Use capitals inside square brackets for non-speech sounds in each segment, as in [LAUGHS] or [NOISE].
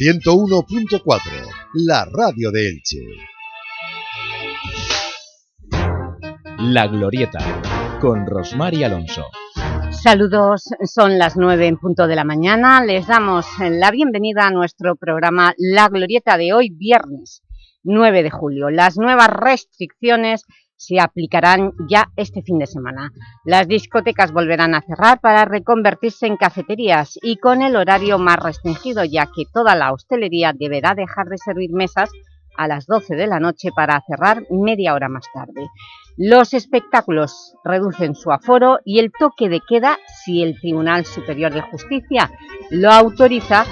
101.4, la radio de Elche. La Glorieta, con Rosmar Alonso. Saludos, son las nueve en punto de la mañana. Les damos la bienvenida a nuestro programa La Glorieta de hoy, viernes 9 de julio. Las nuevas restricciones se aplicarán ya este fin de semana. Las discotecas volverán a cerrar para reconvertirse en cafeterías y con el horario más restringido, ya que toda la hostelería deberá dejar de servir mesas a las 12 de la noche para cerrar media hora más tarde. Los espectáculos reducen su aforo y el toque de queda, si el Tribunal Superior de Justicia lo autoriza,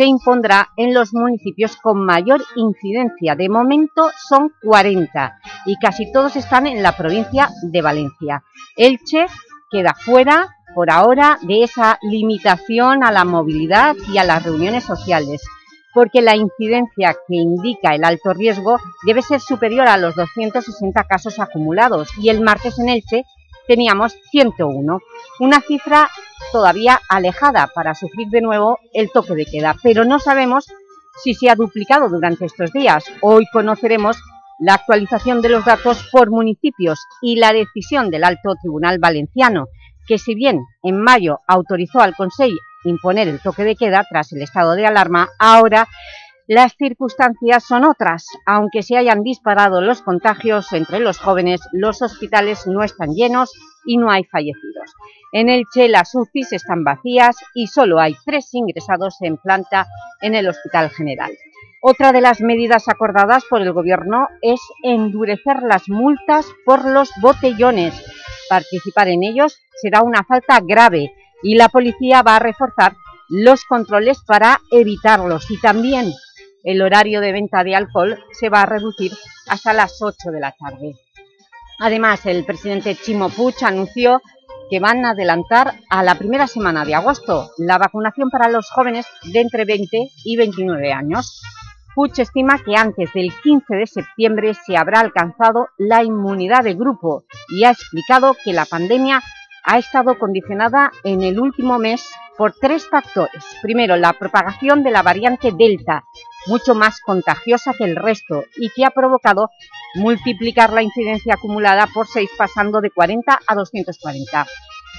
se impondrá en los municipios con mayor incidencia. De momento son 40 y casi todos están en la provincia de Valencia. Elche queda fuera por ahora de esa limitación a la movilidad y a las reuniones sociales porque la incidencia que indica el alto riesgo debe ser superior a los 260 casos acumulados y el martes en Elche teníamos 101, una cifra todavía alejada para sufrir de nuevo el toque de queda, pero no sabemos si se ha duplicado durante estos días. Hoy conoceremos la actualización de los datos por municipios y la decisión del Alto Tribunal Valenciano, que si bien en mayo autorizó al Consejo imponer el toque de queda tras el estado de alarma, ahora las circunstancias son otras. Aunque se hayan disparado los contagios entre los jóvenes, los hospitales no están llenos y no hay fallecidos. En Elche las UCIs están vacías y solo hay tres ingresados en planta en el Hospital General. Otra de las medidas acordadas por el Gobierno es endurecer las multas por los botellones. Participar en ellos será una falta grave y la policía va a reforzar los controles para evitarlos y también el horario de venta de alcohol se va a reducir hasta las 8 de la tarde. Además, el presidente Chimo Puig anunció que van a adelantar a la primera semana de agosto la vacunación para los jóvenes de entre 20 y 29 años. Puig estima que antes del 15 de septiembre se habrá alcanzado la inmunidad de grupo y ha explicado que la pandemia ha estado condicionada en el último mes por tres factores. Primero, la propagación de la variante Delta, mucho más contagiosa que el resto y que ha provocado multiplicar la incidencia acumulada por seis pasando de 40 a 240.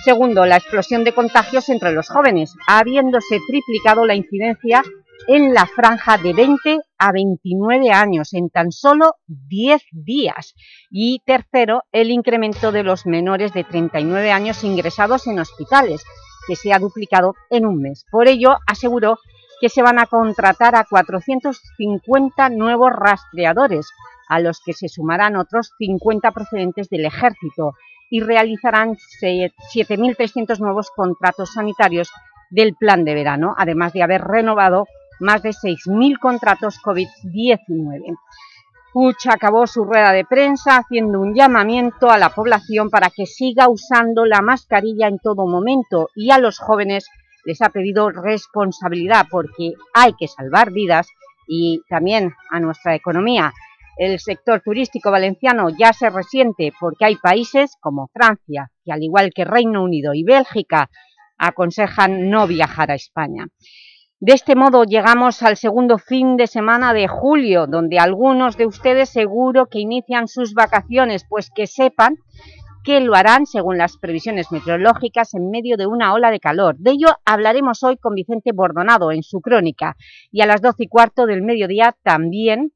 Segundo, la explosión de contagios entre los jóvenes, habiéndose triplicado la incidencia en la franja de 20 a 29 años en tan solo 10 días. Y tercero, el incremento de los menores de 39 años ingresados en hospitales, que se ha duplicado en un mes. Por ello, aseguró que se van a contratar a 450 nuevos rastreadores, a los que se sumarán otros 50 procedentes del Ejército y realizarán 7.300 nuevos contratos sanitarios del plan de verano, además de haber renovado más de 6.000 contratos COVID-19. Puig acabó su rueda de prensa haciendo un llamamiento a la población para que siga usando la mascarilla en todo momento y a los jóvenes les ha pedido responsabilidad porque hay que salvar vidas y también a nuestra economía. El sector turístico valenciano ya se resiente porque hay países como Francia, que al igual que Reino Unido y Bélgica, aconsejan no viajar a España. De este modo llegamos al segundo fin de semana de julio, donde algunos de ustedes seguro que inician sus vacaciones, pues que sepan que lo harán según las previsiones meteorológicas en medio de una ola de calor. De ello hablaremos hoy con Vicente Bordonado en su crónica y a las doce y cuarto del mediodía también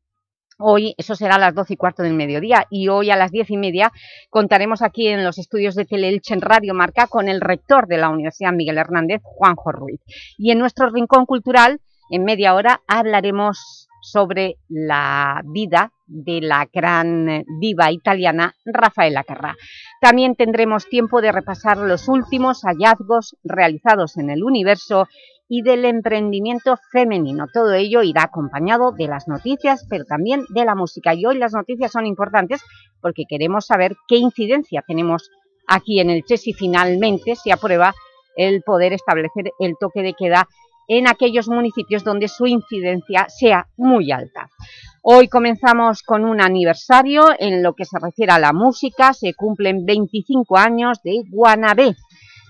Hoy, eso será a las doce y cuarto del mediodía, y hoy a las diez y media contaremos aquí en los estudios de Teleelche en Radio Marca con el rector de la Universidad Miguel Hernández, Juanjo Ruiz. Y en nuestro Rincón Cultural, en media hora, hablaremos sobre la vida de la gran diva italiana Rafaela Carrà. También tendremos tiempo de repasar los últimos hallazgos realizados en el universo y del emprendimiento femenino. Todo ello irá acompañado de las noticias, pero también de la música. Y hoy las noticias son importantes porque queremos saber qué incidencia tenemos aquí en el Che finalmente se aprueba el poder establecer el toque de queda en aquellos municipios donde su incidencia sea muy alta. Hoy comenzamos con un aniversario en lo que se refiere a la música, se cumplen 25 años de Guanabé,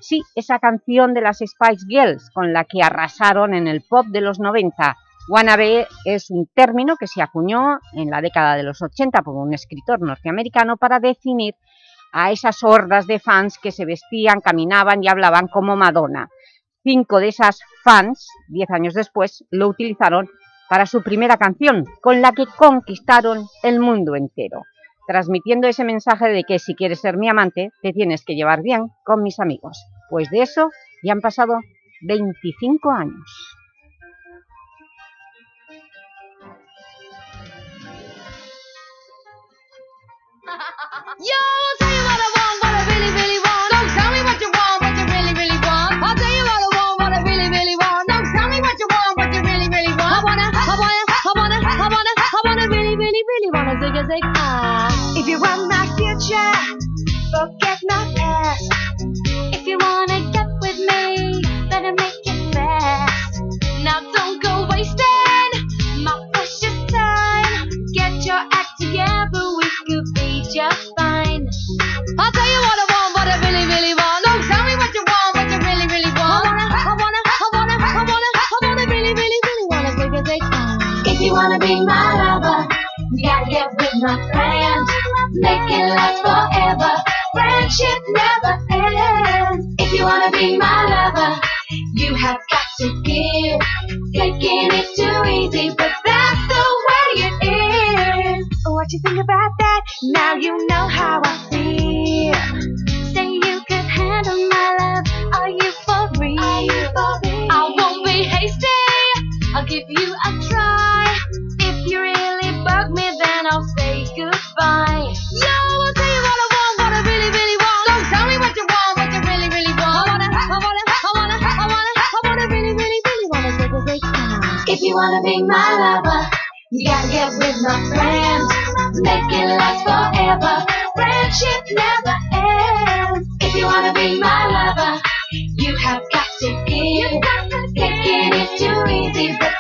Sí, esa canción de las Spice Girls con la que arrasaron en el pop de los 90. Wannabe es un término que se acuñó en la década de los 80 por un escritor norteamericano para definir a esas hordas de fans que se vestían, caminaban y hablaban como Madonna. Cinco de esas fans, diez años después, lo utilizaron para su primera canción, con la que conquistaron el mundo entero, transmitiendo ese mensaje de que si quieres ser mi amante, te tienes que llevar bien con mis amigos. Pues de eso ya han pasado 25 años. [LAUGHS] really, really wanna zig a zig ah. If you want my future, forget my past. If you wanna get with me, better make it fast. Now don't go wasting my precious time. Get your act together, we could be just fine. I'll tell you what I want, what I really, really want. Don't tell me what you want, what you really, really want. I wanna, I wanna, I wanna, I wanna, I wanna really, really, really wanna take a take. If you wanna be my gotta get with my friends. Make it last forever. Friendship never ends. If you wanna be my lover, you have got to give. Taking it too easy, but that's the way it is. What you think about that? Now you know how I feel. Say you could handle my love. You wanna be my lover, you gotta get with my friends. Make it last forever. Friendship never ends. If you wanna be my lover, you have got to give. Taking it too easy, but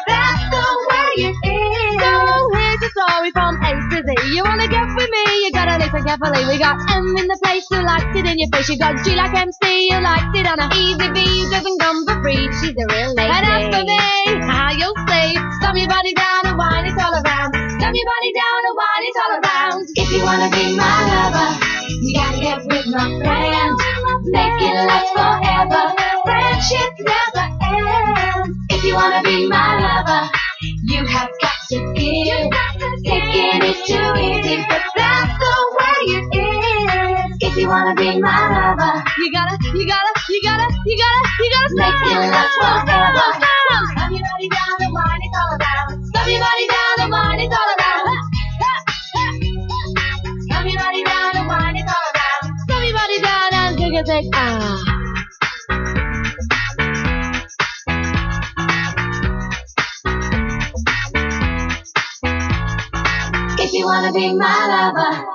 carefully. We got M in the place who likes it in your face. You got G like MC who likes it on a easy B who doesn't come for free. She's a real lady. And as for me, how you'll say, stomp your body down and whine it all around. Stomp your body down and whine it all around. If you wanna be my lover, you gotta get with my friends. Make it last forever. Friendship never ends. If you wanna be my lover, you have got to give. Taking it too easy, but that's the you wanna be my lover, you gotta, you gotta, you gotta, you gotta, you gotta make it last forever. Stop your body down and whine it all around. Stop your body down and whine it all around. Stop your body down and whine it all around. Stop your body down and take a take. Ah. If you wanna be my lover.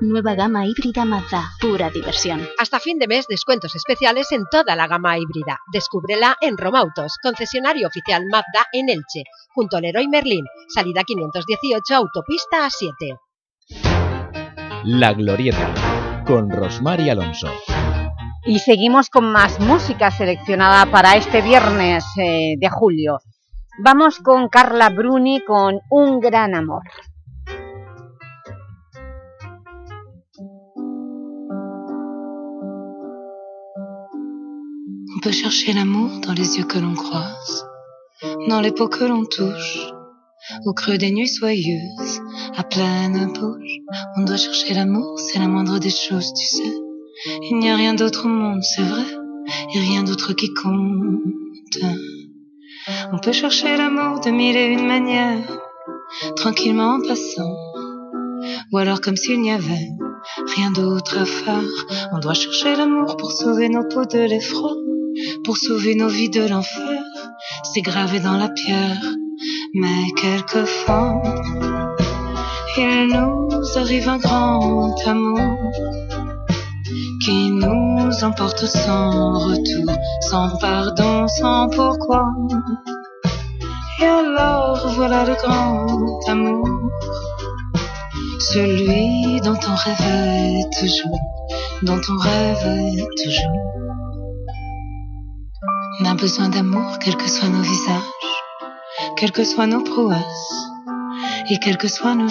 Nueva gama híbrida Mazda, pura diversión. Hasta fin de mes, descuentos especiales en toda la gama híbrida. Descúbrela en Romautos, concesionario oficial Mazda en Elche, junto al Leroy Merlin, salida 518, autopista A7. La Glorieta, con Rosmar y Alonso. Y seguimos con más música seleccionada para este viernes eh, de julio. Vamos con Carla Bruni con Un Gran Amor. Peut chercher l'amour dans les yeux que l'on croise, dans les peaux que l'on touche, au creux des nuits soyeuses, à pleine bouche. On doit chercher l'amour, c'est la moindre des choses, tu sais. Il n'y a rien d'autre au monde, c'est vrai, et rien d'autre qui compte. On peut chercher l'amour de mille et une manières, tranquillement en passant, ou alors comme s'il n'y avait rien d'autre à faire. On doit chercher l'amour pour sauver nos peaux de l'effroi, pour sauver nos vies de l'enfer. C'est gravé dans la pierre, mais quelquefois, il nous arrive un grand amour qui nous emporte sans retour, sans pardon, sans pourquoi. Et alors voilà le grand amour, celui dont on rêvait toujours, dont on rêvait toujours. On a besoin d'amour, quels que soient nos visages, quelles que soient nos prouesses. Et quels que soient nos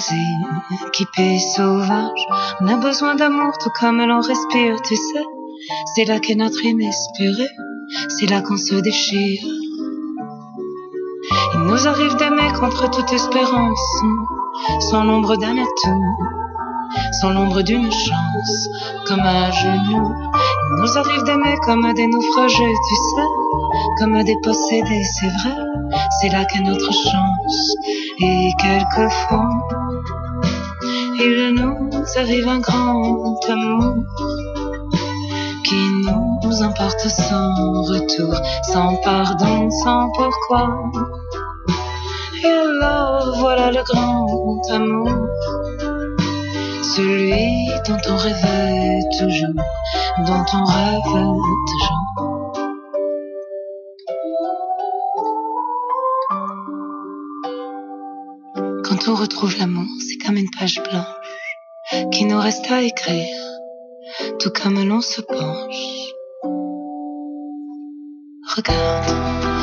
équipés sauvages, on a besoin d'amour tout comme l'on respire, tu sais. C'est là qu'est notre inespéré, c'est là qu'on se déchire. Il nous arrive d'aimer contre toute espérance, sans l'ombre d'un atout, sans l'ombre d'une chance, comme un genou. Il nous arrive d'aimer comme des naufragés, tu sais, comme des possédés, c'est vrai. C'est là qu'est notre chance. Et quelquefois, il nous arrive un grand amour qui nous emporte sans retour, sans pardon, sans pourquoi. Et alors voilà le grand amour, celui dont on rêvait toujours, dont on rêvait toujours. Quand on retrouve l'amour, c'est comme une page blanche qui nous reste à écrire, tout comme l'on se penche. Regarde,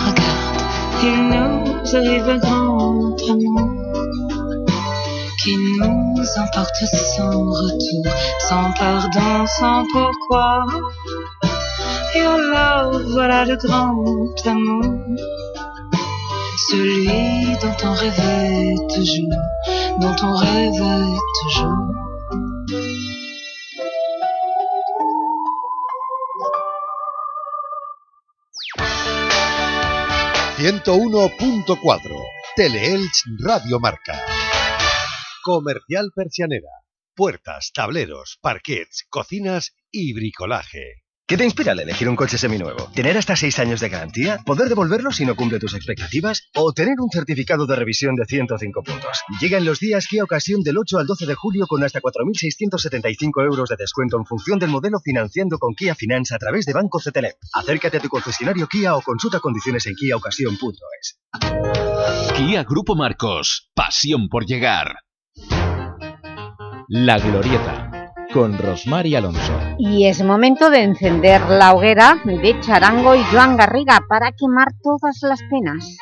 regarde, il nous arrive un grand amour qui nous emporte sans retour, sans pardon, sans pourquoi. Et alors voilà le grand amour celui dont on rêvait toujours, dont on rêvait toujours. ...101.4... Teleelch Radio Marca. Comercial Persianera. Puertas, tableros, parquets, cocinas y bricolaje. ¿Qué te inspira al elegir un coche seminuevo? ¿Tener hasta 6 años de garantía? ¿Poder devolverlo si no cumple tus expectativas? ¿O tener un certificado de revisión de 105 puntos? Llegan los días Kia Ocasión del 8 al 12 de julio con hasta 4.675 euros de descuento en función del modelo financiando con Kia Finance a través de Banco CTLM. Acércate a tu concesionario Kia o consulta condiciones en kiaocasión.es. Kia Grupo Marcos. Pasión por llegar. La Glorieta con Rosmar y Alonso. Y es momento de encender la hoguera de Charango y Joan Garriga para quemar todas las penas.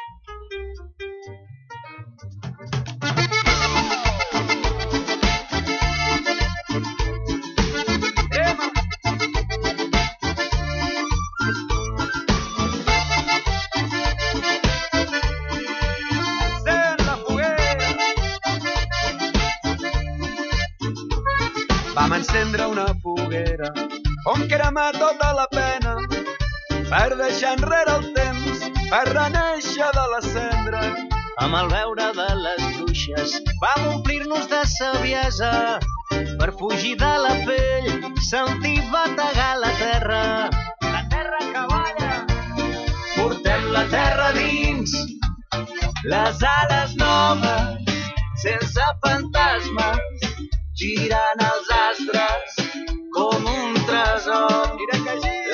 Encendre una foguera on cremar tota la pena per deixar enrere el temps, per reneixer de la cendra. Amb el veure de les bruixes vam omplir-nos de saviesa per fugir de la pell, sentir bategar la terra. La terra que balla! Portem la terra dins, les ales noves, sense fantasmes, girant els astres com un tresor. Mira que gira.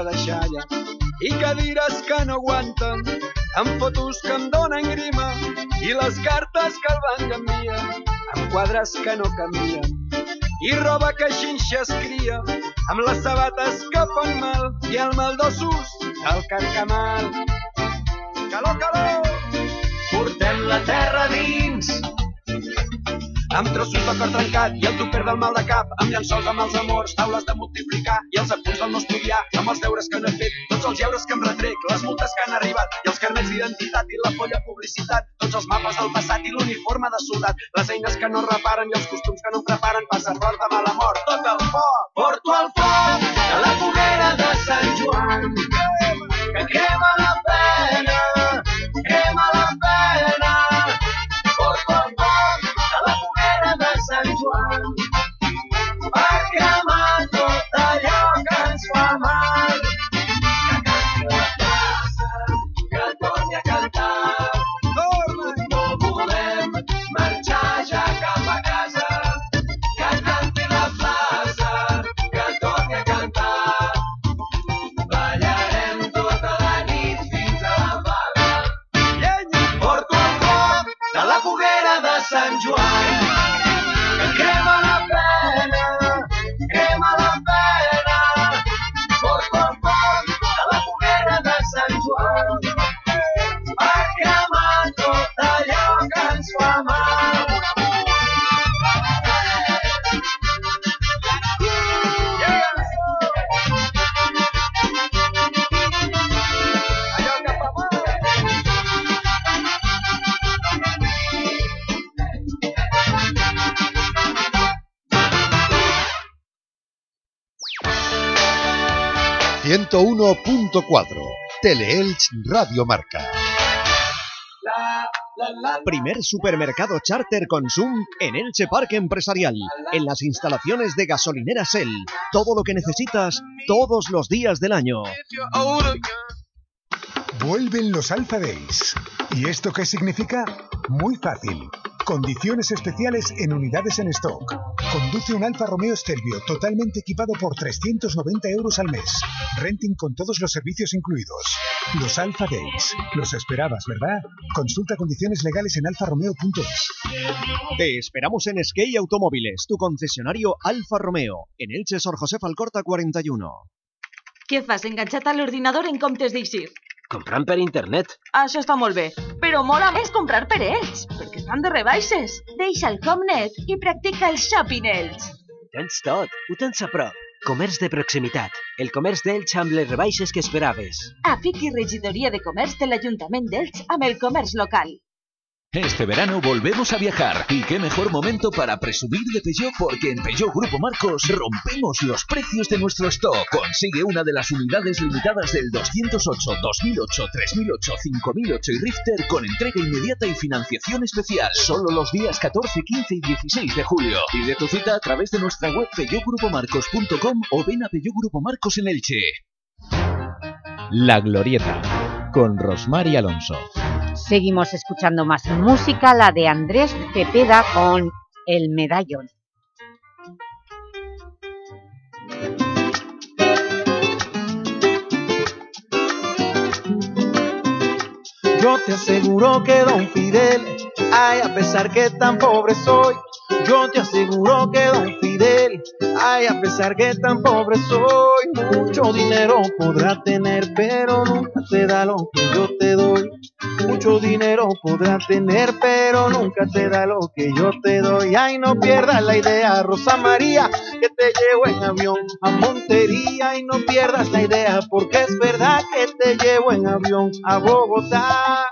De deixalla i cadires que no aguanten amb fotos que em donen grima i les cartes que el banc envia amb quadres que no canvien i roba que xinxa es cria amb les sabates que fan mal i el mal d'ossos del carcamal. Calor, calor! Portem la terra dins. Amb trossos de cor trencat i el tuper del mal de cap, amb llençols amb els amors, taules de multiplicar i els apunts del no estudiar, amb els deures que no he fet, tots els lleures que em retrec, les multes que han arribat i els carnets d'identitat i la folla publicitat, tots els mapes del passat i l'uniforme de soldat, les eines que no reparen i els costums que no em preparen, passaport de mala mort, tot el foc! Porto el foc de la foguera de Sant Joan, que crema la 101.4, Teleelch Radio Marca. Primer supermercado charter Consum en Elche Parque Empresarial, en las instalaciones de gasolinera Shell. Todo lo que necesitas todos los días del año. Vuelven los Alfa Days. ¿Y esto qué significa? Muy fácil. Condiciones especiales en unidades en stock. Conduce un Alfa Romeo Stelvio totalmente equipado por 390 euros al mes. Renting con todos los servicios incluidos. Los Alpha Days. Los esperabas, ¿verdad? Consulta condiciones legales en alfaromeo.es. Te esperamos en Skate Automóviles, tu concesionario Alfa Romeo, en Elche Sor José Alcorta 41. Què fas, enganxat a l'ordinador en comptes d'eixir? Comprant per internet. Això està molt bé, però mola més comprar per ells, perquè estan de rebaixes. Deixa el Comnet i practica el Shopping Ells. Tens tot, ho tens a prop. Comerç de proximitat. El comerç d'Elx amb les rebaixes que esperaves. AFIC i Regidoria de Comerç de l'Ajuntament d'Elx amb el comerç local. Este verano volvemos a viajar y qué mejor momento para presumir de Peugeot porque en Peugeot Grupo Marcos rompemos los precios de nuestro stock. Consigue una de las unidades limitadas del 208, 2008, 3008, 5008 y Rifter con entrega inmediata y financiación especial. Solo los días 14, 15 y 16 de julio. Pide tu cita a través de nuestra web peugeotgrupomarcos.com o ven a Peugeot Grupo Marcos en Elche. La Glorieta, con Rosmar y Alonso. Seguimos escuchando más música, la de Andrés Cepeda con El Medallón. Yo te aseguro que Don Fidel, ay, a pesar que tan pobre soy, yo te aseguro que Don Fidel, ay, a pesar que tan pobre soy, mucho dinero podrá tener, pero nunca te da lo que yo te doy. Mucho dinero podrá tener, pero nunca te da lo que yo te doy. Ay, no pierdas la idea, Rosa María, que te llevo en avión a Montería. Y no pierdas la idea, porque es verdad que te llevo en avión a Bogotá.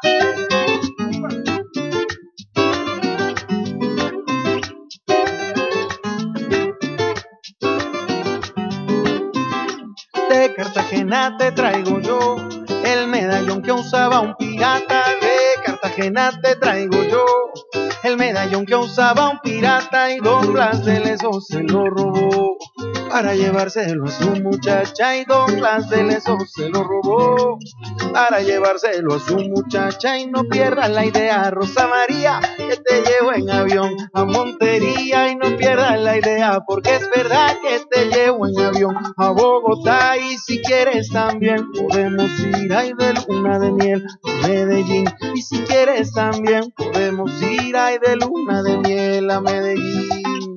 Cartagena te traigo yo el medallón que usaba un pirata. De Cartagena te traigo yo el medallón que usaba un pirata y Don Blas de Leso se lo robó para llevárselo a su muchacha y Don Blas de Leso se lo robó para llevárselo a su muchacha. Y no pierdas la idea Rosa María que te llevo en avión a Montería. Y no pierdas la idea porque es verdad que te llevo en avión a Bogotá. Y si quieres también podemos ir ahí de luna de miel a Medellín. Y si quieres también podemos ir de luna de miel a Medellín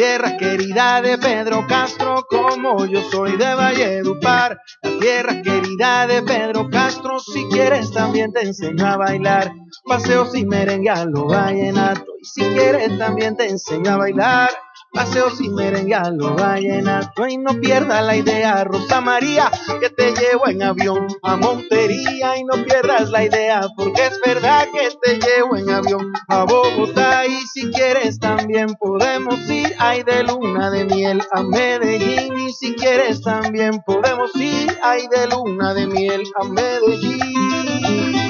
tierra querida de Pedro Castro, como yo soy de Valledupar. La tierra querida de Pedro Castro, si quieres también te enseño a bailar. Paseos y merengue a lo vallenato, y si quieres también te enseño a bailar paseos y merengue a lo vallenato y no pierdas la idea Rosa María que te llevo en avión a Montería y no pierdas la idea porque es verdad que te llevo en avión a Bogotá y si quieres también podemos ir ay de luna de miel a Medellín y si quieres también podemos ir ay de luna de miel a Medellín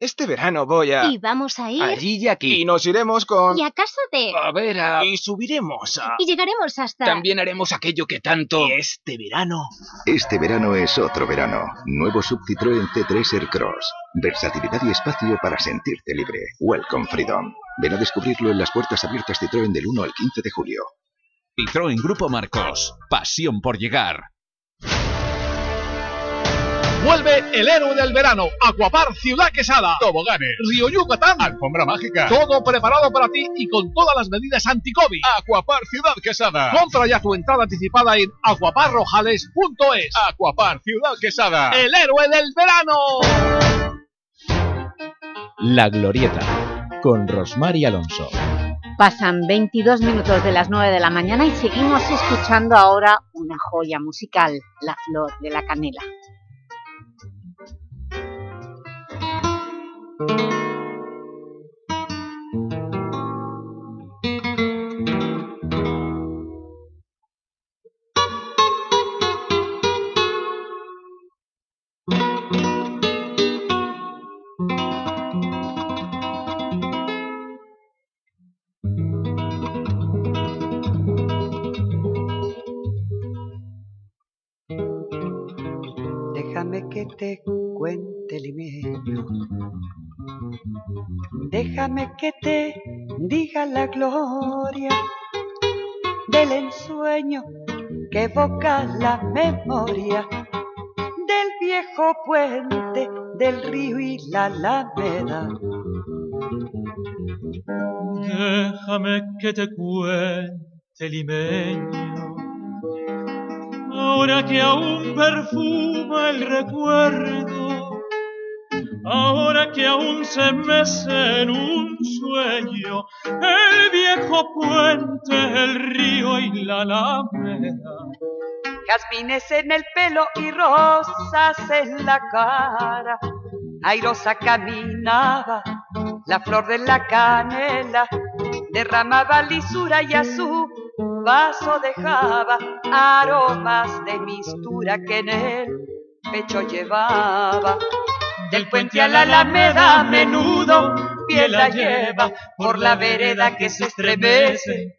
Este verano voy a... ¿Y vamos a ir? Allí y aquí. Y nos iremos con... ¿Y a casa de...? A ver, a... Y subiremos a... Y llegaremos hasta... También haremos aquello que tanto... Y este verano... Este verano es otro verano. Nuevo sub Citroën C3 Aircross. Versatilidad y espacio para sentirte libre. Welcome Freedom. Ven a descubrirlo en las puertas abiertas Citroën del 1 al 15 de julio. Citroën Grupo Marcos. Pasión por llegar. Vuelve el héroe del verano, Acuapar Ciudad Quesada, Toboganes, Río Yucatán, Alfombra Mágica, todo preparado para ti y con todas las medidas anti-COVID. Acuapar Ciudad Quesada. Compra ya tu entrada anticipada en acuaparrojales.es. Acuapar Ciudad Quesada, el héroe del verano. La Glorieta, con Rosmar y Alonso. Pasan 22 minutos de las 9 de la mañana y seguimos escuchando ahora una joya musical, La Flor de la Canela. Déjame Déjame que te diga la gloria del ensueño que evoca la memoria del viejo puente del río y la alameda. Déjame que te cuente limeño ahora que aún perfuma el recuerdo, ahora que aún se mece en un sueño el viejo puente, el río y la alameda. Jazmines en el pelo y rosas en la cara, airosa caminaba, la flor de la canela derramaba lisura y azul vaso dejaba aromas de mistura que en el pecho llevaba. Del puente a la alameda menudo piel la lleva por la vereda que se estremece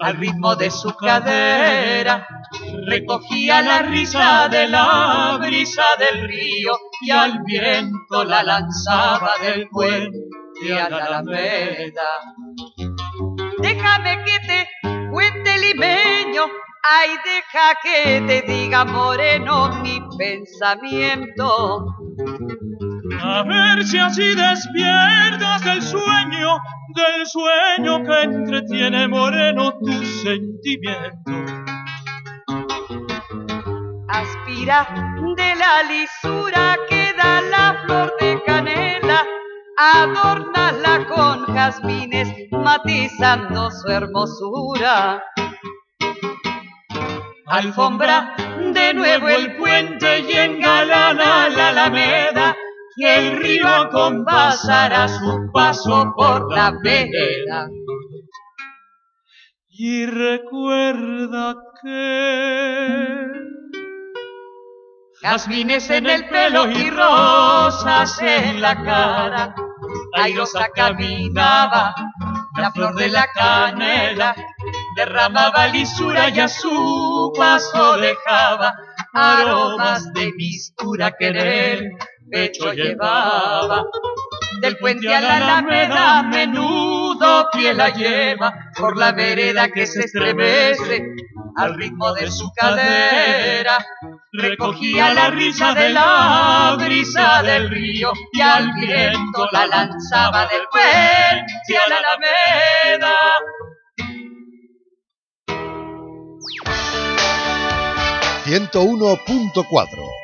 al ritmo de su cadera. Recogía la risa de la brisa del río y al viento la lanzaba del puente a la alameda. Déjame que te cuente limeño, ay deja que te diga moreno mi pensamiento. A ver si así despiertas del sueño, del sueño que entretiene moreno tu sentimiento. Aspira de la lisura que da la flor de canela, adórnala con jazmines matizando su hermosura. Alfombra de nuevo el puente y engalana la alameda, y el río acompasará su paso por la vereda. Y recuerda que jazmines en el pelo y rosas en la cara. Airosa caminaba, la flor de la canela derramaba lisura y a su paso dejaba aromas de mistura que en el pecho llevaba. Del puente a la alameda menudo pie la lleva por la vereda que se estremece al ritmo de su cadera. Recogía la risa de la brisa del río y al viento la lanzaba del puente a la alameda. ...101.4...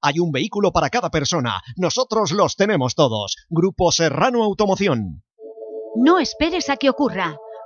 Hay un vehículo para cada persona. Nosotros los tenemos todos. Grupo Serrano Automoción. No esperes a que ocurra.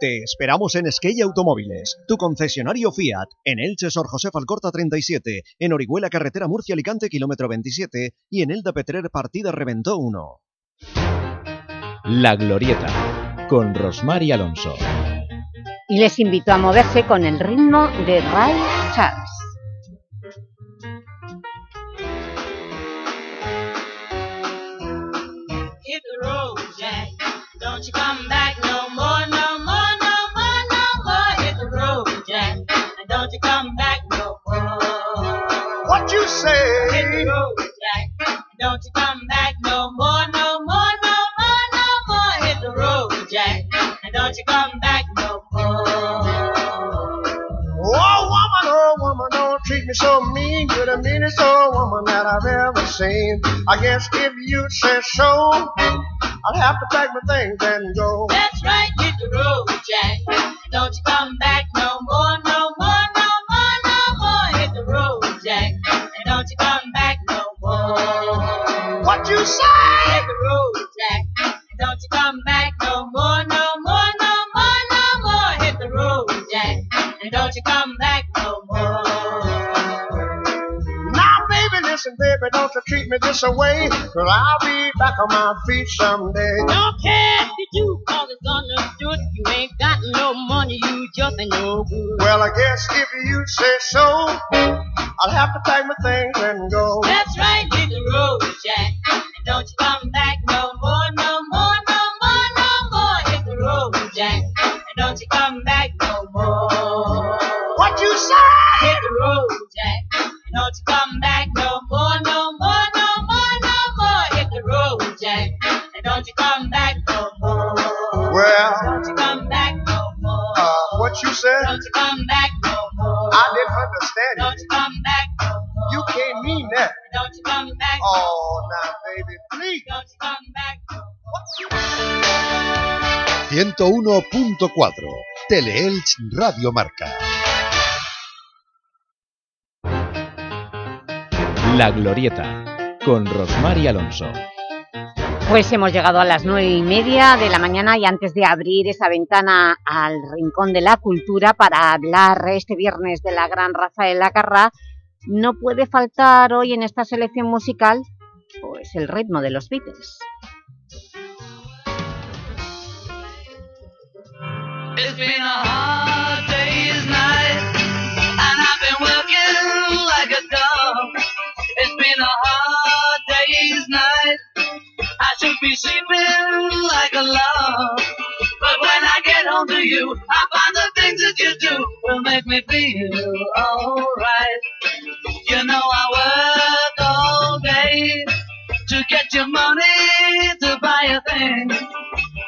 Te esperamos en Skey Automóviles, tu concesionario Fiat, en Elche Sor José Alcorta 37, en Orihuela Carretera Murcia Alicante kilómetro 27 y en Elda Petrer Partida Reventó 1. La Glorieta, con Rosmar y Alonso. Y les invito a moverse con el ritmo de Ray Charles. Hit the road, Jack. Don't you come back you? Hit the road, Jack. And don't you come back no more, no more, no more, no more. Hit the road, Jack. And don't you come back no more. Oh, woman, oh, woman, don't treat me so mean. You're the meanest old woman that I've ever seen. I guess if you say so, I'll have to pack my things and go. That's more. What you say? Hit the road, Jack. And don't you come back no more, no more, no more, no more. Hit the road, Jack. And don't you come back no more. Now, baby, listen, baby, don't you treat me this away. Cause I'll be back on my feet someday. Don't care if you do, cause it's understood. You ain't got no money, you just ain't no good. Well, I guess if you say so, I'll have to pack my things 101.4 Teleelch Radio Marca. La Glorieta, con Rosmar y Alonso. Pues hemos llegado a las nueve y media de la mañana y antes de abrir esa ventana al Rincón de la Cultura para hablar este viernes de la gran Rafael Lacarra, no puede faltar hoy en esta selección musical pues el ritmo de los Beatles. been a hard day's night, and I've been working like a dog. It's been a hard day's night. I should be sleeping like a log, but when I get home to you, I find the things that you do will make me feel alright. You know I get your money to buy a thing.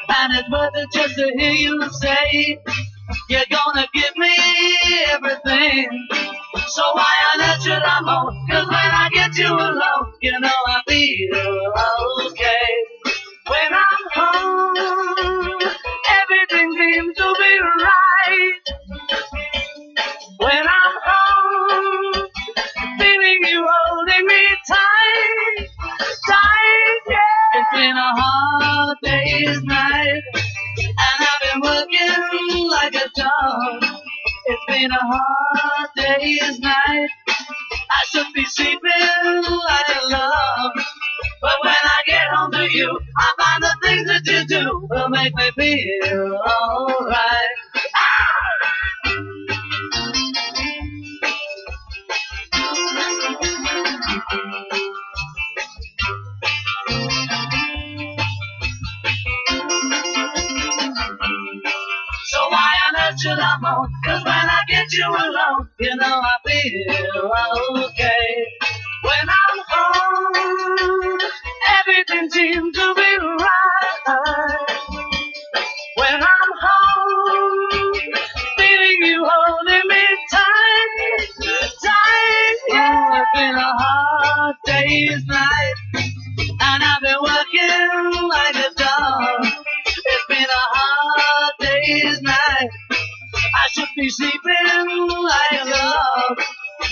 And it's worth it just to hear you say you're gonna give me everything. So why on earth should I moan? Cause when I get you alone, you know I feel okay. When I'm home, everything seems to be right. When I'm home, feeling you holding me tight, been a hard day's night, and I've been working like a dog. It's been a hard day's night. I should be sleeping like a log. But when I get home to you, I find the things that you do will make me feel alright. So should I moan? Cause when I get you alone, you know I feel okay. When I'm home, everything seems to be right. When I'm home, feeling you holding me tight, tight. Yeah, it's been a hard day's night, and I've been working like a dog. It's been a hard day's night. Should be sleeping like a log.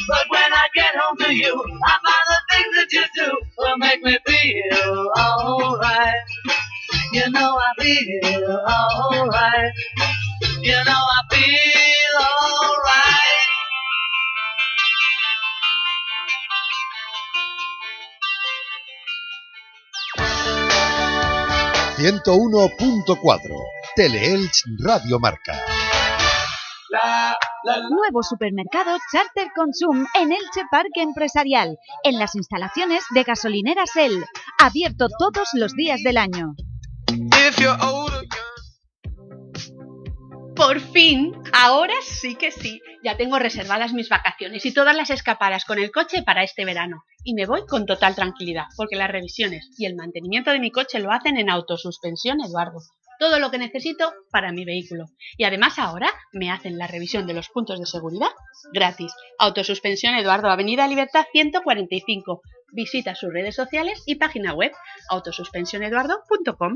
But when I get home to you, I find the things that you do will make me feel alright. You know I feel alright. You know I feel alright. 101.4 Teleelch Radio Marca. Nuevo supermercado Charter Consum en Elche Parque Empresarial, en las instalaciones de gasolineras El, abierto todos los días del año. Por fin, ahora sí que sí. Ya tengo reservadas mis vacaciones y todas las escapadas con el coche para este verano. Y me voy con total tranquilidad, porque las revisiones y el mantenimiento de mi coche lo hacen en Autosuspensión Eduardo. Todo lo que necesito para mi vehículo. Y además ahora me hacen la revisión de los puntos de seguridad gratis. Autosuspensión Eduardo, Avenida Libertad 145. Visita sus redes sociales y página web autosuspensioneduardo.com.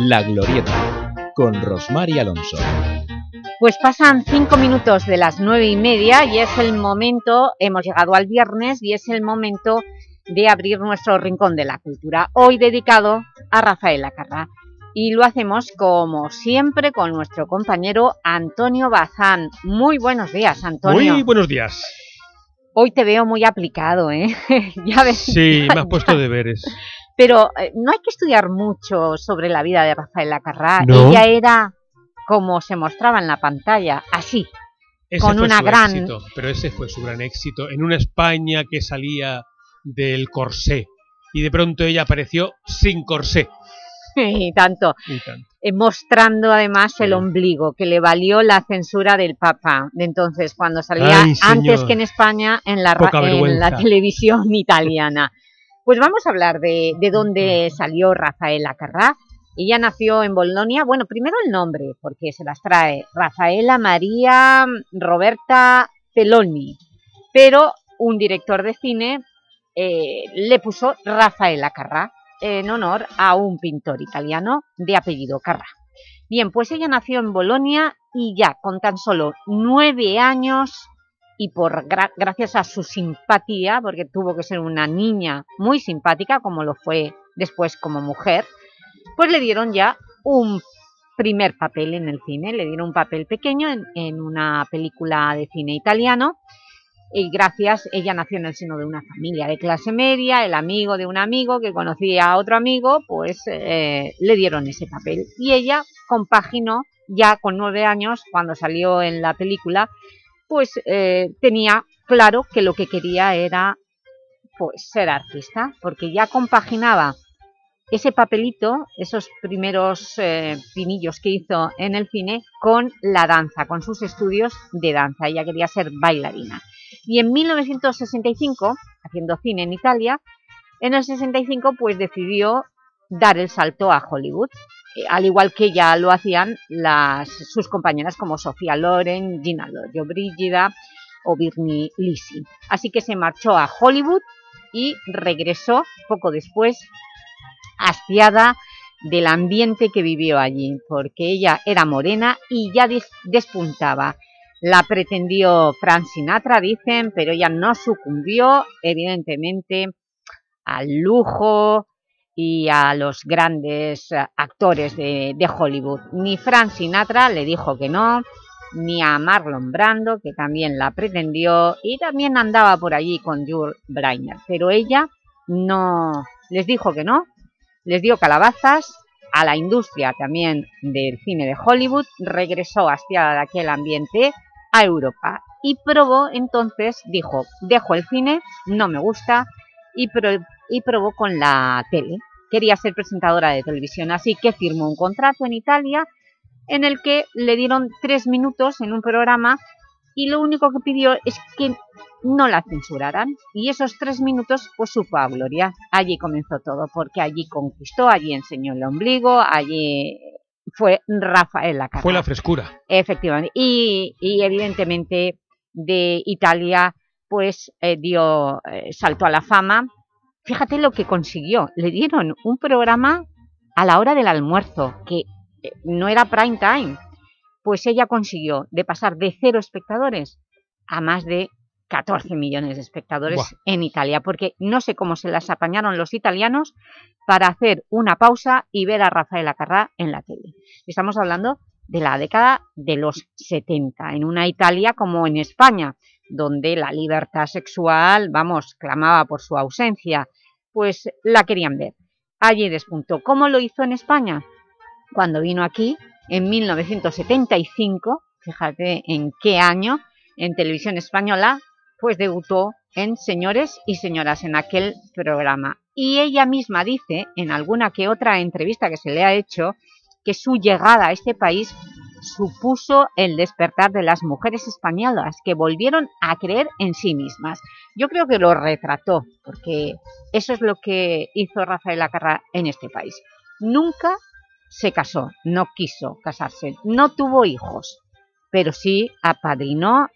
La Glorieta, con Rosmar y Alonso. Pues pasan cinco minutos de las nueve y media y es el momento, hemos llegado al viernes y es el momento de abrir nuestro Rincón de la Cultura, hoy dedicado a Rafael Acarra. Y lo hacemos, como siempre, con nuestro compañero Antonio Bazán. Muy buenos días, Antonio. Muy buenos días. Hoy te veo muy aplicado, ¿eh? [LAUGHS] ya ves, Sí, me has puesto deberes. Pero eh, no hay que estudiar mucho sobre la vida de Rafael Acarrá. No. Ella era, como se mostraba en la pantalla, así, Ese con una gran... éxito, pero ese fue su gran éxito en una España que salía del corsé y de pronto ella apareció sin corsé. [LAUGHS] y tanto. Y tanto. eh, mostrando además el ombligo, que le valió la censura del Papa de entonces, cuando salía Ay, antes que en España en la, en televisión [LAUGHS] italiana. Pues vamos a hablar de, de dónde salió Rafaela Carrà. Ella nació en Bolonia, bueno, primero el nombre, porque se las trae, Rafaela María Roberta Peloni, pero un director de cine eh, le puso Rafaela Carrà en honor a un pintor italiano de apellido Carrà. Bien, pues ella nació en Bolonia y ya con tan solo nueve años y por gra- gracias a su simpatía, porque tuvo que ser una niña muy simpática, como lo fue después como mujer, pues le dieron ya un primer papel en el cine, le dieron un papel pequeño en, una película de cine italiano y gracias, ella nació en el seno de una familia de clase media, el amigo de un amigo que conocía a otro amigo, pues eh, le dieron ese papel. Y ella compaginó ya con nueve años, cuando salió en la película, pues eh, tenía claro que lo que quería era pues ser artista, porque ya compaginaba ese papelito, esos primeros eh, pinillos que hizo en el cine, con la danza, con sus estudios de danza. Ella quería ser bailarina. Y en 1965, haciendo cine en Italia, en el 65 pues decidió dar el salto a Hollywood, al igual que ya lo hacían las, sus compañeras como Sofía Loren, Gina Lollobrigida o Birnie Lisi. Así que se marchó a Hollywood y regresó poco después hastiada del ambiente que vivió allí, porque ella era morena y ya des- despuntaba. La pretendió Frank Sinatra, dicen, pero ella no sucumbió, evidentemente, al lujo y a los grandes eh, actores de, de Hollywood. Ni Frank Sinatra le dijo que no, ni a Marlon Brando, que también la pretendió, y también andaba por allí con Jules Breiner, pero ella no les dijo que no, les dio calabazas a la industria también del cine de Hollywood, regresó hacia de aquel ambiente a Europa y probó entonces, dijo, dejo el cine, no me gusta, y, pro- y probó con la tele. Quería ser presentadora de televisión, así que firmó un contrato en Italia en el que le dieron tres minutos en un programa y lo único que pidió es que no la censuraran y esos tres minutos pues supo a gloria. Allí comenzó todo porque allí conquistó, allí enseñó el ombligo, allí fue Rafael Lacarra. Fue la frescura. Efectivamente. Y, y evidentemente de Italia pues eh, dio eh, salto a la fama. Fíjate lo que consiguió. Le dieron un programa a la hora del almuerzo, que eh, no era prime time. Pues ella consiguió de pasar de cero espectadores a más de 14 millones de espectadores Buah. en Italia, porque no sé cómo se las apañaron los italianos para hacer una pausa y ver a Rafael Acarrá en la tele. Estamos hablando de la década de los 70, en una Italia como en España, donde la libertad sexual, vamos, clamaba por su ausencia, pues la querían ver. Allí despuntó. ¿Cómo lo hizo en España? Cuando vino aquí, en 1975, fíjate en qué año, en televisión española, pues debutó en Señores y Señoras en aquel programa. Y ella misma dice, en alguna que otra entrevista que se le ha hecho, que su llegada a este país supuso el despertar de las mujeres españolas que volvieron a creer en sí mismas. Yo creo que lo retrató, porque eso es lo que hizo Rafael Acarra en este país. Nunca se casó, no quiso casarse, no tuvo hijos, pero sí apadrinó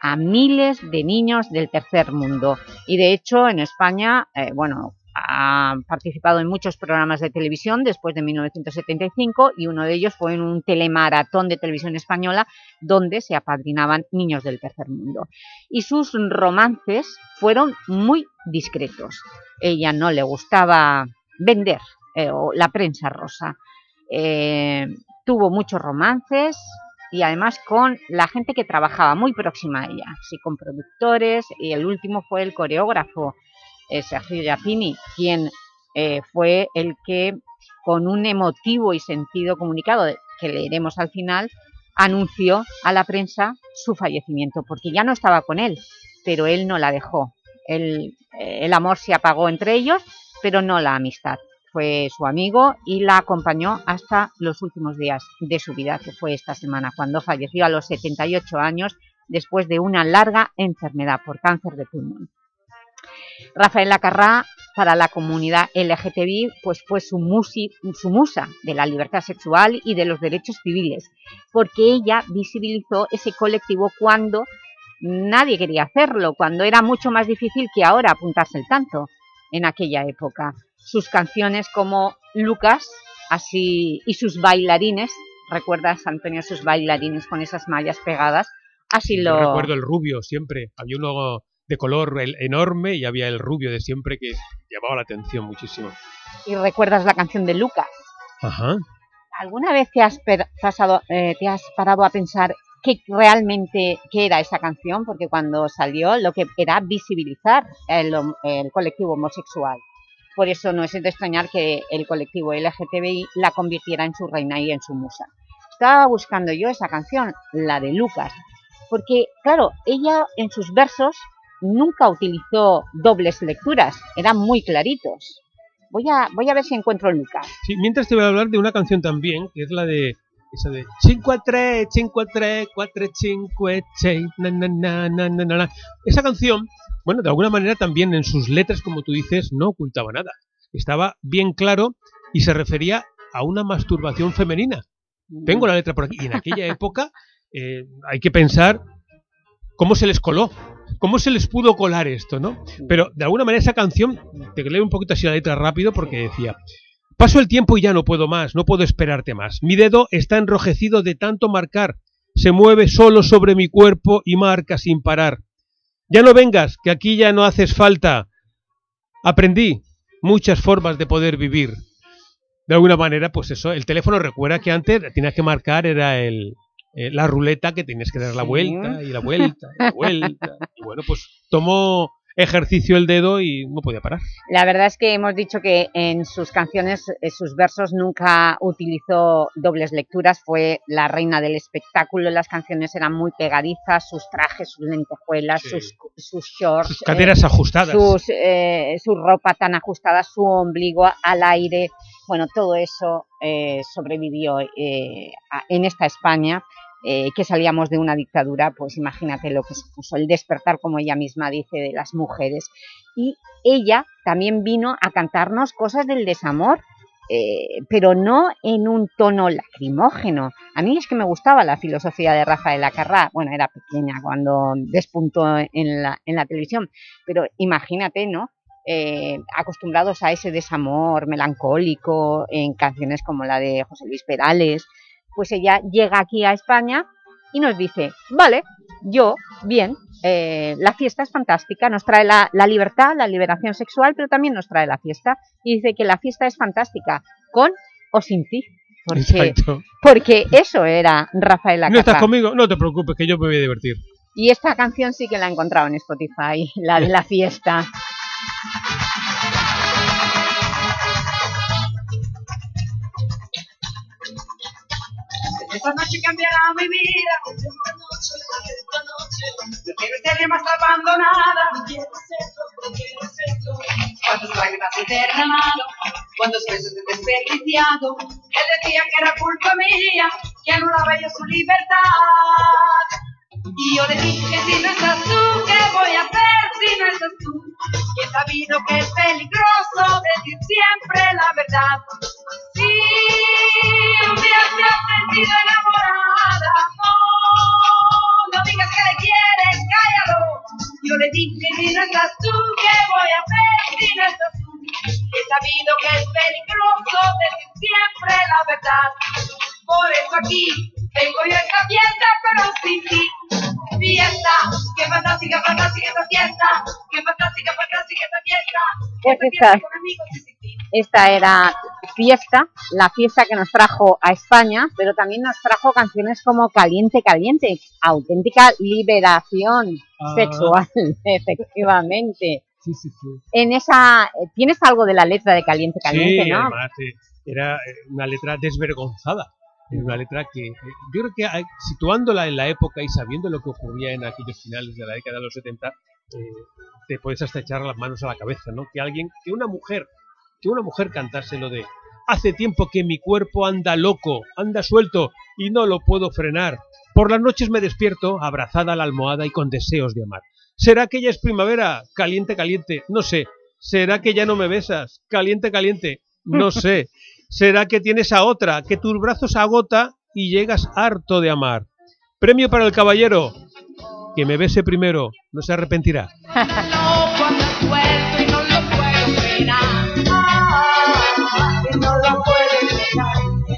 a miles de niños del tercer mundo. Y de hecho en España, eh, bueno, ha participado en muchos programas de televisión después de 1975 y uno de ellos fue en un telemaratón de televisión española donde se apadrinaban niños del tercer mundo. Y sus romances fueron muy discretos. Ella no le gustaba vender eh, o la prensa rosa. Eh, tuvo muchos romances y además con la gente que trabajaba muy próxima a ella, sí, con productores y el último fue el coreógrafo eh, Sergio Giacchini, quien eh, fue el que, con un emotivo y sentido comunicado que leeremos al final, anunció a la prensa su fallecimiento, porque ya no estaba con él, pero él no la dejó. El, eh, el amor se apagó entre ellos, pero no la amistad. Fue su amigo y la acompañó hasta los últimos días de su vida, que fue esta semana, cuando falleció a los 78 años después de una larga enfermedad por cáncer de pulmón. Rafael Lacarrá, para la comunidad LGTBI, pues fue su, musi, su musa de la libertad sexual y de los derechos civiles, porque ella visibilizó ese colectivo cuando nadie quería hacerlo, cuando era mucho más difícil que ahora apuntarse el tanto en aquella época. Sus canciones como Lucas así y sus bailarines, ¿recuerdas, Antonio, sus bailarines con esas mallas pegadas? Así Yo lo... recuerdo el rubio siempre. Había uno de color enorme y había el rubio de siempre que llamaba la atención muchísimo. ¿Y recuerdas la canción de Lucas? Ajá. ¿Alguna vez te has, pasado, eh, te has parado a pensar qué realmente qué era esa canción? Porque cuando salió lo que era visibilizar el, el colectivo homosexual. Por eso no es de extrañar que el colectivo LGTBI la convirtiera en su reina y en su musa. Estaba buscando yo esa canción, la de Lucas, porque, claro, ella en sus versos nunca utilizó dobles lecturas, eran muy claritos. Voy a, voy a ver si encuentro Lucas. Sí, mientras te voy a hablar de una canción también, que es la de esa de 5 a 3, 5 a 3, 4, 5, 6, na, na, na, na, na, na, na. Esa canción, bueno, de alguna manera también en sus letras, como tú dices, no ocultaba nada. Estaba bien claro y se refería a una masturbación femenina. Tengo la letra por aquí. Y en aquella [LAUGHS] época eh, hay que pensar cómo se les coló, cómo se les pudo colar esto, ¿no? Pero de alguna manera esa canción, te leo un poquito así la letra rápido porque decía Paso el tiempo y ya no puedo más, no puedo esperarte más. Mi dedo está enrojecido de tanto marcar, se mueve solo sobre mi cuerpo y marca sin parar. Ya no vengas, que aquí ya no haces falta. Aprendí muchas formas de poder vivir. De alguna manera, pues eso, el teléfono recuerda que antes tenías que marcar, era el, eh, la ruleta que tenías que dar la vuelta y la vuelta y la vuelta. Y bueno, pues tomó ejercicio el dedo y no podía parar. La verdad es que hemos dicho que en sus canciones, en sus versos, nunca utilizó dobles lecturas, fue la reina del espectáculo, las canciones eran muy pegadizas, sus trajes, sus lentejuelas, sus, sus shorts... Sus caderas ajustadas. Sus, eh, su ropa tan ajustada, su ombligo al aire, bueno, todo eso eh, sobrevivió eh, en esta España, eh, que salíamos de una dictadura, pues imagínate lo que supuso el despertar, como ella misma dice, de las mujeres. Y ella también vino a cantarnos cosas del desamor, eh, pero no en un tono lacrimógeno. A mí es que me gustaba la filosofía de Rafael Acarrá, bueno, era pequeña cuando despuntó en la, televisión, pero imagínate, ¿no?, eh, acostumbrados a ese desamor melancólico en canciones como la de José Luis Perales, pues ella llega aquí a España y nos dice, vale, yo, bien, eh, la fiesta es fantástica, nos trae la, la libertad, la liberación sexual, pero también nos trae la fiesta. Y dice que la fiesta es fantástica, con o sin ti. Porque, porque eso era Rafael ¿No estás conmigo? No te preocupes, que yo me voy a divertir. Y esta canción sí que la he encontrado en Spotify, la de la fiesta. Esta noche cambiará mi vida. Esta noche, esta noche. No quiero ser más abandonada. Quiero no quiero serlo. Cuántas lágrimas he derramado, cuántos besos he desperdiciado. Él decía que era culpa mía, que anulaba yo su libertad. Y yo le dije si no estás tú, ¿qué voy a hacer si no estás tú? Y he sabido que es peligroso decir siempre la verdad. Si un día te has sentido enamorada, no, no digas que le quieres, cállalo. Yo le dije si no estás tú, ¿qué voy a hacer si no estás tú? He sabido que es peligroso decir siempre la verdad. Por eso aquí tengo yo esta fiesta, pero sin ti. Fiesta, qué fantástica, fantástica esta fiesta. Qué fantástica, fantástica esta fiesta. Pues Esta esta, fiesta con amigos esta era Fiesta, la fiesta que nos trajo a España, pero también nos trajo canciones como Caliente, Caliente, auténtica liberación Ah. sexual, [LAUGHS] efectivamente. Sí, sí, sí. En esa... eh, ¿Tienes algo de la letra de Caliente Caliente, sí, no? además eh, era eh, una letra desvergonzada. Era una letra que, eh, yo creo que situándola en la época y sabiendo lo que ocurría en aquellos finales de la década de los 70, eh, te puedes hasta echar las manos a la cabeza, ¿no? Que alguien, que una mujer, que una mujer cantase lo de Hace tiempo que mi cuerpo anda loco, anda suelto y no lo puedo frenar. Por las noches me despierto abrazada a la almohada y con deseos de amar. ¿Será que ya es primavera? Caliente, caliente, no sé. ¿Será que ya no me besas? Caliente, caliente, no [LAUGHS] sé. ¿Será que tienes a otra, que tus brazos agota y llegas harto de amar? Premio para el caballero. Que me bese primero, no se arrepentirá.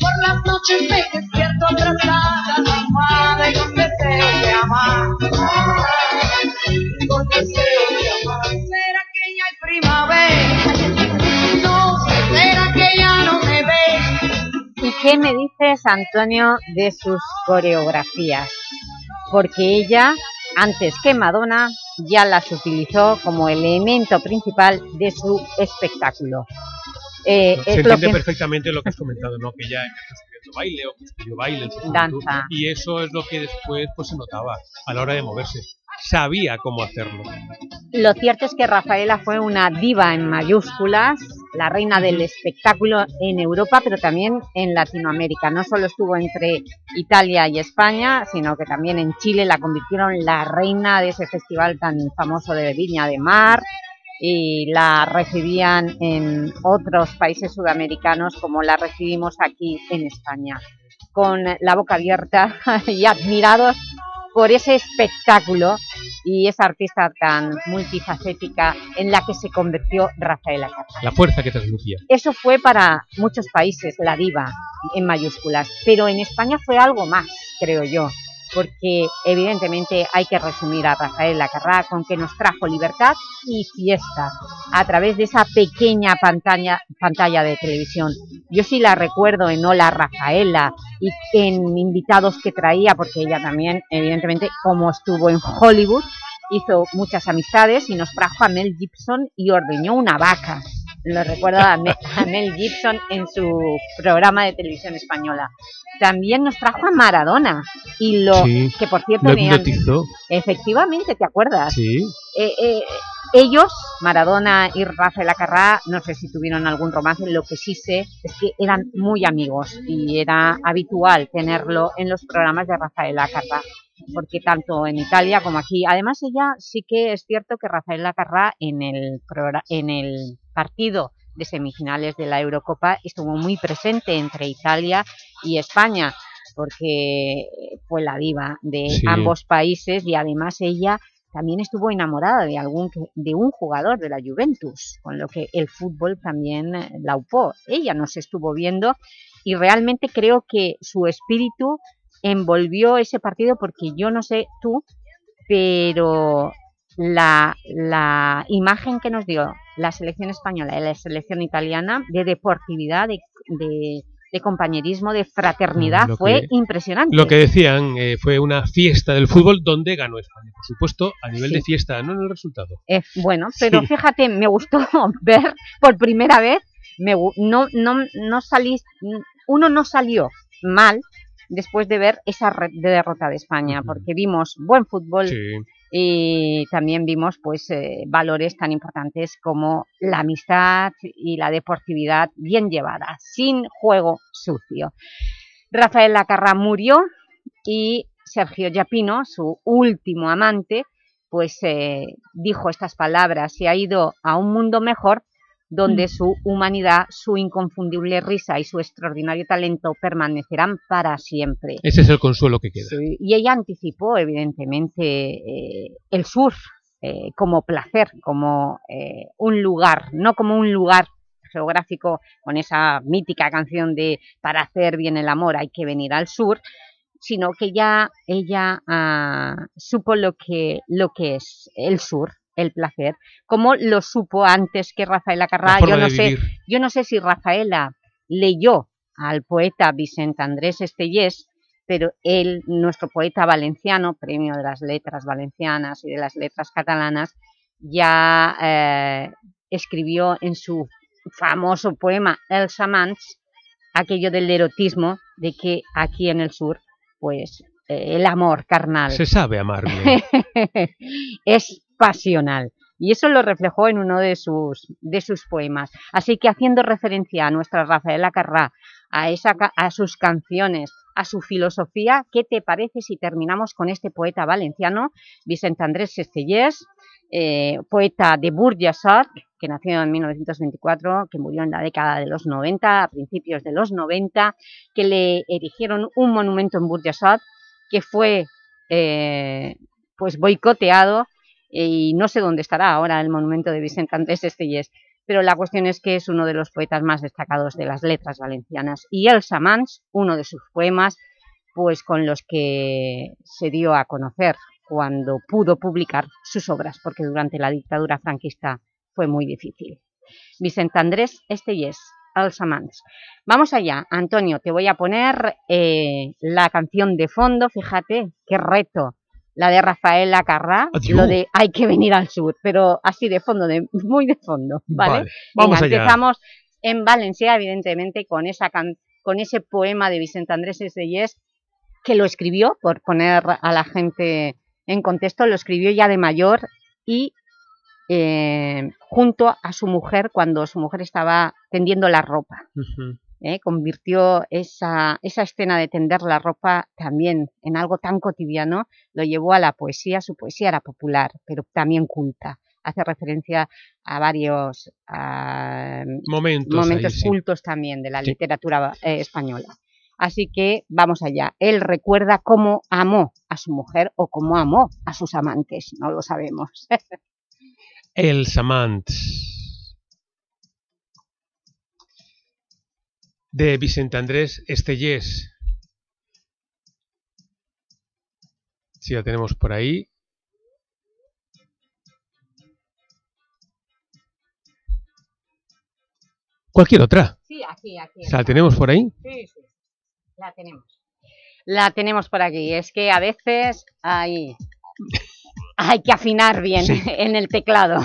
Por las noches me despierto qué me dices, Antonio, de sus coreografías? Porque ella, antes que Madonna, ya las utilizó como elemento principal de su espectáculo. Eh, Se es entiende que... perfectamente lo que has comentado, ¿no? Que ella empezó estudiando baile o que estudió baile en su Danza. y eso es lo que después pues, se notaba a la hora de moverse. Sabía cómo hacerlo. Lo cierto es que Rafaela fue una diva en mayúsculas, la reina del espectáculo en Europa, pero también en Latinoamérica. No solo estuvo entre Italia y España, sino que también en Chile la convirtieron la reina de ese festival tan famoso de Viña de Mar y la recibían en otros países sudamericanos como la recibimos aquí en España, con la boca abierta [LAUGHS] y admirados por ese espectáculo y esa artista tan multifacética en la que se convirtió Rafaela Carrà. La fuerza que transmitía. Eso fue para muchos países, la diva, en mayúsculas, pero en España fue algo más, creo yo, porque evidentemente hay que resumir a Rafaela Carrà con que nos trajo libertad y fiesta a través de esa pequeña pantalla, pantalla de televisión. Yo sí la recuerdo en Hola Rafaela y en invitados que traía, porque ella también, evidentemente, como estuvo en Hollywood, hizo muchas amistades y nos trajo a Mel Gibson y ordeñó una vaca. Lo recuerdo a Mel, a Mel Gibson en su programa de televisión española. También nos trajo a Maradona y lo Sí, que por cierto lo me han- hipnotizó. efectivamente, ¿te acuerdas? Sí. Eh, eh, ellos, Maradona y Rafael Acarrá, no sé si tuvieron algún romance, lo que sí sé es que eran muy amigos y era habitual tenerlo en los programas de Rafael Acarrá, porque tanto en Italia como aquí, además ella sí que es cierto que Rafael Acarrá en el, en el partido de semifinales de la Eurocopa estuvo muy presente entre Italia y España, porque fue la diva de Sí. ambos países y además ella también estuvo enamorada de algún de un jugador de la Juventus, con lo que el fútbol también la upó. Ella nos estuvo viendo y realmente creo que su espíritu envolvió ese partido porque yo no sé tú, pero la, la imagen que nos dio la selección española y la selección italiana de deportividad, de, de- de compañerismo, de fraternidad, Lo fue que- impresionante. Lo que decían eh, fue una fiesta del fútbol donde ganó España, por supuesto, a nivel Sí. de fiesta, no en el resultado. Eh, bueno, pero Sí. fíjate, me gustó [LAUGHS] ver por primera vez, me, no, no, no salí, uno no salió mal después de ver esa de derrota de España, porque vimos buen fútbol y también vimos pues eh, valores tan importantes como la amistad y la deportividad bien llevada, sin juego sucio. Rafael Lacarra murió y Sergio Yapino, su último amante, pues eh, dijo estas palabras, se ha ido a un mundo mejor donde su humanidad, su inconfundible risa y su extraordinario talento permanecerán para siempre. Ese es el consuelo que queda. Sí, y ella anticipó, evidentemente, eh, el surf eh, como placer, como eh, un lugar, no como un lugar geográfico con esa mítica canción de para hacer bien el amor hay que venir al sur, sino que ya ella ah, supo lo que, lo que es el sur, el placer, como lo supo antes que Rafaela Carrà. forma Yo no, sé, yo no sé si Rafaela leyó al poeta Vicente Andrés Estellés, pero él, nuestro poeta valenciano, premio de las letras valencianas y de las letras catalanas, ya eh, escribió en su famoso poema Els amants aquello del erotismo de que aquí en el sur pues eh, el amor carnal Se sabe amar bien. [LAUGHS] es pasional. Y eso lo reflejó en uno de sus, de sus poemas. Así que haciendo referencia a nuestra Rafaela Carrá, a, esa, a sus canciones, a su filosofía, ¿qué te parece si terminamos con este poeta valenciano, Vicente Andrés Estellés, eh, poeta de Burjasot, que nació en 1924, que murió en la década de los 90, a principios de los 90, que le erigieron un monumento en Burjasot, que fue eh, pues boicoteado y no sé dónde estará ahora el monumento de Vicente Andrés Estellés, pero la cuestión es que es uno de los poetas más destacados de las letras valencianas. Y Elsa Mans, uno de sus poemas, pues con los que se dio a conocer cuando pudo publicar sus obras, porque durante la dictadura franquista fue muy difícil. Vicente Andrés Estellés, Elsa Mans. Vamos allá, Antonio, te voy a poner eh, la canción de fondo, fíjate, qué reto, la de Rafaela Carrá, Adiós. lo de Hay que venir al sur, pero así de fondo, de, muy de fondo, ¿vale? Vale, vamos Venga, allá. empezamos en Valencia, evidentemente, con, esa can- con ese poema de Vicente Andrés Estellés, que lo escribió, por poner a la gente en contexto, lo escribió ya de mayor y eh, junto a su mujer, cuando su mujer estaba tendiendo la ropa. ¿Eh? Convirtió esa, esa escena de tender la ropa también en algo tan cotidiano, lo llevó a la poesía, su poesía era popular, pero también culta. Hace referencia a varios Momentos momentos ahí, sí. cultos también de la Sí. literatura eh, española. Así que vamos allá. Él recuerda cómo amó a su mujer o cómo amó a sus amantes, no lo sabemos. [LAUGHS] Els amants. De Vicente Andrés Estellés. Si la tenemos por ahí. Cualquier otra. Sí, aquí, aquí. ¿La tenemos por ahí? Sí, sí, la tenemos. La tenemos por aquí. Es que a veces hay, hay que afinar bien Sí. en el teclado.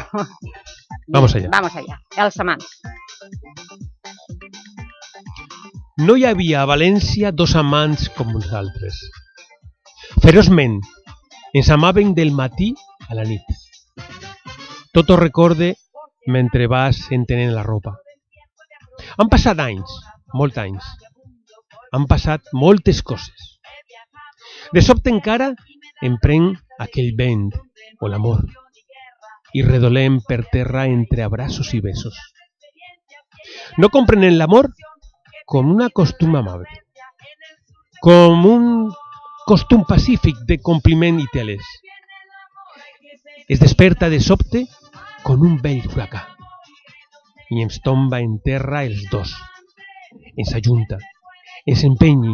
Vamos allá. Vamos allá. Elsa Mans. No hi havia a València dos amants com nosaltres. Feroçment, ens amaven del matí a la nit. Tot ho recorde mentre vas entenent la ropa. Han passat anys, molts anys. Han passat moltes coses. De sobte encara em pren aquell vent o l'amor i redolem per terra entre abraços i besos. No comprenen l'amor com una costum amable, com un costum pacífic de compliment i teles. Es desperta de sobte con un vell huracà i ens tomba en terra els dos. Ens ajunta, ens empenyi.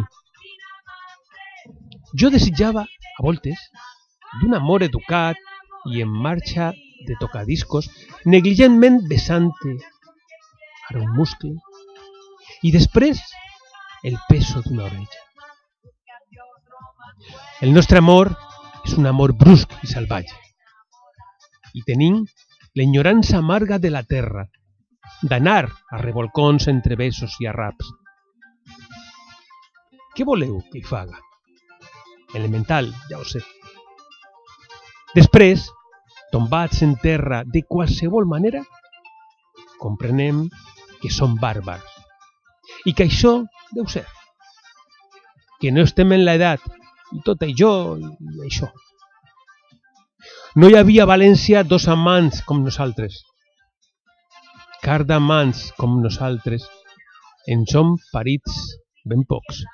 Jo desitjava, a voltes, d'un amor educat i en marxa de tocadiscos, negligentment besant-te ara un muscle i després el peso d'una orella. El nostre amor és un amor brusc i salvatge. I tenim l'enyorança amarga de la terra, d'anar a revolcons entre besos i arraps. Què voleu que hi faga? Elemental, ja ho sé. Després, tombats en terra de qualsevol manera, comprenem que som bàrbars i que això deu ser. Que no estem en l'edat i tot això i això. No hi havia a València dos amants com nosaltres. Car d'amants com nosaltres en som parits ben pocs.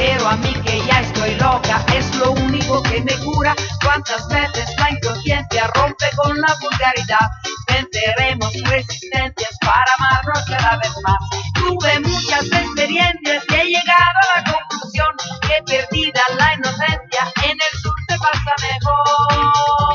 Pero a mí que ya estoy loca es lo único que me cura. Cuántas veces la inconsciencia rompe con la vulgaridad. Venceremos resistencias para amarnos cada vez más. Tuve muchas experiencias y he llegado a la conclusión que perdida la inocencia en el sur se pasa mejor.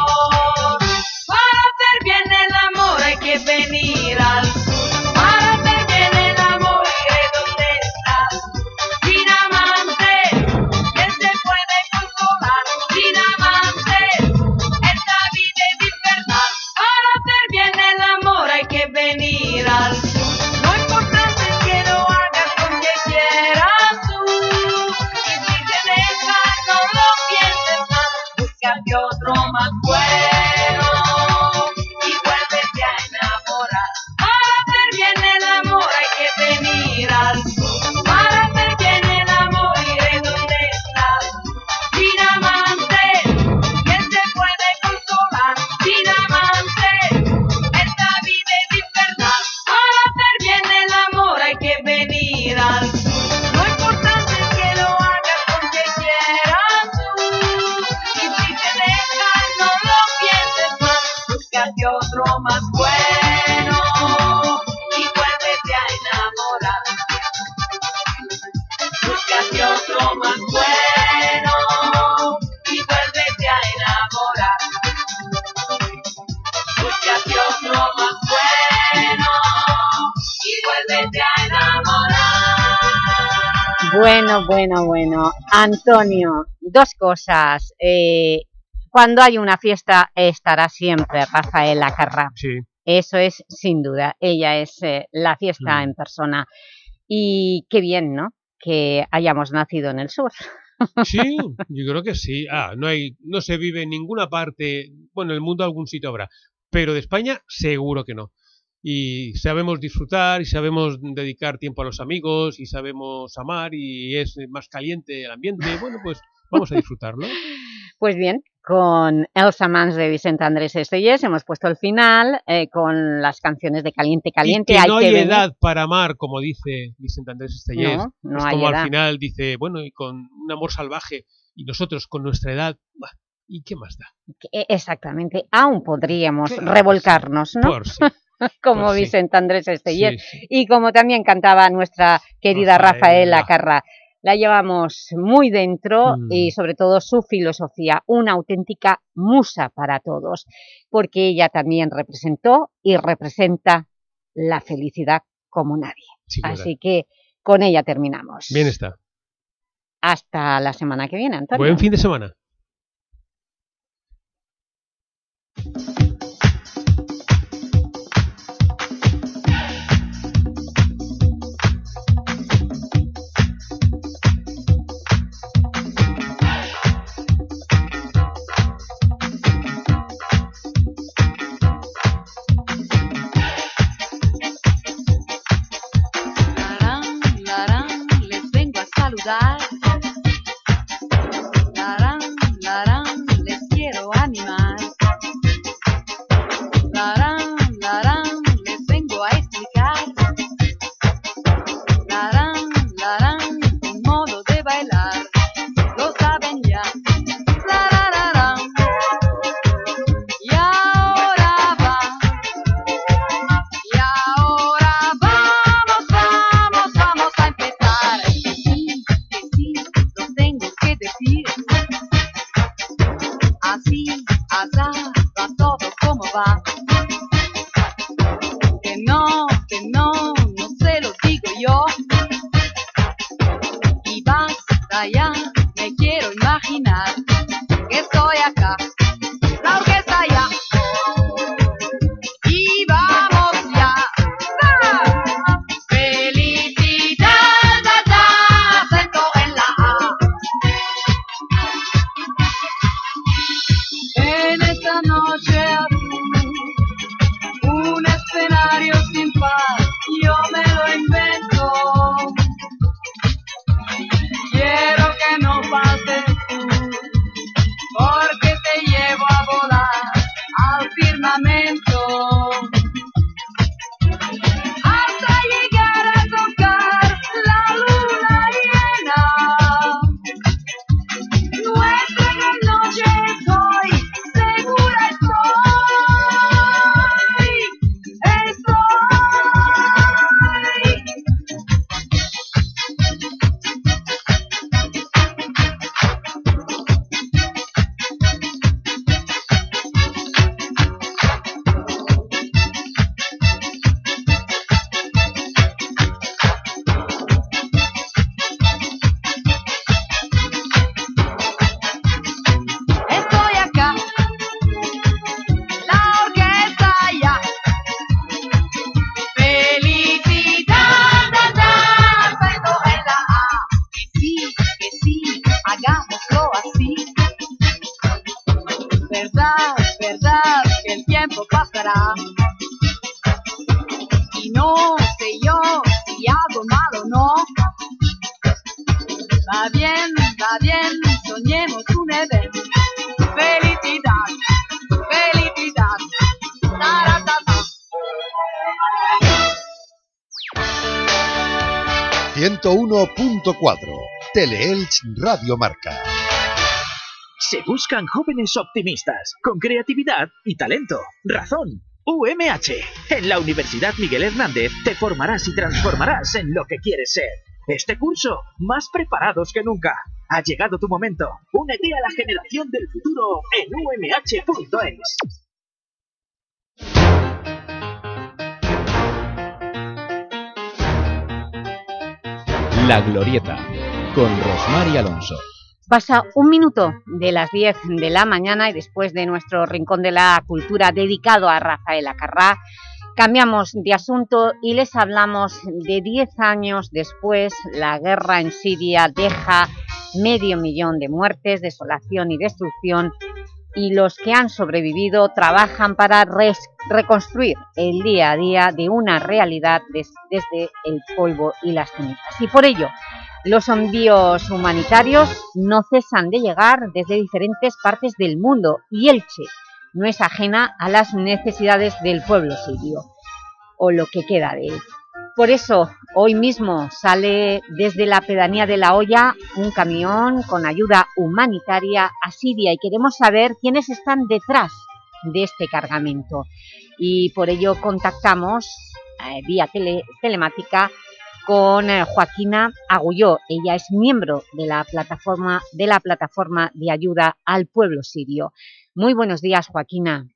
Bueno, bueno, bueno. Antonio, dos cosas. Eh, cuando hay una fiesta estará siempre Rafaela Carrá. Sí. Eso es sin duda. Ella es eh, la fiesta en persona. Y qué bien, ¿no? Que hayamos nacido en el sur. Sí, yo creo que sí. Ah, no hay, no se vive en ninguna parte, bueno, en el mundo algún sitio habrá, pero de España seguro que no. Y sabemos disfrutar y sabemos dedicar tiempo a los amigos y sabemos amar y es más caliente el ambiente. Bueno, pues vamos a disfrutarlo. [LAUGHS] Pues bien, con Elsa Mans de Vicente Andrés Estellés hemos puesto el final eh, con las canciones de Caliente Caliente. Y que no hay edad para amar, como dice Vicente Andrés Estellés. No, no es hay como edad. al final dice, bueno, y con un amor salvaje y nosotros con nuestra edad, bah, ¿y qué más da? Que- Exactamente, aún podríamos Claro, revolcarnos, ¿no? Por sí. [LAUGHS] [LAUGHS] como sí. Vicente Andrés Estellés. Sí. Y como también cantaba nuestra querida Rafaela. Rafaela Carrá. La llevamos muy dentro Mm. y sobre todo su filosofía, una auténtica musa para todos, porque ella también representó y representa la felicidad como nadie. Así que con ella terminamos. Bien está. Hasta la semana que viene, Antonio. Buen fin de semana. Radio Marca. Se buscan jóvenes optimistas, con creatividad y talento. Razón. UMH. En la Universidad Miguel Hernández te formarás y transformarás en lo que quieres ser. Este curso, más preparados que nunca. Ha llegado tu momento. Únete a la generación del futuro en umh.es. La Glorieta, con Rosmar y Alonso. Pasa un minuto de las 10 de la mañana y después de nuestro Rincón de la Cultura dedicado a Rafael Acarrá, cambiamos de asunto y les hablamos de 10 años después, la guerra en Siria deja medio millón de muertes, desolación y destrucción y los que han sobrevivido trabajan para reconstruir el día a día de una realidad des- desde el polvo y las cenizas. Y por ello, los envíos humanitarios no cesan de llegar desde diferentes partes del mundo y Elche no es ajena a las necesidades del pueblo sirio, o lo que queda de él. Por eso, hoy mismo sale desde la pedanía de La Hoya un camión con ayuda humanitaria a Siria y queremos saber quiénes están detrás de este cargamento. Y por ello contactamos eh, vía tele- telemática con eh, Joaquina Agulló. Ella es miembro de la, plataforma, de la plataforma de ayuda al pueblo sirio. Muy buenos días, Joaquina.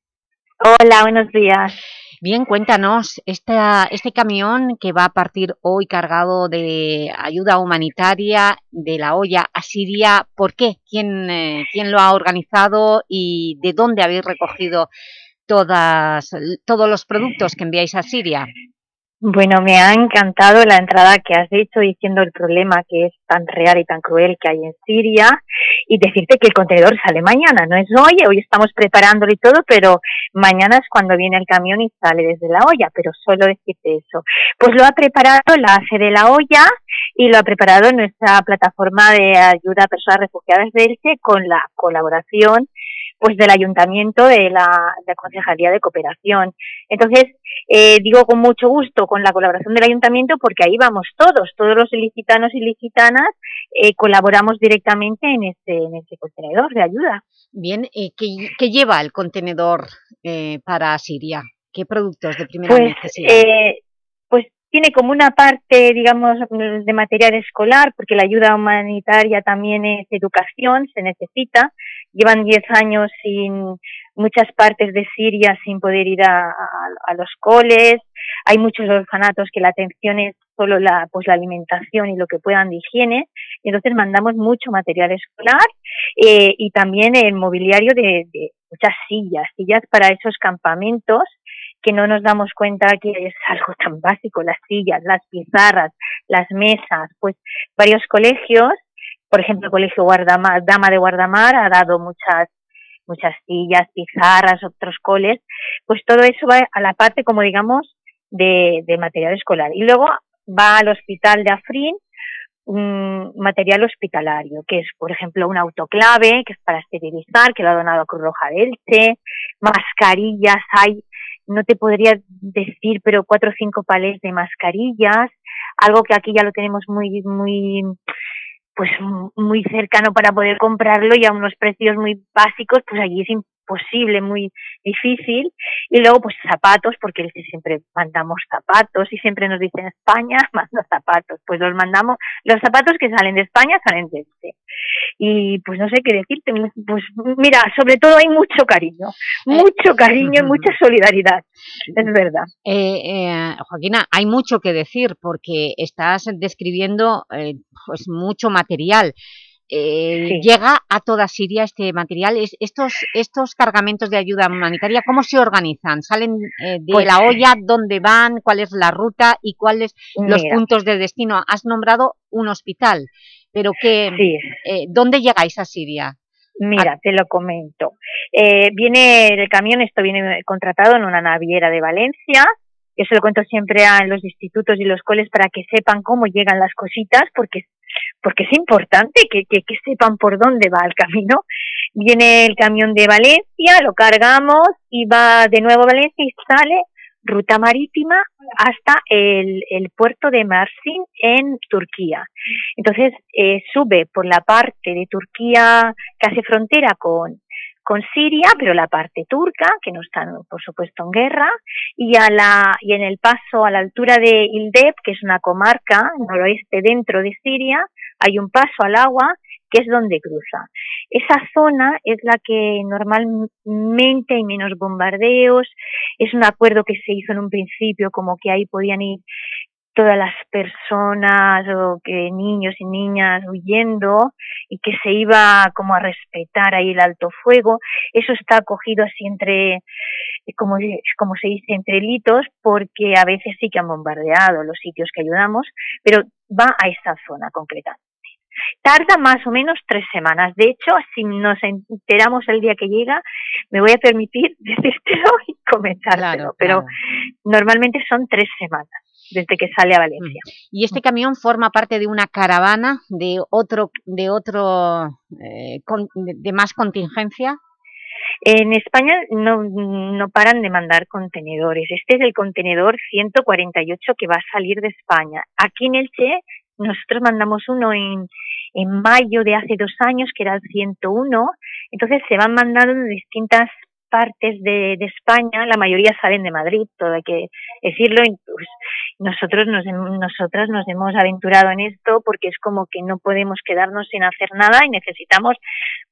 Hola, buenos días. Bien, cuéntanos, esta, este camión que va a partir hoy cargado de ayuda humanitaria de la olla a Siria, ¿por qué? ¿Quién, eh, quién lo ha organizado y de dónde habéis recogido todas, todos los productos que enviáis a Siria? Bueno, me ha encantado la entrada que has hecho diciendo el problema que es tan real y tan cruel que hay en Siria y decirte que el contenedor sale mañana, no es hoy, hoy estamos preparándolo y todo, pero mañana es cuando viene el camión y sale desde la olla, pero solo decirte eso. Pues lo ha preparado la ACE de la olla y lo ha preparado nuestra plataforma de ayuda a personas refugiadas de Elche con la colaboración pues del ayuntamiento de la, de la Concejalía de Cooperación. Entonces, eh, digo con mucho gusto con la colaboración del ayuntamiento porque ahí vamos todos, todos los ilicitanos y ilicitanas eh, colaboramos directamente en este, en este contenedor de ayuda. Bien, eh, ¿qué, qué lleva el contenedor eh, para Siria? ¿Qué productos de primera Pues, necesidad? eh, pues tiene como una parte, digamos, de material escolar, porque la ayuda humanitaria también es educación, se necesita. Llevan 10 años sin muchas partes de Siria sin poder ir a, los coles. Hay muchos orfanatos que la atención es solo la, pues la alimentación y lo que puedan de higiene. Entonces mandamos mucho material escolar eh, y también el mobiliario de, de muchas sillas, sillas para esos campamentos que no nos damos cuenta que es algo tan básico, las sillas, las pizarras, las mesas, pues varios colegios, por ejemplo el colegio Guardamar, Dama de Guardamar ha dado muchas muchas sillas, pizarras, otros coles, pues todo eso va a la parte como digamos de, de material escolar. Y luego va al hospital de Afrin un material hospitalario, que es, por ejemplo, un autoclave, que es para esterilizar, que lo ha donado Cruz Roja de Elche, mascarillas, hay, no te podría decir, pero cuatro o cinco palés de mascarillas, algo que aquí ya lo tenemos muy, muy, pues muy cercano para poder comprarlo y a unos precios muy básicos, pues allí es imposible, muy difícil. Y luego, pues zapatos, porque siempre mandamos zapatos y siempre nos dicen España, [LAUGHS] manda zapatos. Pues los mandamos, los zapatos que salen de España salen de este. Y pues no sé qué decirte, pues mira, sobre todo hay mucho cariño, mucho cariño y mucha solidaridad, es verdad. Eh, eh, Joaquina, hay mucho que decir porque estás describiendo eh, pues mucho material. Eh, ¿Llega a toda Siria este material? Es- estos, ¿Estos cargamentos de ayuda humanitaria cómo se organizan? ¿Salen eh, de Pues- la olla? ¿Dónde van? ¿Cuál es la ruta? ¿Y cuáles los puntos de destino? Has nombrado un hospital, pero que, Sí. eh, ¿dónde llegáis a Siria? Mira, te lo comento. Eh, viene el camión, esto viene contratado en una naviera de Valencia. Yo se lo cuento siempre a los institutos y los coles para que sepan cómo llegan las cositas, porque, porque es importante que, que, sepan por dónde va el camino. Viene el camión de Valencia, lo cargamos y va de nuevo a Valencia y sale ruta marítima hasta el, el puerto de Mersin en Turquía. Entonces eh, sube por la parte de Turquía que hace frontera con, con Siria, pero la parte turca, que no están, por supuesto, en guerra, y, a la, y en el paso a la altura de Ildeb, que es una comarca noroeste dentro de Siria, hay un paso al agua que es donde cruza. Esa zona es la que normalmente hay menos bombardeos, es un acuerdo que se hizo en un principio como que ahí podían ir todas las personas o que niños y niñas huyendo y que se iba como a respetar ahí el alto fuego. Eso está acogido así entre, como, como se dice, entre hitos porque a veces sí que han bombardeado los sitios que ayudamos, pero va a esa zona concreta. Tarda más o menos tres semanas. De hecho, si nos enteramos el día que llega, me voy a permitir [LAUGHS] decírtelo y comentártelo, pero normalmente son tres semanas desde que sale a Valencia. ¿Y este camión forma parte de una caravana de otro, de otro, eh, con, de más contingencia? En España no, no paran de mandar contenedores. Este es el contenedor 148 que va a salir de España. Aquí en Elche nosotros mandamos uno en, en mayo de hace dos años, que era el 101. Entonces se van mandando distintas partes de, España, la mayoría salen de Madrid, todo hay que decirlo. Pues, nosotros nos, nosotras nos hemos aventurado en esto porque es como que no podemos quedarnos sin hacer nada y necesitamos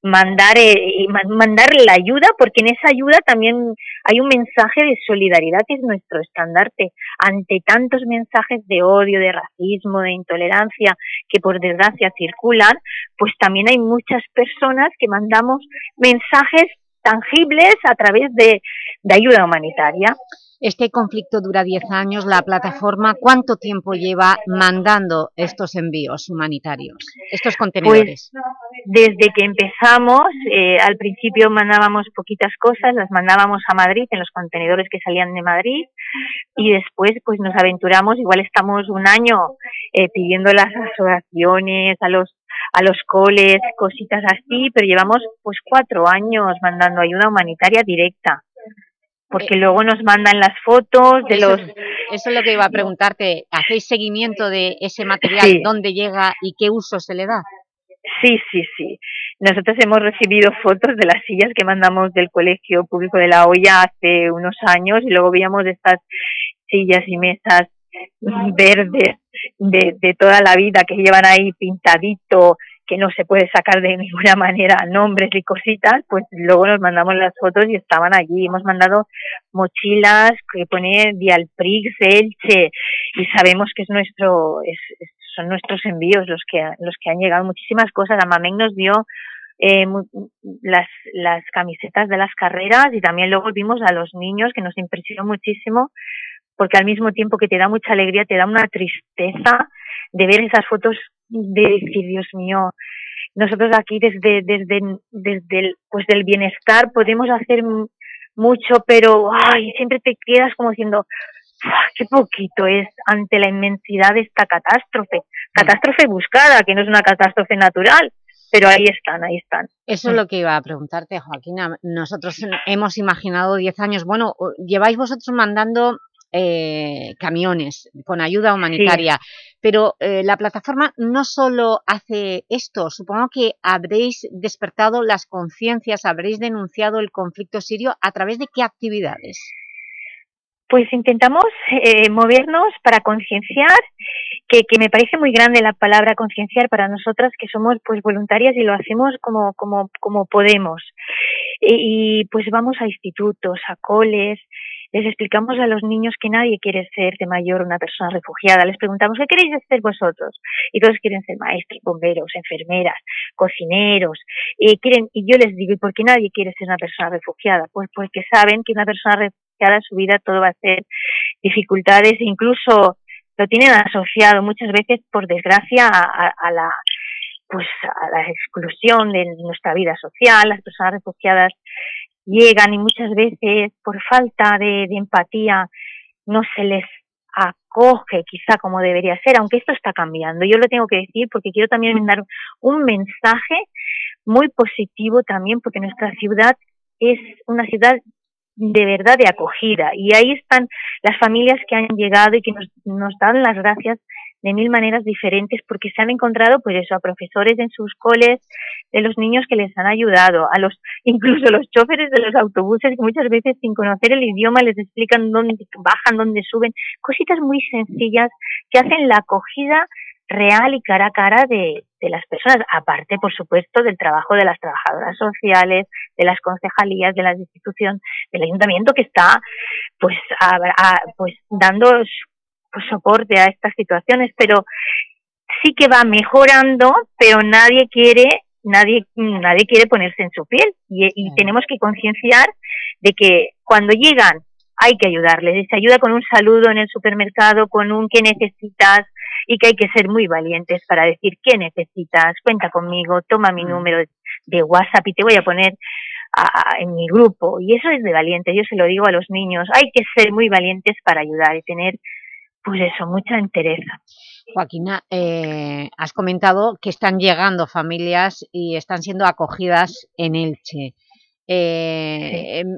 mandar, eh, mandar la ayuda porque en esa ayuda también hay un mensaje de solidaridad que es nuestro estandarte ante tantos mensajes de odio, de racismo, de intolerancia que por desgracia circulan, pues también hay muchas personas que mandamos mensajes tangibles a través de, de ayuda humanitaria. Este conflicto dura 10 años. La plataforma, ¿cuánto tiempo lleva mandando estos envíos humanitarios, estos contenedores? Pues, desde que empezamos, eh, al principio mandábamos poquitas cosas, las mandábamos a Madrid, en los contenedores que salían de Madrid, y después pues nos aventuramos, igual estamos un año eh, pidiendo las asociaciones, a los a los coles, cositas así, pero llevamos pues cuatro años mandando ayuda humanitaria directa porque Eh, luego nos mandan las fotos de Eso, los... eso es lo que iba a preguntarte. ¿Hacéis seguimiento de ese material? Sí. ¿Dónde llega y qué uso se le da? Sí, sí, sí. Nosotros hemos recibido fotos de las sillas que mandamos del Colegio Público de La Hoya hace unos años y luego veíamos estas sillas y mesas verdes de, toda la vida que llevan ahí pintadito, que no se puede sacar de [LAUGHS] ninguna manera nombres y cositas, pues luego nos mandamos las fotos y estaban allí. Hemos mandado mochilas que pone Dialprix, Elche, y sabemos que es nuestro, es, son nuestros envíos los que, los que han llegado. Muchísimas cosas. Amamén nos dio eh, las, las camisetas de las carreras y también luego vimos a los niños que nos impresionó muchísimo porque al mismo tiempo que te da mucha alegría, te da una tristeza de ver esas fotos de decir, Dios mío, nosotros aquí desde, desde, desde el, pues del bienestar podemos hacer mucho, pero ay, siempre te quedas como diciendo, "Uf, qué poquito es ante la inmensidad de esta catástrofe. Catástrofe buscada, que no es una catástrofe natural, pero ahí están, ahí están. Eso es lo que iba a preguntarte, Joaquina. Nosotros hemos imaginado 10 años. Bueno, lleváis vosotros mandando eh, camiones con ayuda humanitaria, pero eh, la plataforma no solo hace esto, supongo que habréis despertado las conciencias, habréis denunciado el conflicto sirio a través de qué actividades. Pues intentamos eh, movernos para concienciar, que, que me parece muy grande la palabra concienciar para nosotras que somos pues voluntarias y lo hacemos como, como, como podemos. Y, y, pues vamos a institutos, a coles, les explicamos a los niños que nadie quiere ser de mayor una persona refugiada, les preguntamos ¿qué queréis ser vosotros? Y todos quieren ser maestros, bomberos, enfermeras, cocineros, y quieren, y yo les digo, ¿y por qué nadie quiere ser una persona refugiada? Pues porque saben que una persona refugiada en su vida todo va a ser dificultades e incluso lo tienen asociado muchas veces, por desgracia, a la, pues a la exclusión de nuestra vida social, las personas refugiadas llegan y muchas veces por falta de, de empatía no se les acoge quizá como debería ser, aunque esto está cambiando. Yo lo tengo que decir porque quiero también dar un mensaje muy positivo también porque nuestra ciudad es una ciudad de verdad de acogida y ahí están las familias que han llegado y que nos, nos dan las gracias de mil maneras diferentes porque se han encontrado pues eso a profesores en sus coles de los niños que les han ayudado a los [LAUGHS] incluso los choferes de los autobuses que muchas veces sin conocer el idioma les explican dónde bajan dónde suben cositas muy sencillas que hacen la acogida real y cara a cara de, de las personas, aparte, por supuesto, del trabajo de las trabajadoras sociales, de las concejalías, de las instituciones, del ayuntamiento que está, pues, a, pues dando pues, soporte a estas situaciones, pero sí que va mejorando, pero nadie quiere nadie nadie quiere ponerse en su piel. Y, y tenemos que concienciar de que cuando llegan hay que ayudarles, se ayuda con un saludo en el supermercado, con un que necesitas y que hay que ser muy valientes para decir qué necesitas, cuenta conmigo, toma mi número de WhatsApp y te voy a poner a, a, en mi grupo y eso es de valiente, yo se lo digo a los niños, hay que ser muy valientes para ayudar y tener pues eso, mucha entereza. Joaquina, eh, has comentado que están llegando familias y están siendo acogidas en Elche. Eh, sí.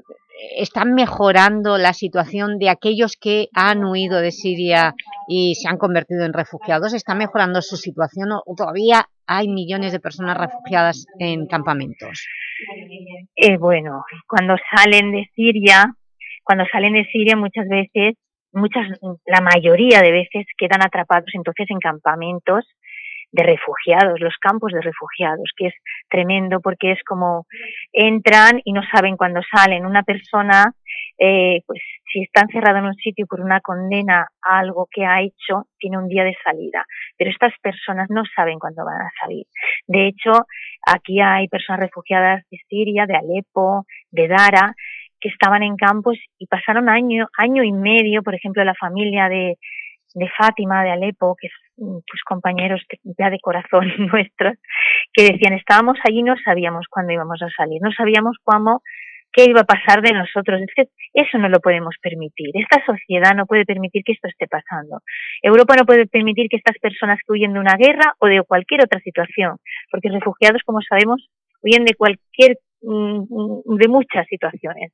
¿Están mejorando la situación de aquellos que han huido de Siria y se han convertido en refugiados? ¿Está mejorando su situación o todavía hay millones de personas refugiadas en campamentos? Eh, bueno, cuando salen de Siria, cuando salen de Siria muchas veces muchas, la mayoría de veces quedan atrapados entonces en campamentos de refugiados, los campos de refugiados, que es tremendo porque es como entran y no saben cuándo salen. Una persona, eh, pues si está encerrada en un sitio por una condena a algo que ha hecho, tiene un día de salida. Pero estas personas no saben cuándo van a salir. De hecho, aquí hay personas refugiadas de Siria, de Alepo, de Dara, que estaban en campos y pasaron año, año y medio, por ejemplo, la familia de, de Fátima, de Alepo, que es pues, compañeros ya de corazón [LAUGHS] nuestros, que decían, estábamos allí y no sabíamos cuándo íbamos a salir, no sabíamos cómo, qué iba a pasar de nosotros. Es que eso no lo podemos permitir. Esta sociedad no puede permitir que esto esté pasando. Europa no puede permitir que estas personas que huyen de una guerra o de cualquier otra situación, porque refugiados, como sabemos, huyen de cualquier, de muchas situaciones.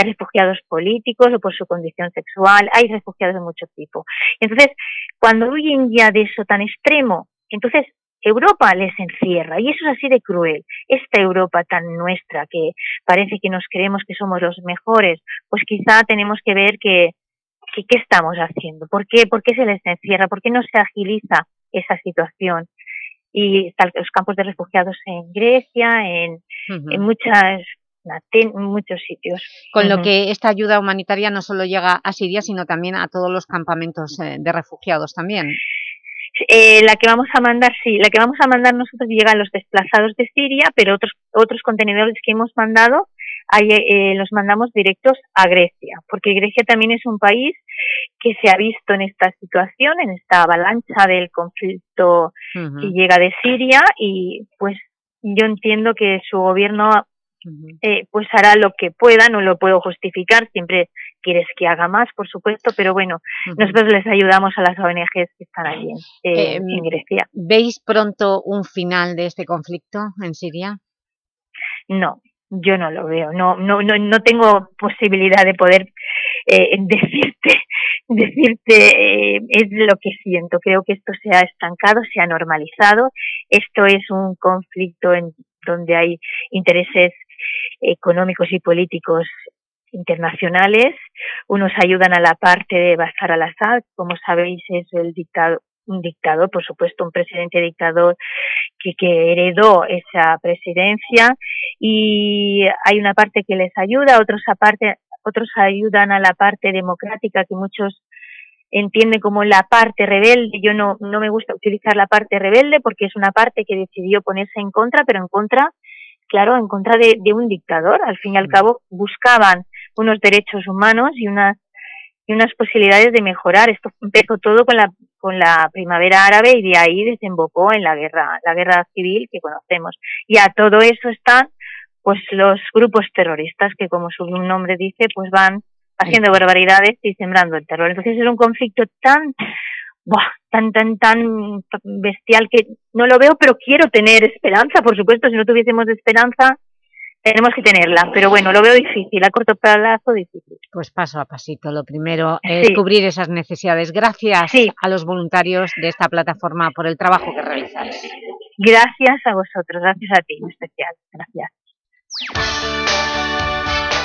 Hay refugiados políticos o por su condición sexual, hay refugiados de mucho tipo. Entonces, cuando huyen ya de eso tan extremo, entonces Europa les encierra y eso es así de cruel. Esta Europa tan nuestra que parece que nos creemos que somos los mejores, pues quizá tenemos que ver que, que qué estamos haciendo, por qué, por qué se les encierra, por qué no se agiliza esa situación. Y los campos de refugiados en Grecia, en, uh -huh. en muchas en muchos sitios. Con uh -huh. lo que esta ayuda humanitaria no solo llega a Siria, sino también a todos los campamentos eh, de refugiados también. Eh, la que vamos a mandar, sí, la que vamos a mandar nosotros llega a los desplazados de Siria, pero otros, otros contenedores que hemos mandado ahí, eh, los mandamos directos a Grecia, porque Grecia también es un país que se ha visto en esta situación, en esta avalancha del conflicto uh -huh. que llega de Siria y pues yo entiendo que su gobierno eh, pues hará lo que pueda, no lo puedo justificar, siempre quieres que haga más, por supuesto, pero bueno, uh -huh. nosotros les ayudamos a las ONGs que están allí en, eh, en Grecia. ¿Veis pronto un final de este conflicto en Siria? No, yo no lo veo, no, no, no, no tengo posibilidad de poder eh, [LAUGHS] decirte, decirte eh, es lo que siento. Creo que esto se ha estancado, se ha normalizado. Esto es un conflicto en donde hay intereses económicos y políticos internacionales. Unos ayudan a la parte de Bashar al-Assad, como sabéis es el dictador un dictador, por supuesto, un presidente dictador que, que, heredó esa presidencia y hay una parte que les ayuda, otros aparte, otros ayudan a la parte democrática que muchos entienden como la parte rebelde. Yo no, no me gusta utilizar la parte rebelde porque es una parte que decidió ponerse en contra, pero en contra, claro, en contra de, de un dictador. Al fin y al cabo buscaban unos derechos humanos y unas y unas posibilidades de mejorar. Esto empezó todo con la con la primavera árabe y de ahí desembocó en la guerra, la guerra civil que conocemos. Y a todo eso están pues los grupos terroristas que como su nombre dice pues van haciendo barbaridades y sembrando el terror. Entonces es un conflicto tan buah, tan tan tan bestial que no lo veo, pero quiero tener esperanza, por supuesto, si no tuviésemos esperanza tenemos que tenerla, pero bueno, lo veo difícil, a corto plazo difícil. Pues paso a pasito. Lo primero es Sí. cubrir esas necesidades. Gracias a los voluntarios de esta plataforma por el trabajo que realizáis. Gracias a vosotros, gracias a ti en especial. Gracias.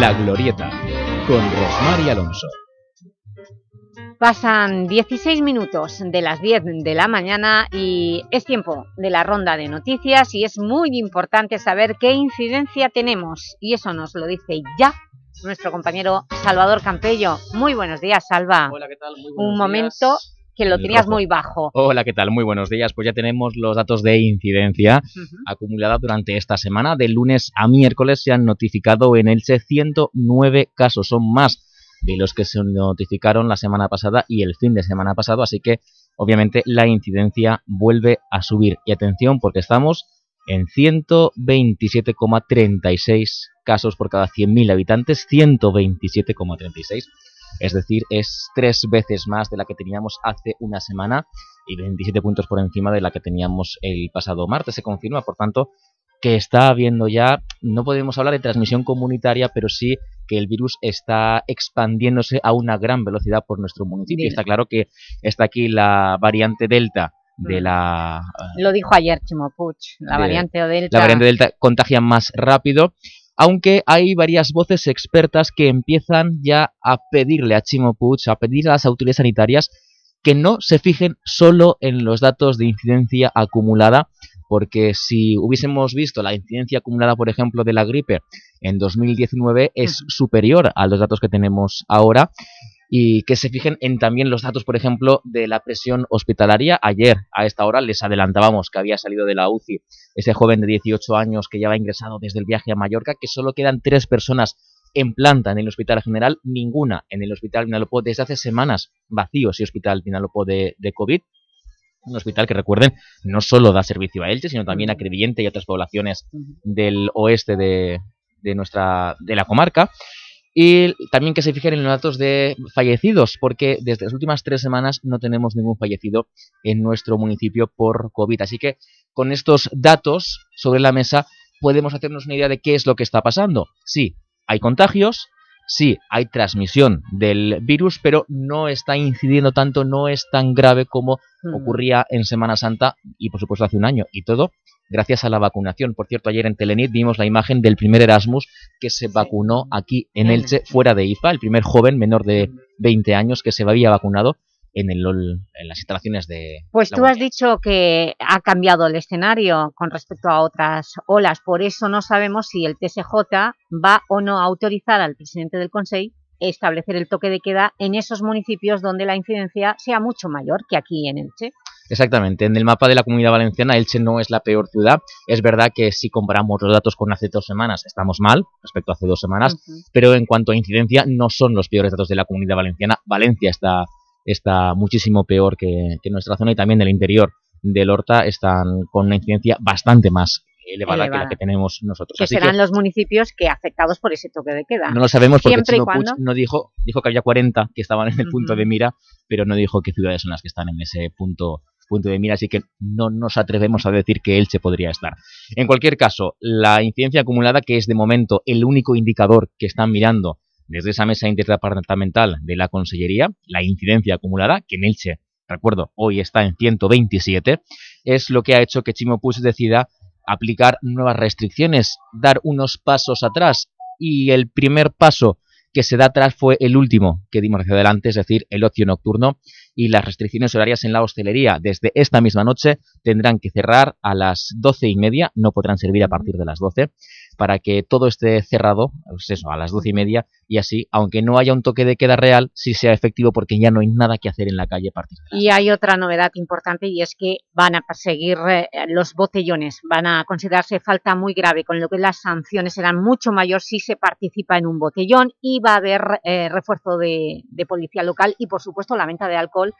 La Glorieta, con Rosmar y Alonso. Pasan 16 minutos de las 10 de la mañana y es tiempo de la ronda de noticias y es muy importante saber qué incidencia tenemos y eso nos lo dice ya nuestro compañero Salvador Campello. Muy buenos días, Salva. Hola, ¿qué tal? Muy buenos Un días. momento que lo El tenías rojo. muy bajo. Hola, ¿qué tal? Muy buenos días. Pues ya tenemos los datos de incidencia acumulada durante esta semana. De lunes a miércoles se han notificado en Elche 109 casos. Son más de los que se notificaron la semana pasada y el fin de semana pasado. Así que, obviamente, la incidencia vuelve a subir. Y atención, porque estamos en 127,36 casos por cada 100.000 habitantes. 127,36 es decir, es tres veces más de la que teníamos hace una semana y 27 puntos por encima de la que teníamos el pasado martes. Se confirma, por tanto, que está habiendo ya, no podemos hablar de transmisión comunitaria, pero sí que el virus está expandiéndose a una gran velocidad por nuestro municipio. Dime. Está claro que está aquí la variante Delta de la Lo dijo ayer Chimo Puig, la de- variante Delta. la variante Delta contagia más rápido, aunque hay varias voces expertas que empiezan ya a pedirle a Chimo Puig, a pedir a las autoridades sanitarias que no se fijen solo en los datos de incidencia acumulada, porque si hubiésemos visto la incidencia acumulada, por ejemplo, de la gripe en 2019, es superior a los datos que tenemos ahora, y que se fijen en también los datos, por ejemplo, de la presión hospitalaria. Ayer, a esta hora, les adelantábamos que había salido de la UCI ese joven de 18 años que ya va ingresado desde el viaje a Mallorca, que solo quedan tres personas en planta en el Hospital General, ninguna en el Hospital Vinalopó desde hace semanas, vacío ese Hospital Vinalopó de, de COVID. Un hospital que, recuerden, no solo da servicio a Elche, sino también a Crevillente y a otras poblaciones del oeste de, de nuestra, de la comarca. Y también que se fijen en los datos de fallecidos, porque desde las últimas tres semanas no tenemos ningún fallecido en nuestro municipio por COVID. Así que con estos datos sobre la mesa podemos hacernos una idea de qué es lo que está pasando. Sí, hay contagios, sí, hay transmisión del virus, pero no está incidiendo tanto, no es tan grave como Mm. ocurría en Semana Santa y por supuesto hace un año. Y todo gracias a la vacunación. Por cierto, ayer en Telenit vimos la imagen del primer Erasmus que se vacunó aquí en En Elche, fuera de IFA, el primer joven menor de 20 años que se había vacunado en, el, en las instalaciones de Pues tú has dicho que ha cambiado el escenario con respecto a otras olas, por eso no sabemos si el TSJ va o no a autorizar al presidente del Consejo establecer el toque de queda en esos municipios donde la incidencia sea mucho mayor que aquí en Elche. Exactamente, en el mapa de la Comunidad Valenciana Elche no es la peor ciudad. Es verdad que si comparamos los datos con hace dos semanas estamos mal respecto a hace dos semanas, pero en cuanto a incidencia no son los peores datos de la Comunidad Valenciana. Valencia está, está muchísimo peor que, que nuestra zona y también el interior del Horta están con una incidencia bastante más elevada, que la que tenemos nosotros. que Así serán que los municipios que afectados por ese toque de queda. no lo sabemos porque Chimo Puig no dijo, dijo que había 40 que estaban en el punto de mira, pero no dijo qué ciudades son las que están en ese punto, punto de mira, así que no nos atrevemos a decir que Elche podría estar. En cualquier caso, la incidencia acumulada, que es de momento el único indicador que están mirando desde esa mesa interdepartamental de la Consellería, la incidencia acumulada, que en Elche, recuerdo, hoy está en 127, es lo que ha hecho que Chimo Puig decida aplicar nuevas restricciones, dar unos pasos atrás y el primer paso que se da atrás fue el último que dimos hacia adelante, es decir, el ocio nocturno y las restricciones horarias en la hostelería. Desde esta misma noche tendrán que cerrar a las doce y media, no podrán servir a partir de las 12, para que todo esté cerrado, pues eso, a las doce y media, y así, aunque no haya un toque de queda real, sí sea efectivo porque ya no hay nada que hacer en la calle a Y hay otra novedad importante y es que van a perseguir eh, los botellones, van a considerarse falta muy grave, con lo que las sanciones serán mucho mayor si se participa en un botellón y va a haber eh, refuerzo de, de policía local y, por supuesto, la venta de alcohol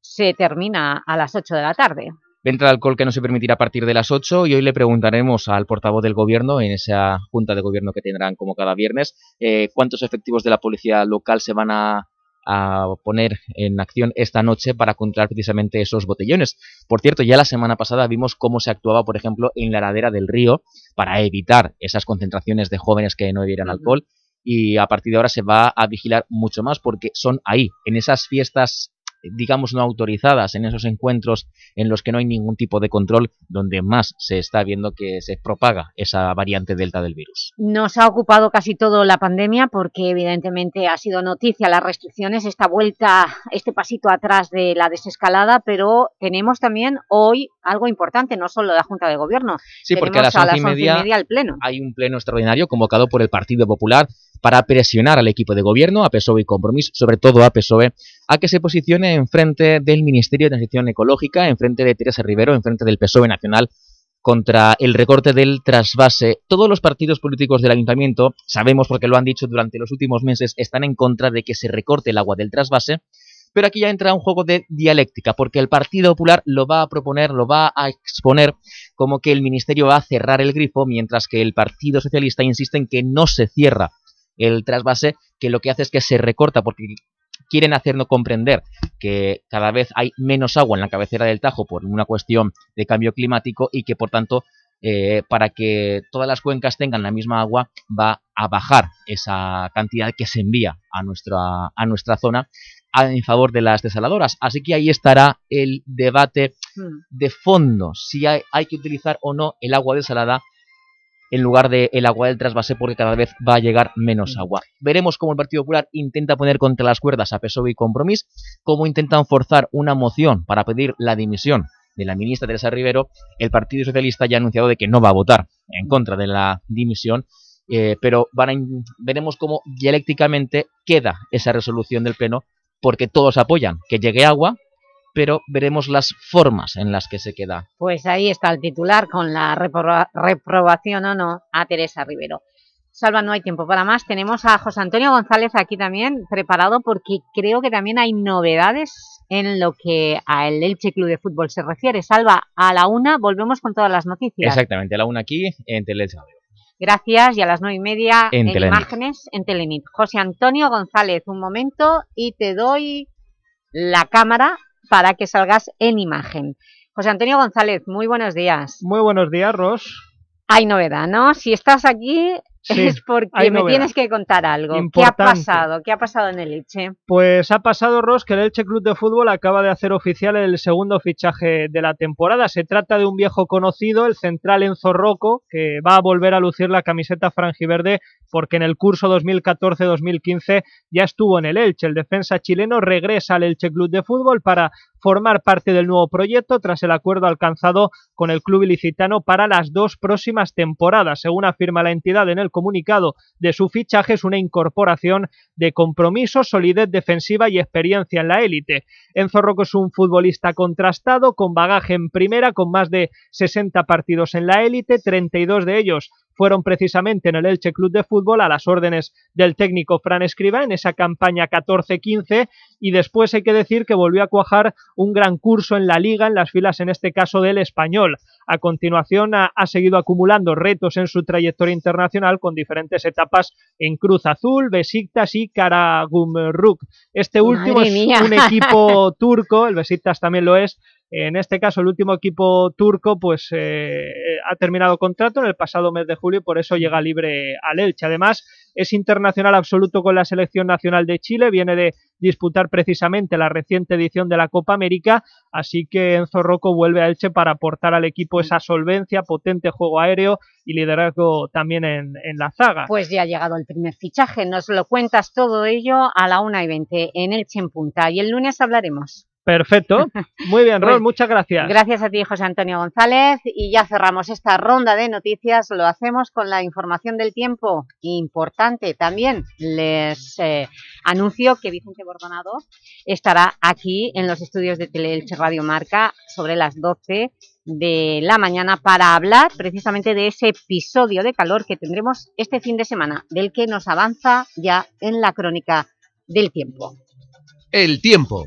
se termina a las 8 de la tarde. Venta de alcohol que no se permitirá a partir de las 8 y hoy le preguntaremos al portavoz del Gobierno en esa junta de Gobierno que tendrán como cada viernes eh, cuántos efectivos de la policía local se van a, a poner en acción esta noche para controlar precisamente esos botellones. Por cierto, ya la semana pasada vimos cómo se actuaba, por ejemplo, en la ladera del río para evitar esas concentraciones de jóvenes que no bebieran alcohol y a partir de ahora se va a vigilar mucho más porque son ahí, en esas fiestas digamos no autorizadas en esos encuentros en los que no hay ningún tipo de control donde más se está viendo que se propaga esa variante delta del virus. Nos ha ocupado casi todo la pandemia porque evidentemente ha sido noticia las restricciones, esta vuelta, este pasito atrás de la desescalada, pero tenemos también hoy algo importante, no solo la Junta de Gobierno, Sí, porque a las once y media, el pleno. hay un pleno extraordinario convocado por el Partido Popular para presionar al equipo de gobierno, a PSOE y Compromís, sobre todo a PSOE, a que se posicione en frente del Ministerio de Transición Ecológica, en frente de Teresa Rivero, en frente del PSOE Nacional, contra el recorte del trasvase. Todos los partidos políticos del Ayuntamiento, sabemos porque lo han dicho durante los últimos meses, están en contra de que se recorte el agua del trasvase, pero aquí ya entra un juego de dialéctica, porque el Partido Popular lo va a proponer, lo va a exponer como que el Ministerio va a cerrar el grifo, mientras que el Partido Socialista insiste en que no se cierra el trasvase, que lo que hace es que se recorta, porque quieren hacernos comprender que cada vez hay menos agua en la cabecera del Tajo por una cuestión de cambio climático y que, por tanto, eh, para que todas las cuencas tengan la misma agua, va a bajar esa cantidad que se envía a nuestra, a nuestra zona en favor de las desaladoras. Así que ahí estará el debate de fondo, si hay, hay que utilizar o no el agua desalada en lugar del el agua del trasvase porque cada vez va a llegar menos agua. Veremos cómo el Partido Popular intenta poner contra las cuerdas a PSOE y Compromís, cómo intentan forzar una moción para pedir la dimisión de la ministra Teresa Rivero. El Partido Socialista ya ha anunciado de que no va a votar en contra de la dimisión, eh, pero van a veremos cómo dialécticamente queda esa resolución del Pleno, porque todos apoyan que llegue agua, pero veremos las formas en las que se queda. Pues ahí está el titular con la reproba- reprobación o no a Teresa Rivero. Salva, no hay tiempo para más. Tenemos a José Antonio González aquí también preparado porque creo que también hay novedades en lo que al Elche Club de Fútbol se refiere. Salva, a la una volvemos con todas las noticias. Exactamente, a la una aquí en Teleelch Radio. Gracias y a las nueve y media En en, imágenes en Telenit. José Antonio González, un momento y te doy la cámara para que salgas en imagen. José Antonio González, muy buenos días. Muy buenos días, Ros. Hay novedad, ¿no? Si estás aquí Sí, es porque me tienes que contar algo. ¿Qué ha pasado? ¿Qué ha pasado en el Elche? Pues ha pasado, Ros, que el Elche Club de Fútbol acaba de hacer oficial el segundo fichaje de la temporada. Se trata de un viejo conocido, el central Enzo Rocco, que va a volver a lucir la camiseta franjiverde porque en el curso 2014-2015 ya estuvo en el Elche. El defensa chileno regresa al Elche Club de Fútbol para formar parte del nuevo proyecto tras el acuerdo alcanzado con el club ilicitano para las dos próximas temporadas. Según afirma la entidad en el comunicado de su fichaje, es una incorporación de compromiso, solidez defensiva y experiencia en la élite. Enzo Rocco es un futbolista contrastado, con bagaje en primera, con más de 60 partidos en la élite, 32 de ellos fueron precisamente en el Elche Club de Fútbol a las órdenes del técnico Fran Escribá en esa campaña 14-15 y después hay que decir que volvió a cuajar un gran curso en la Liga, en las filas en este caso del Español. A continuación ha, ha seguido acumulando retos en su trayectoria internacional con diferentes etapas en Cruz Azul, Besiktas y Karagümrük. Este último Madre es mía. un equipo [LAUGHS] turco, el Besiktas también lo es, En este caso, el último equipo turco pues eh, ha terminado contrato en el pasado mes de julio y por eso llega libre al Elche. Además, es internacional absoluto con la selección nacional de Chile, viene de disputar precisamente la reciente edición de la Copa América, así que Enzo Rocco vuelve a Elche para aportar al equipo esa solvencia, potente juego aéreo y liderazgo también en, en la zaga. Pues ya ha llegado el primer fichaje, nos lo cuentas todo ello a la 1 y 20 en Elche en Punta y el lunes hablaremos. Perfecto. Muy bien, Rol, Pues, muchas gracias. Gracias a ti, José Antonio González. Y ya cerramos esta ronda de noticias. Lo hacemos con la información del tiempo. Importante también. Les eh, anuncio que Vicente Bordonado estará aquí en los estudios de Teleelche Radio Marca sobre las 12 de la mañana para hablar precisamente de ese episodio de calor que tendremos este fin de semana, del que nos avanza ya en la crónica del tiempo. El tiempo,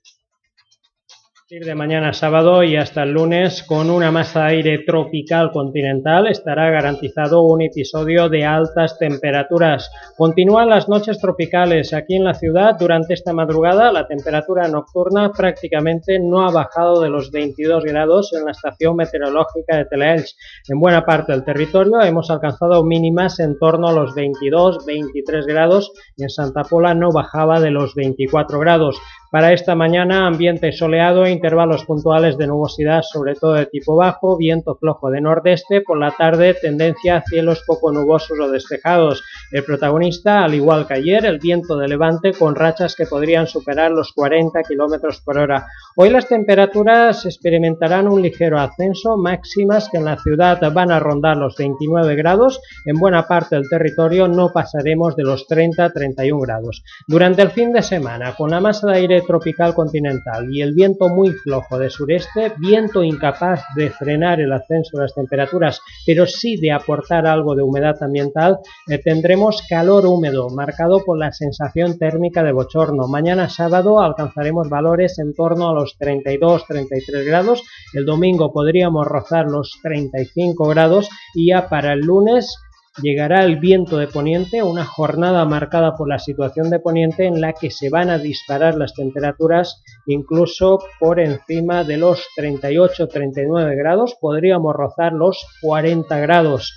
De mañana sábado y hasta el lunes, con una masa de aire tropical continental, estará garantizado un episodio de altas temperaturas. Continúan las noches tropicales aquí en la ciudad. Durante esta madrugada, la temperatura nocturna prácticamente no ha bajado de los 22 grados en la estación meteorológica de Teleelch. En buena parte del territorio hemos alcanzado mínimas en torno a los 22-23 grados y en Santa Pola no bajaba de los 24 grados. Para esta mañana, ambiente soleado e intervalos puntuales de nubosidad, sobre todo de tipo bajo, viento flojo de nordeste, por la tarde tendencia a cielos poco nubosos o despejados. El protagonista, al igual que ayer, el viento de levante con rachas que podrían superar los 40 km por hora. Hoy las temperaturas experimentarán un ligero ascenso, máximas que en la ciudad van a rondar los 29 grados, en buena parte del territorio no pasaremos de los 30-31 grados. Durante el fin de semana, con la masa de aire tropical continental y el viento muy flojo de sureste, viento incapaz de frenar el ascenso de las temperaturas, pero sí de aportar algo de humedad ambiental, eh, tendremos calor húmedo, marcado por la sensación térmica de bochorno. Mañana sábado alcanzaremos valores en torno a los 32-33 grados, el domingo podríamos rozar los 35 grados y ya para el lunes llegará el viento de poniente, una jornada marcada por la situación de poniente en la que se van a disparar las temperaturas incluso por encima de los 38-39 grados, podríamos rozar los 40 grados.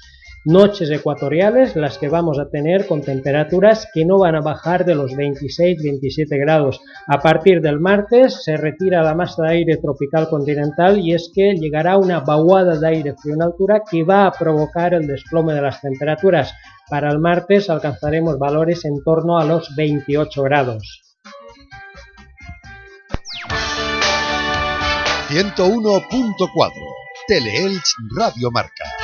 Noches ecuatoriales, las que vamos a tener con temperaturas que no van a bajar de los 26-27 grados. A partir del martes se retira la masa de aire tropical continental y es que llegará una vaguada de aire frío en altura que va a provocar el desplome de las temperaturas. Para el martes alcanzaremos valores en torno a los 28 grados. 101.4 Teleelch Radio Marca.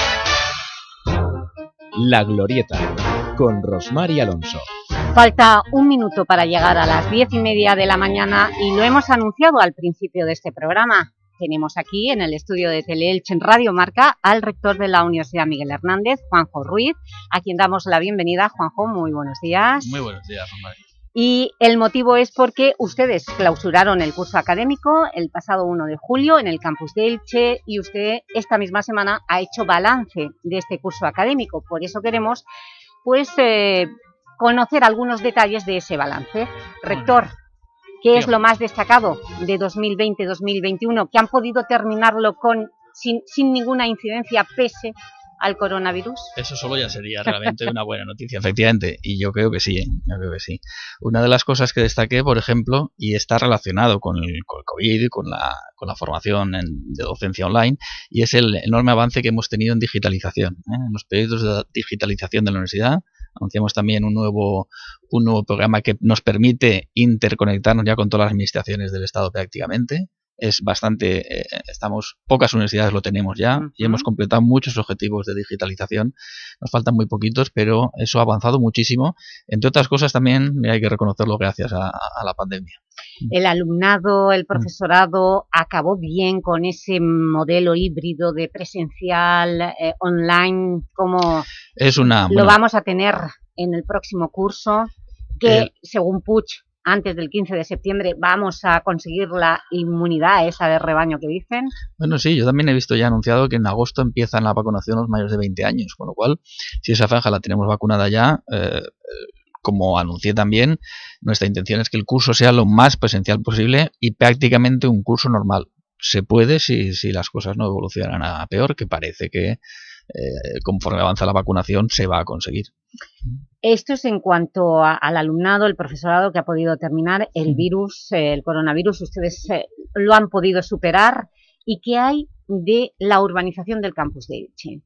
La Glorieta, con Rosmar y Alonso. Falta un minuto para llegar a las diez y media de la mañana y lo hemos anunciado al principio de este programa. Tenemos aquí en el estudio de Teleelch en Radio Marca al rector de la Universidad Miguel Hernández, Juanjo Ruiz, a quien damos la bienvenida. Juanjo, muy buenos días. Muy buenos días, Rosmar. Y el motivo es porque ustedes clausuraron el curso académico el pasado 1 de julio en el campus de Elche y usted esta misma semana ha hecho balance de este curso académico. Por eso queremos pues, eh, conocer algunos detalles de ese balance. Rector, ¿qué es lo más destacado de 2020-2021? ¿Que han podido terminarlo con, sin, sin ninguna incidencia pese al coronavirus? Eso solo ya sería realmente una buena noticia, efectivamente, y yo creo que sí, ¿eh? yo creo que sí. Una de las cosas que destaqué, por ejemplo, y está relacionado con el, COVID, con la, con la formación en- de docencia online, y es el enorme avance que hemos tenido en digitalización. ¿eh? En los proyectos de digitalización de la universidad, anunciamos también un nuevo, un nuevo programa que nos permite interconectarnos ya con todas las administraciones del Estado prácticamente, es bastante, eh, estamos, pocas universidades lo tenemos ya y hemos completado muchos objetivos de digitalización. Nos faltan muy poquitos, pero eso ha avanzado muchísimo. Entre otras cosas también hay que reconocerlo gracias a, a la pandemia. El alumnado, el profesorado acabó bien con ese modelo híbrido de presencial, eh, online, como Es una... lo bueno, vamos a tener en el próximo curso, que según Puig, antes del 15 de septiembre vamos a conseguir la inmunidad esa de rebaño que dicen. Bueno, sí, yo también he visto ya anunciado que en agosto empiezan la vacunación los mayores de 20 años, con lo cual, si esa franja la tenemos vacunada ya, eh, eh, como anuncié también, nuestra intención es que el curso sea lo más presencial posible y prácticamente un curso normal. Se puede si, si las cosas no evolucionan a peor, que parece que eh, conforme avanza la vacunación se va a conseguir. Esto es en cuanto a- al alumnado, el profesorado que ha podido terminar el virus, eh, el coronavirus, ustedes eh, lo han podido superar. ¿Y qué hay de la urbanización del campus de Elche?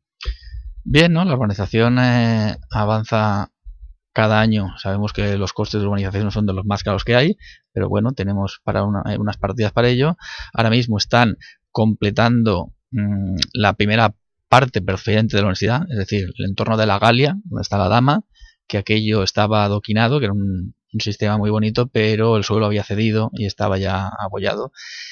Bien, ¿no? La urbanización eh, avanza cada año. Sabemos que los costes de urbanización son de los más caros que hay, pero bueno, tenemos para una- unas partidas para ello. Ahora mismo están completando mm, la primera parte preferente de la universidad, es decir, el entorno de la Galia, donde está la dama, que aquello estaba adoquinado, que era un, un sistema muy bonito, pero el suelo había cedido y estaba ya abollado.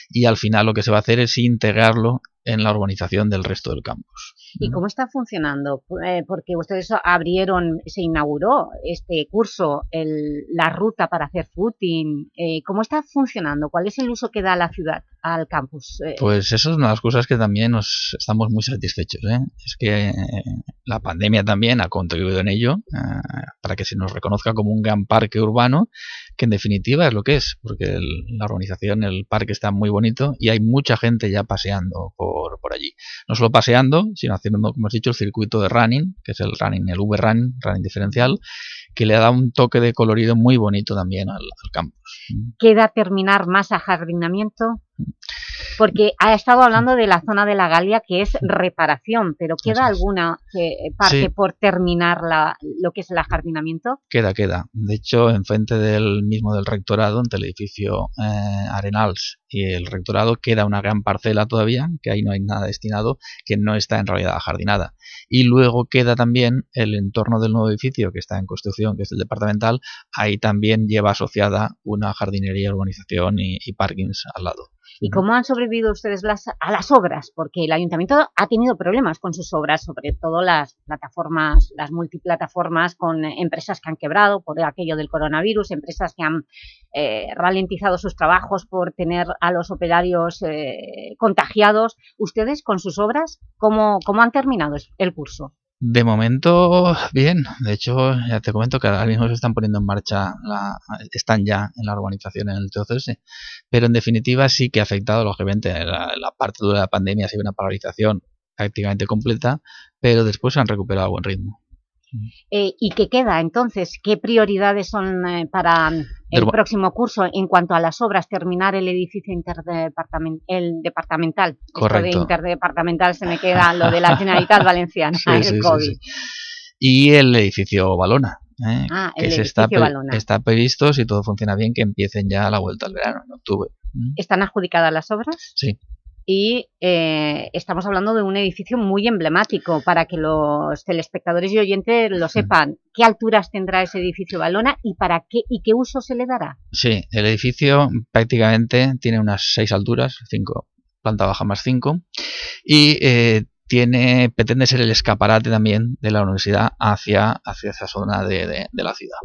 Y al final lo que se va a hacer es integrarlo en la urbanización del resto del campus. ¿Y cómo está funcionando? Eh, porque ustedes abrieron, se inauguró este curso, el- la ruta para hacer footing. Eh, ¿Cómo está funcionando? ¿Cuál es el uso que da la ciudad al campus? Eh, Pues eso es una de las cosas que también nos estamos muy satisfechos. ¿eh? Es que la pandemia también ha contribuido en ello para que se nos reconozca como un gran parque urbano, que en definitiva es lo que es, porque el- la urbanización, el parque está muy bonito y hay mucha gente ya paseando por, por allí. No solo paseando, sino haciendo, como has dicho, el circuito de running, que es el running, el V-Running, running diferencial, que le da un toque de colorido muy bonito también al, al campus. ¿Queda terminar más ajardinamiento? Porque ha estado hablando de la zona de la Galia, que es reparación, pero ¿queda alguna que- parte Sí. por terminar la- lo que es el ajardinamiento? Queda, queda. De hecho, enfrente del mismo del rectorado, entre el edificio eh, Arenals y el rectorado, queda una gran parcela todavía, que ahí no hay nada destinado, que no está en realidad ajardinada. Y luego queda también el entorno del nuevo edificio que está en construcción, que es el departamental, ahí también lleva asociada una jardinería, urbanización y, y parkings al lado. ¿Y cómo han sobrevivido ustedes las, a las obras? Porque el Ayuntamiento ha tenido problemas con sus obras, sobre todo las plataformas, las multiplataformas con empresas que han quebrado por aquello del coronavirus, empresas que han eh, ralentizado sus trabajos por tener a los operarios eh, contagiados. ¿Ustedes con sus obras cómo, cómo han terminado el curso? De momento, bien. De hecho, ya te comento que ahora mismo se están poniendo en marcha, la, están ya en la urbanización en el TOCS, pero en definitiva sí que ha afectado, lógicamente, la, parte dura de la pandemia ha sido una paralización prácticamente completa, pero después se han recuperado a buen ritmo. Eh, ¿Y qué queda entonces? ¿Qué prioridades son eh, para el próximo curso en cuanto a las obras? Terminar el edificio interdepartament el departamental. Esto de Correcto. interdepartamental se me queda lo de la Generalitat [LAUGHS] Valenciana, Sí, el sí, COVID. sí. Y el edificio Balona, ¿eh? Ah, que el se está, Balona. está previsto, si todo funciona bien, que empiecen ya a la vuelta al verano, en octubre. ¿Mm? ¿Están adjudicadas las obras? Sí. Y eh, estamos hablando de un edificio muy emblemático para que los telespectadores y oyentes lo sepan. ¿Qué alturas tendrá ese edificio Balona y para qué y qué uso se le dará? Sí, el edificio prácticamente tiene unas seis alturas, cinco, planta baja más cinco, y eh, tiene, pretende ser el escaparate también de la universidad hacia, hacia esa zona de, de- de la ciudad.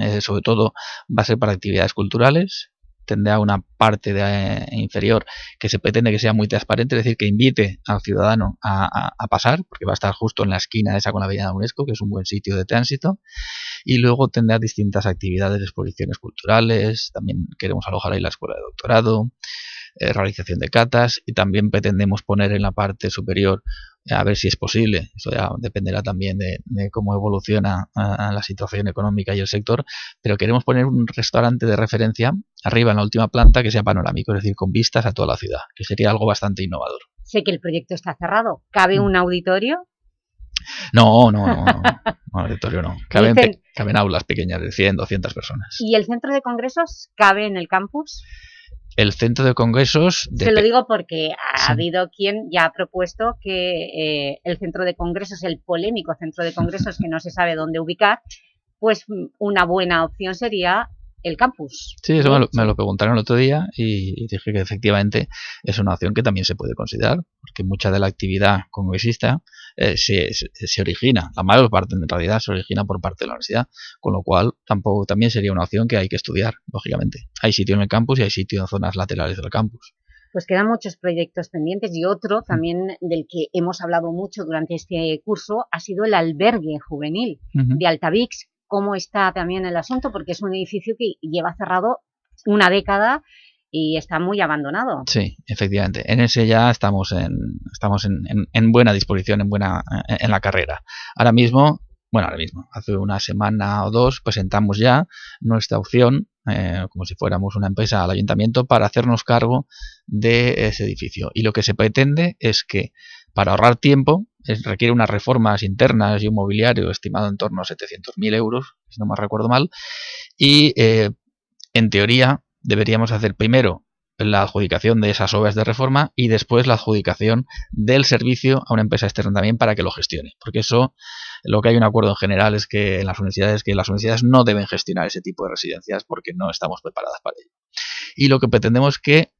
Eh, sobre todo va a ser para actividades culturales, tendrá una parte de, eh, inferior que se pretende que sea muy transparente, es decir, que invite al ciudadano a, pasar, porque va a estar justo en la esquina esa con la Avenida UNESCO, que es un buen sitio de tránsito, y luego tendrá distintas actividades, exposiciones culturales, también queremos alojar ahí la escuela de doctorado, eh, realización de catas y también pretendemos poner en la parte superior eh, a ver si es posible, eso ya dependerá también de, de cómo evoluciona la situación económica y el sector, pero queremos poner un restaurante de referencia arriba en la última planta que sea panorámico, es decir, con vistas a toda la ciudad, que sería algo bastante innovador. Sé que el proyecto está cerrado. ¿Cabe un auditorio? No, no, no, no, [LAUGHS] no, auditorio no. Caben, caben aulas pequeñas de 100, 200 personas. ¿Y el centro de congresos cabe en el campus? El centro de congresos... De Se lo digo porque ha Sí. habido quien ya ha propuesto que eh, el centro de congresos, el polémico centro de congresos que no se sabe dónde ubicar, pues mm, una buena opción sería el campus. Sí, eso me lo, me lo preguntaron el otro día y, dije que efectivamente es una opción que también se puede considerar, porque mucha de la actividad congresista eh, se, se, origina, la mayor parte en realidad se origina por parte de la universidad, con lo cual tampoco también sería una opción que hay que estudiar, lógicamente. Hay sitio en el campus y hay sitio en zonas laterales del campus. Pues quedan muchos proyectos pendientes y otro también del que hemos hablado mucho durante este curso ha sido el albergue juvenil de Altavix. ¿Cómo está también el asunto? Porque es un edificio que lleva cerrado una década y está muy abandonado. Sí, efectivamente. En ese ya estamos en, estamos en, en- en buena disposición, en buena en, la carrera. Ahora mismo, bueno, ahora mismo, hace una semana o dos presentamos ya nuestra opción, eh, como si fuéramos una empresa al ayuntamiento, para hacernos cargo de ese edificio. Y lo que se pretende es que, para ahorrar tiempo, requiere unas reformas internas y un mobiliario estimado en torno a 700.000 euros, si no me recuerdo mal, y eh, en teoría deberíamos hacer primero la adjudicación de esas obras de reforma y después la adjudicación del servicio a una empresa externa también para que lo gestione. Porque eso, lo que hay un acuerdo en general es que en las universidades, que las universidades no deben gestionar ese tipo de residencias porque no estamos preparadas para ello. Y lo que pretendemos es que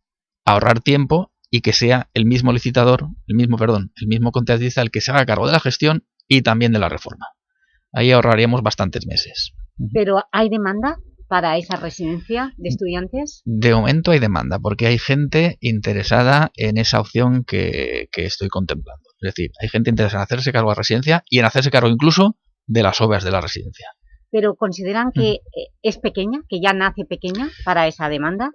ahorrar tiempo y que sea el mismo licitador, el mismo, perdón, el mismo contratista el que se haga cargo de la gestión y también de la reforma. Ahí ahorraríamos bastantes meses. Pero ¿hay demanda para esa residencia de estudiantes? De momento hay demanda, porque hay gente interesada en esa opción que, que estoy contemplando. Es decir, hay gente interesada en hacerse cargo de la residencia y en hacerse cargo incluso de las obras de la residencia. ¿Pero consideran que eh, es pequeña, que ya nace pequeña para esa demanda?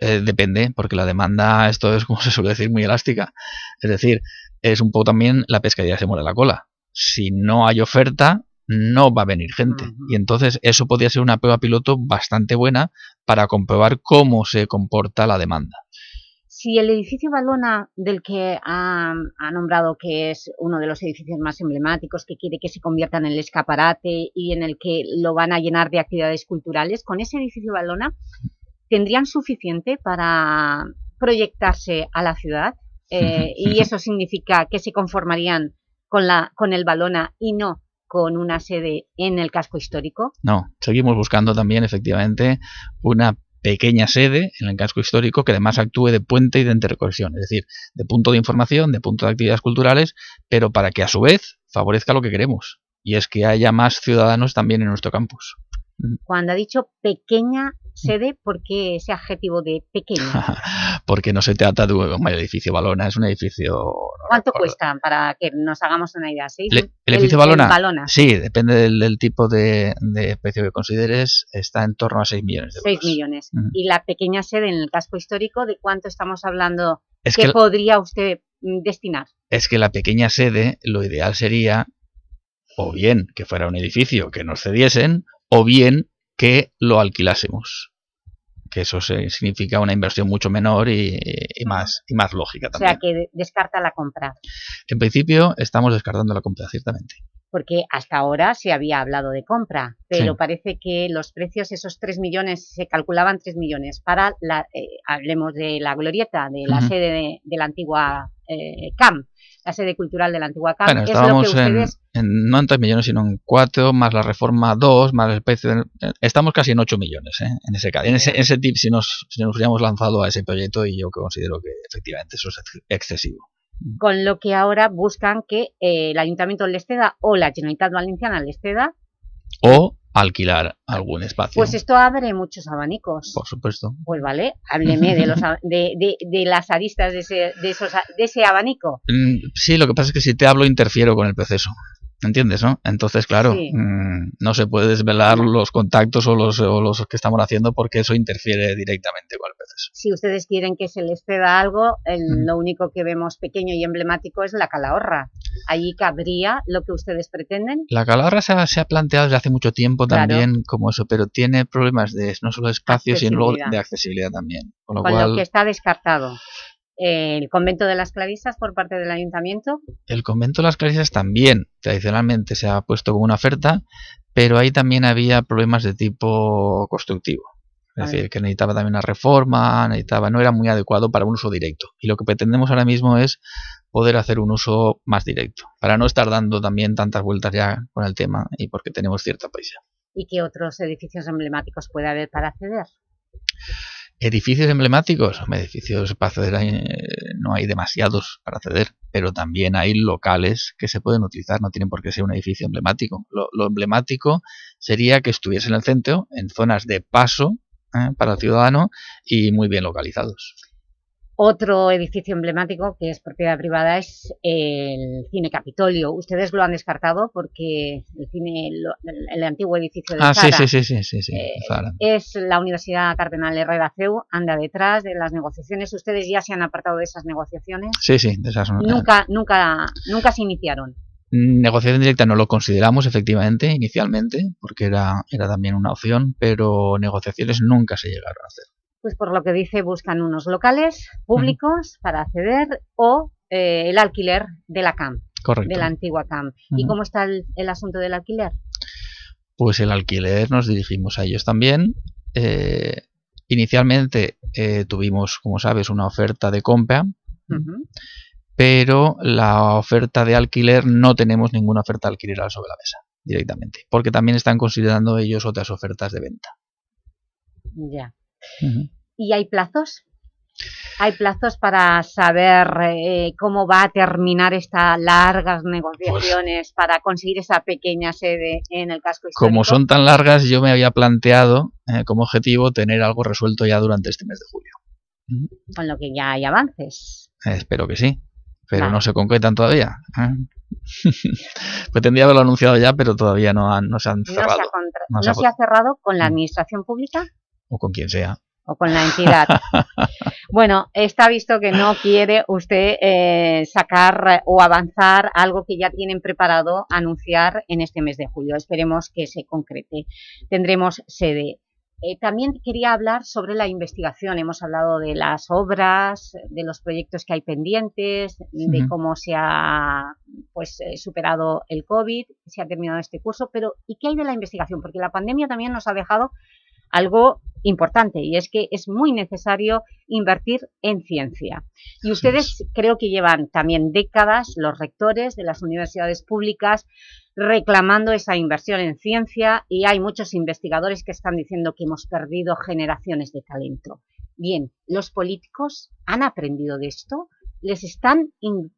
Eh, depende, porque la demanda, esto es como [LAUGHS] se suele decir, muy elástica. Es decir, es un poco también la pescadilla se muere la cola. Si no hay oferta, no va a venir gente. Y entonces eso podría ser una prueba piloto bastante buena para comprobar cómo se comporta la demanda. Si el edificio Balona, del que ha, ha nombrado que es uno de los edificios más emblemáticos, que quiere que se convierta en el escaparate y en el que lo van a llenar de actividades culturales, con ese edificio Balona, ¿tendrían suficiente para proyectarse a la ciudad? Eh, y eso significa que se conformarían con, la, con el Balona y no con una sede en el casco histórico. No, seguimos buscando también efectivamente una pequeña sede en el casco histórico que además actúe de puente y de interconexión, es decir, de punto de información, de punto de actividades culturales, pero para que a su vez favorezca lo que queremos, y es que haya más ciudadanos también en nuestro campus. Cuando ha dicho pequeña sede, ¿por qué ese adjetivo de pequeña? [LAUGHS] Porque no se trata de un edificio Balona, es un edificio... ¿Cuánto cuesta para que nos hagamos una idea? Le- ¿El, edificio Balona? Balona, Sí, depende del, del tipo de, de precio que consideres, está en torno a 6 millones de euros. 6 millones. Y la pequeña sede en el casco histórico, ¿de cuánto estamos hablando Es que, que- podría usted mm, destinar? es que la pequeña sede, lo ideal sería o bien que fuera un edificio que nos cediesen, o bien que lo alquilásemos. Que eso significa una inversión mucho menor y, y más, y más lógica O también. sea, que de- descarta la compra. En principio estamos descartando la compra, ciertamente. Porque hasta ahora se había hablado de compra, pero Sí. parece que los precios, esos 3 millones, se calculaban 3 millones para, la, eh, hablemos de la glorieta, de la sede de, de la antigua eh, CAM, la sede cultural de la antigua CAM. Bueno, es lo que estábamos en, no en 3 millones, sino en 4, más la reforma 2, más el precio. de- estamos casi en 8 millones ¿eh? en ese caso. En ese, en ese tip, si nos, si nos hubiéramos lanzado a ese proyecto, y yo que considero que efectivamente eso es ex- excesivo. con lo que ahora buscan que eh, el Ayuntamiento les ceda o la Generalitat Valenciana les ceda, O alquilar algún espacio. pues esto abre muchos abanicos. Por supuesto. Pues vale, hábleme de, los, de, de, de las aristas de ese, de, esos, de ese abanico. Mm, Sí, lo que pasa es que si te hablo interfiero con el proceso. ¿Entiendes, no? Entonces, claro, Sí. mm, no se puede desvelar los contactos o los, o los que estamos haciendo porque eso interfiere directamente con el proceso. Si ustedes quieren que se les ceda algo, el- lo único que vemos pequeño y emblemático es la calahorra. Allí cabría lo que ustedes pretenden. La calahorra se ha, se ha planteado desde hace mucho tiempo Claro. también como eso, pero tiene problemas de no solo de espacio, sino de accesibilidad también. Con lo con cual, lo que está descartado. El convento de las clarisas por parte del ayuntamiento, el convento de las Clarisas también tradicionalmente se ha puesto como una oferta, pero ahí también había problemas de tipo constructivo. Es decir, que necesitaba también una reforma, necesitaba, no era muy adecuado para un uso directo. Y lo que pretendemos ahora mismo es poder hacer un uso más directo, para no estar dando también tantas vueltas ya con el tema y porque tenemos cierta prisa. ¿Y qué otros edificios emblemáticos puede haber para acceder? Edificios emblemáticos, edificios para acceder eh, no hay demasiados para acceder, pero también hay locales que se pueden utilizar, no tienen por qué ser un edificio emblemático. Lo, lo emblemático sería que estuviese en el centro, en zonas de paso ¿eh? para el ciudadano y muy bien localizados. Otro edificio emblemático que es propiedad privada es el Cine Capitolio. Ustedes lo han descartado porque el cine, el, antiguo edificio de Ah, Zara, sí, sí, sí, sí, sí, eh, Zara. es la Universidad Cardenal Herrera CEU, anda detrás de las negociaciones. ¿Ustedes ya se han apartado de esas negociaciones? Sí, sí, de esas Nunca, nunca, nunca se iniciaron. Negociación directa no lo consideramos efectivamente inicialmente, porque era, era también una opción, pero negociaciones nunca se llegaron a hacer. Pues por lo que dice, buscan unos locales públicos para acceder o eh, el alquiler de la CAM, Correcto. de la antigua CAM. ¿Y Ujú. cómo está el, el asunto del alquiler? Pues el alquiler nos dirigimos a ellos también. Eh, inicialmente eh, tuvimos, como sabes, una oferta de compra, pero la oferta de alquiler no tenemos ninguna oferta de alquiler sobre la mesa directamente, porque también están considerando ellos otras ofertas de venta. Ya. ¿Y hay plazos? ¿Hay plazos para saber eh, cómo va a terminar estas largas negociaciones para conseguir esa pequeña sede en el casco histórico? Como son tan largas, yo me había planteado eh, como objetivo tener algo resuelto ya durante este mes de julio. Con lo que ya hay avances. Eh, espero que sí, pero no se concretan todavía. [LAUGHS] Pretendía haberlo anunciado ya, pero todavía no, han- no se han ¿No, se cerrado. ha, No no se ha cerrado con la administración pública O con quien sea. o con la entidad? [LAUGHS] Bueno, está visto que no quiere usted eh, sacar o avanzar algo que ya tienen preparado anunciar en este mes de julio. Esperemos que se concrete. Tendremos sede. Eh, también quería hablar sobre la investigación. Hemos hablado de las obras, de los proyectos que hay pendientes, de cómo se ha pues, eh, superado el COVID, se ha terminado este curso, pero ¿y qué hay de la investigación? Porque la pandemia también nos ha dejado algo importante y es que es muy necesario invertir en ciencia. Y ustedes creo que llevan también décadas, los rectores de las universidades públicas, reclamando esa inversión en ciencia y hay muchos investigadores que están diciendo que hemos perdido generaciones de talento. Bien, ¿los políticos han aprendido de esto? ¿Les, están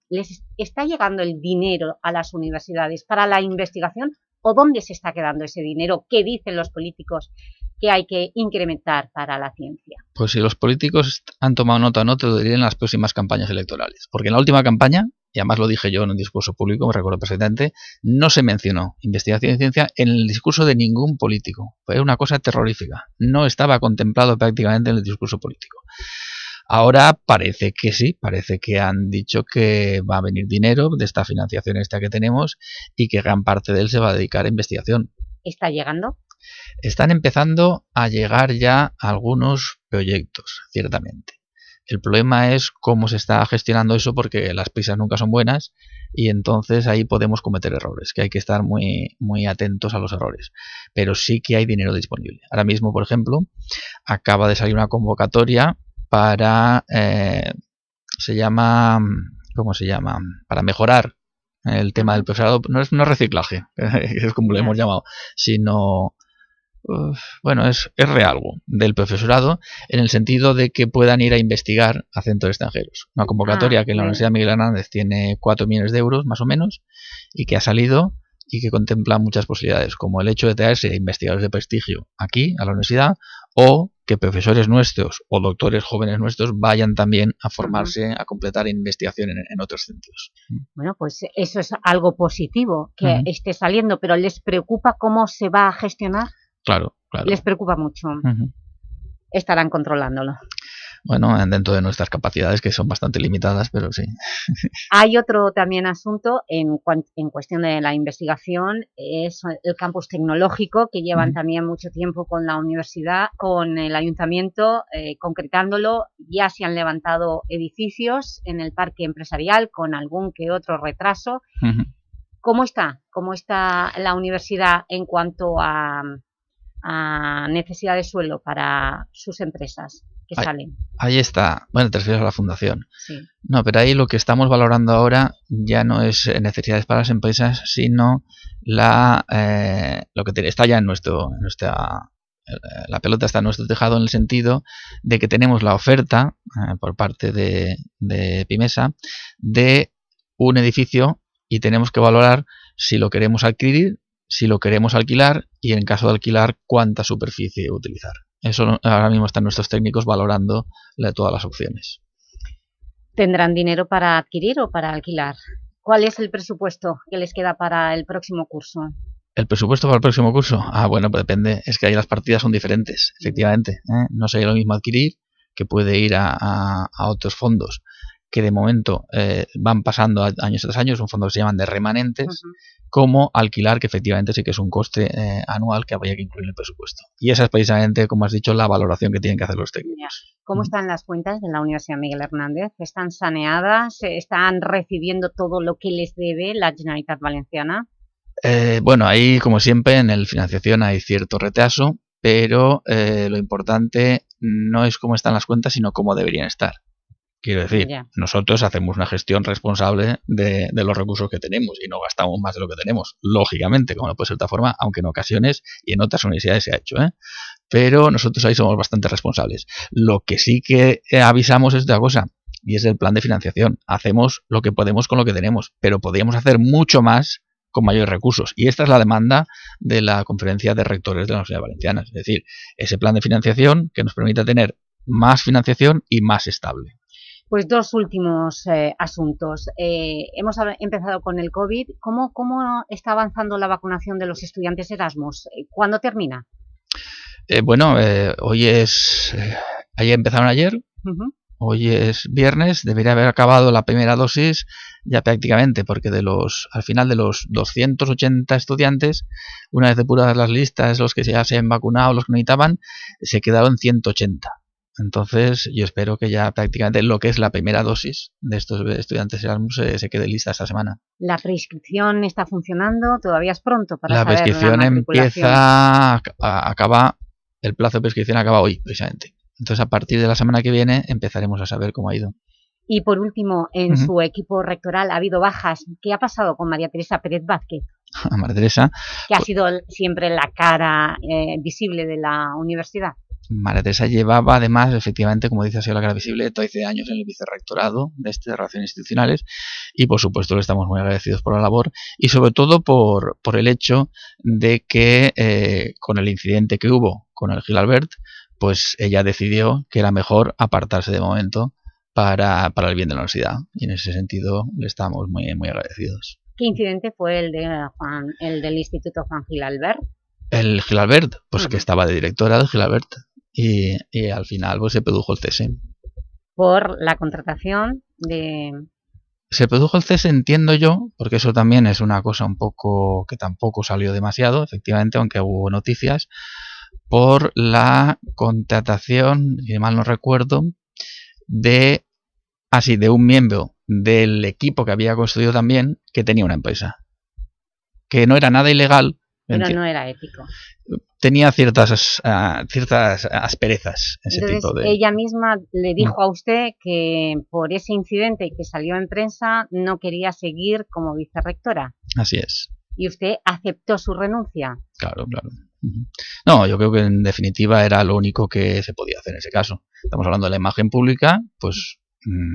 ¿Les está llegando el dinero a las universidades para la investigación o dónde se está quedando ese dinero? ¿Qué dicen los políticos que hay que incrementar para la ciencia? Pues si los políticos han tomado nota o no, te lo diré en las próximas campañas electorales. Porque en la última campaña, y además lo dije yo en un discurso público, me recuerdo perfectamente, no se mencionó investigación y ciencia en el discurso de ningún político. Fue una cosa terrorífica. No estaba contemplado prácticamente en el discurso político. Ahora parece que sí, parece que han dicho que va a venir dinero de esta financiación esta que tenemos y que gran parte de él se va a dedicar a investigación. ¿Está llegando? Están empezando a llegar ya algunos proyectos, ciertamente. El problema es cómo se está gestionando eso porque las prisas nunca son buenas y entonces ahí podemos cometer errores, que hay que estar muy, muy atentos a los errores. Pero sí que hay dinero disponible. Ahora mismo, por ejemplo, acaba de salir una convocatoria para, eh, se llama, ¿cómo se llama? Para mejorar el tema del profesorado. No es, no es reciclaje, [LAUGHS] es como lo hemos llamado, sino Bueno, es, es realgo del profesorado en el sentido de que puedan ir a investigar a centros extranjeros. Una convocatoria Ah, que en la. Universidad Miguel Hernández tiene 4 millones de euros, más o menos, y que ha salido y que contempla muchas posibilidades, como el hecho de traerse investigadores de prestigio aquí, a la universidad, o que profesores nuestros o doctores jóvenes nuestros vayan también a formarse, a completar investigación en, en otros centros. Bueno, pues eso es algo positivo que esté saliendo, pero ¿les preocupa cómo se va a gestionar? Claro, claro. Les preocupa mucho. Estarán controlándolo. Bueno, dentro de nuestras capacidades, que son bastante limitadas, pero sí. [LAUGHS] Hay otro también asunto en, en cuestión de la investigación, es el campus tecnológico, que llevan también mucho tiempo con la universidad, con el ayuntamiento, eh, concretándolo. Ya se han levantado edificios en el parque empresarial con algún que otro retraso. ¿Cómo está? ¿Cómo está la universidad en cuanto a, a necesidad de suelo para sus empresas que Ahí- salen. Ahí está. Bueno, te refieres a la fundación. Sí. No, pero ahí lo que estamos valorando ahora ya no es eh, necesidades para las empresas, sino la eh, lo que te- está ya en nuestro en nuestra eh, la pelota está en nuestro tejado en el sentido de que tenemos la oferta eh, por parte de, de Pimesa de un edificio y tenemos que valorar si lo queremos adquirir, si lo queremos alquilar y en caso de alquilar cuánta superficie utilizar. Eso ahora mismo están nuestros técnicos valorando la- todas las opciones. ¿Tendrán dinero para adquirir o para alquilar? ¿Cuál es el presupuesto que les queda para el próximo curso? ¿El presupuesto para el próximo curso? Ah, bueno, pues depende. Es que ahí las partidas son diferentes, efectivamente. ¿eh? No sería lo mismo adquirir, que puede ir a, a- a otros fondos que de momento eh, van pasando a- años tras años, un fondo que se llaman de remanentes, como alquilar, que efectivamente sí que es un coste eh, anual que habría que incluir en el presupuesto. Y esa es precisamente, como has dicho, la valoración que tienen que hacer los técnicos. ¿Cómo están las cuentas de la Universidad Miguel Hernández? ¿Están saneadas? ¿Están recibiendo todo lo que les debe la Generalitat Valenciana? Eh, bueno, ahí, como siempre, en el financiación hay cierto retraso, pero eh, lo importante no es cómo están las cuentas, sino cómo deberían estar. Quiero decir, Ya. nosotros hacemos una gestión responsable de, de los recursos que tenemos y no gastamos más de lo que tenemos, lógicamente, como no puede ser de otra forma, aunque en ocasiones y en otras universidades se ha hecho, ¿eh? pero nosotros ahí somos bastante responsables. Lo que sí que eh, avisamos es otra cosa, y es el plan de financiación. Hacemos lo que podemos con lo que tenemos, pero podríamos hacer mucho más con mayores recursos. Y esta es la demanda de la conferencia de rectores de la Universidad Valenciana. Es decir, ese plan de financiación que nos permita tener más financiación y más estable. Pues dos últimos eh, asuntos. Eh, hemos empezado con el COVID. ¿Cómo, ¿Cómo está avanzando la vacunación de los estudiantes Erasmus? Eh, ¿Cuándo termina? Eh, bueno, eh, hoy es... eh, ahí empezaron ayer. Hoy es viernes, debería haber acabado la primera dosis ya prácticamente, porque de los al final de los 280 estudiantes, una vez depuradas las listas, los que ya se han vacunado, los que necesitaban, se quedaron 180. Entonces, yo espero que ya prácticamente lo que es la primera dosis de estos estudiantes Erasmus se, se quede lista esta semana. ¿La prescripción está funcionando? Todavía es pronto para La saber prescripción la empieza, acaba, el plazo de prescripción acaba hoy, precisamente. Entonces, a partir de la semana que viene empezaremos a saber cómo ha ido. Y por último, en su equipo rectoral ha habido bajas. ¿Qué ha pasado con María Teresa Pérez Vázquez? A [LAUGHS] María Teresa, Que ha sido el- siempre la cara eh, visible de la universidad. María Teresa llevaba además, efectivamente, como dice, sido la cara visible, 13 años en el vicerrectorado de este de Relaciones Institucionales y por supuesto le estamos muy agradecidos por la labor y sobre todo por, por el hecho de que eh, con el incidente que hubo con el Gil Albert, pues ella decidió que era mejor apartarse de momento para, para el bien de la universidad y en ese sentido le estamos muy, muy agradecidos. ¿Qué incidente fue el, de Juan, el del Instituto Juan Gil Albert? El Gil Albert, pues que estaba de directora del Gil Albert y, y al final pues se produjo el cese. Por la contratación de... Se produjo el cese, entiendo yo, porque eso también es una cosa un poco que tampoco salió demasiado, efectivamente, aunque hubo noticias, por la contratación, si mal no recuerdo, de así de un miembro del equipo que había construido también que tenía una empresa. Que no era nada ilegal, Pero no era ético. tenía ciertas, ah, ciertas asperezas ese Entonces, tipo de... ella misma le dijo a usted que por ese incidente que salió en prensa no quería seguir como vicerrectora. Así es. Y usted aceptó su renuncia. Claro, claro. No, yo creo que en definitiva era lo único que se podía hacer en ese caso. Estamos hablando de la imagen pública, pues mm,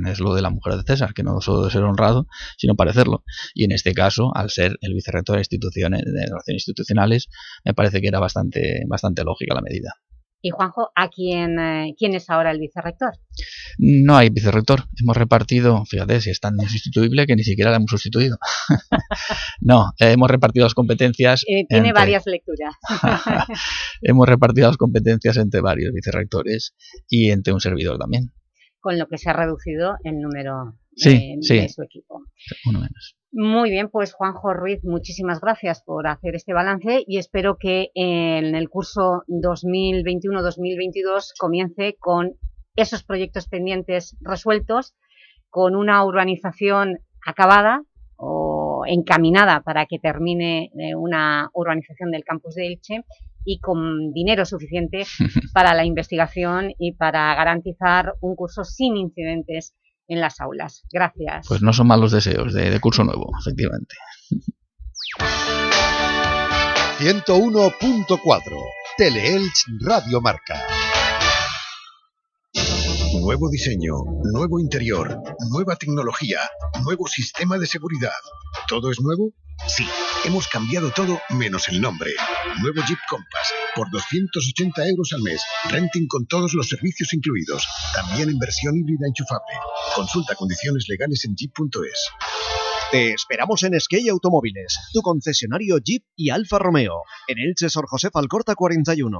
es lo de la mujer de César, que no solo de ser honrado, sino parecerlo. Y en este caso, al ser el vicerrector de instituciones, de relaciones institucionales, me parece que era bastante, bastante lógica la medida. Y Juanjo, ¿a quién, eh, quién es ahora el vicerrector? No hay vicerrector. Hemos repartido, fíjate, si es tan insustituible que ni siquiera la hemos sustituido. [LAUGHS] no, eh, hemos repartido las competencias. Eh, tiene entre- varias lecturas. [LAUGHS] hemos repartido las competencias entre varios vicerrectores y entre un servidor también, con lo que se ha reducido el número Sí, de, sí. de su equipo. uno menos. Muy bien, pues Juanjo Ruiz, muchísimas gracias por hacer este balance y espero que en el curso 2021-2022 comience con esos proyectos pendientes resueltos, con una urbanización acabada o encaminada para que termine eh, una urbanización del campus de Elche y con dinero suficiente [LAUGHS] para la investigación y para garantizar un curso sin incidentes en las aulas. Gracias. Pues no son malos deseos de, de curso nuevo, efectivamente. 101.4 Teleelch Radio Marca. Nuevo diseño, nuevo interior, nueva tecnología, nuevo sistema de seguridad. ¿Todo es nuevo? Sí, hemos cambiado todo menos el nombre. Nuevo Jeep Compass por 280 euros al mes. Renting con todos los servicios incluidos. También en versión híbrida enchufable. Consulta condiciones legales en jeep.es. Te esperamos en Skey Automóviles, tu concesionario Jeep y Alfa Romeo, en Elche Sor José Alcorta 41.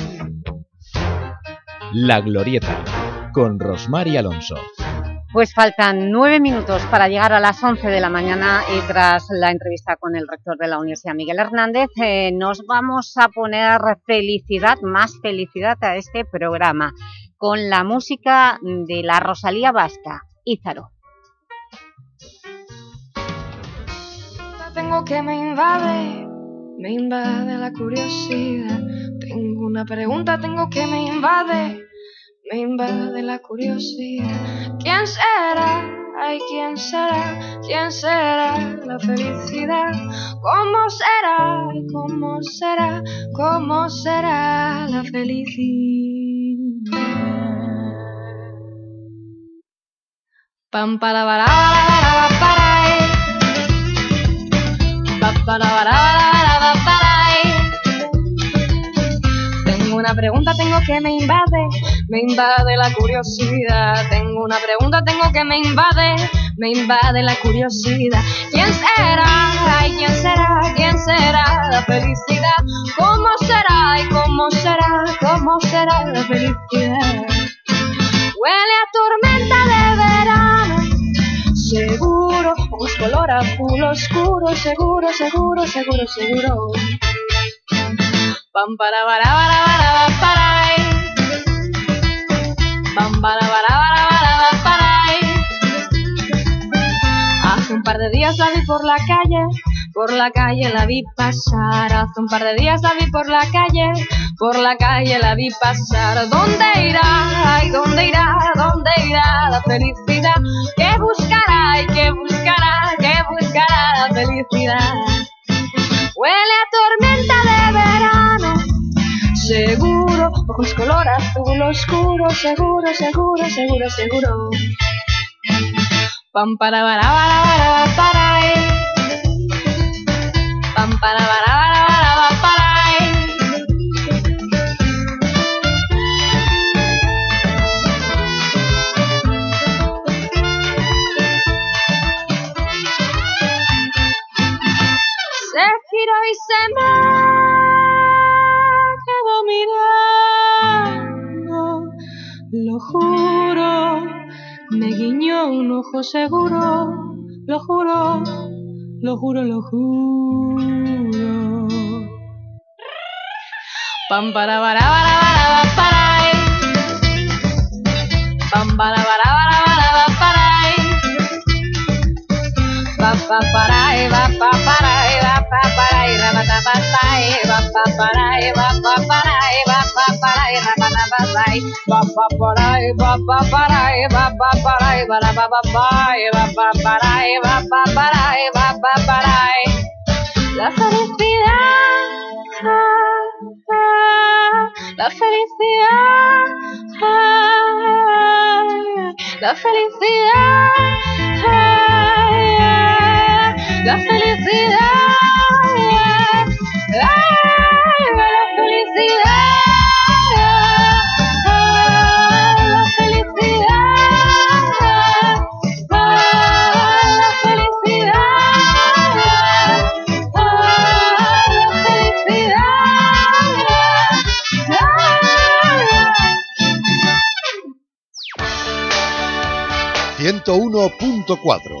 La Glorieta, con Rosmar y Alonso. Pues faltan nueve minutos para llegar a las 11 de la mañana y tras la entrevista con el rector de la Universidad, Miguel Hernández, eh, nos vamos a poner felicidad, más felicidad a este programa, con la música de la Rosalía Vasca, Ízaro. Tengo que me invade, me invade la curiosidad. Tengo una pregunta, tengo que me invade, me invade la curiosidad. ¿Quién será? Ay, ¿quién será? ¿Quién será la felicidad? ¿Cómo será? ¿Cómo será? ¿Cómo será la felicidad? Pam para para para para eh. Pa, para para para una pregunta, tengo que me invade, me invade la curiosidad. Tengo una pregunta, tengo que me invade, me invade la curiosidad. ¿Quién será? Ay, ¿quién será? ¿Quién será la felicidad? ¿Cómo será? ¿Y cómo será? ¿Cómo será la felicidad? Huele a tormenta de verano, seguro, ojos color azul oscuro, seguro, seguro, seguro, seguro. Pam para para para para para. Pam para para para para para. Hace un par de días la vi por la calle, por la calle la vi pasar. Hace un par de días la vi por la calle, por la calle la vi pasar. ¿Dónde irá? Ay, ¿dónde irá? ¿Dónde irá la felicidad? Oscuro, seguro, seguro, seguro, seguro. Pam para para para para para eh. Pam para para para para para. Se giró y se seguro, lo juro, lo juro, lo juro. Pam para para para para para. Pam para para para para para. Pa pa para para eh, va La felicidad, ah, ah, la felicidad, la felicidad. La felicidad. La felicidad. La felicidad. La felicidad. 101.4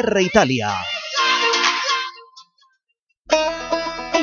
Italia.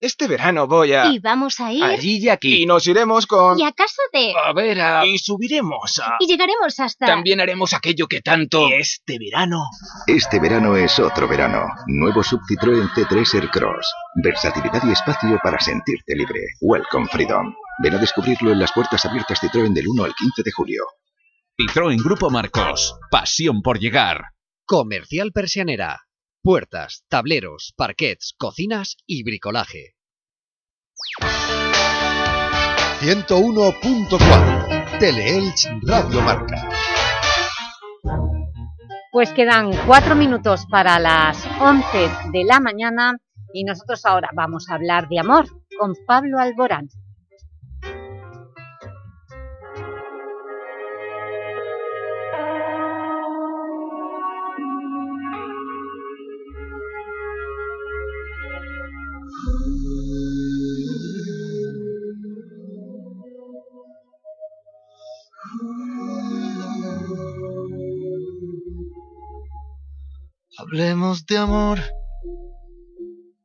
Este verano voy a... Y vamos a ir... Allí y aquí. Y nos iremos con... Y a casa de... A ver, a... Y subiremos a... Y llegaremos hasta... También haremos aquello que tanto... Este verano... Este verano es otro verano. Nuevo sub Citroën C3 Aircross. Versatilidad y espacio para sentirte libre. Welcome Freedom. Ven a descubrirlo en las puertas abiertas Citroën del 1 al 15 de julio. Citroën Grupo Marcos. Pasión por llegar. Comercial Persianera. Puertas, tableros, parquets, cocinas y bricolaje. 101.4 Teleelch Radio Marca. Pues quedan cuatro minutos para las 11 de la mañana y nosotros ahora vamos a hablar de amor con Pablo Alborán. Hablemos de amor,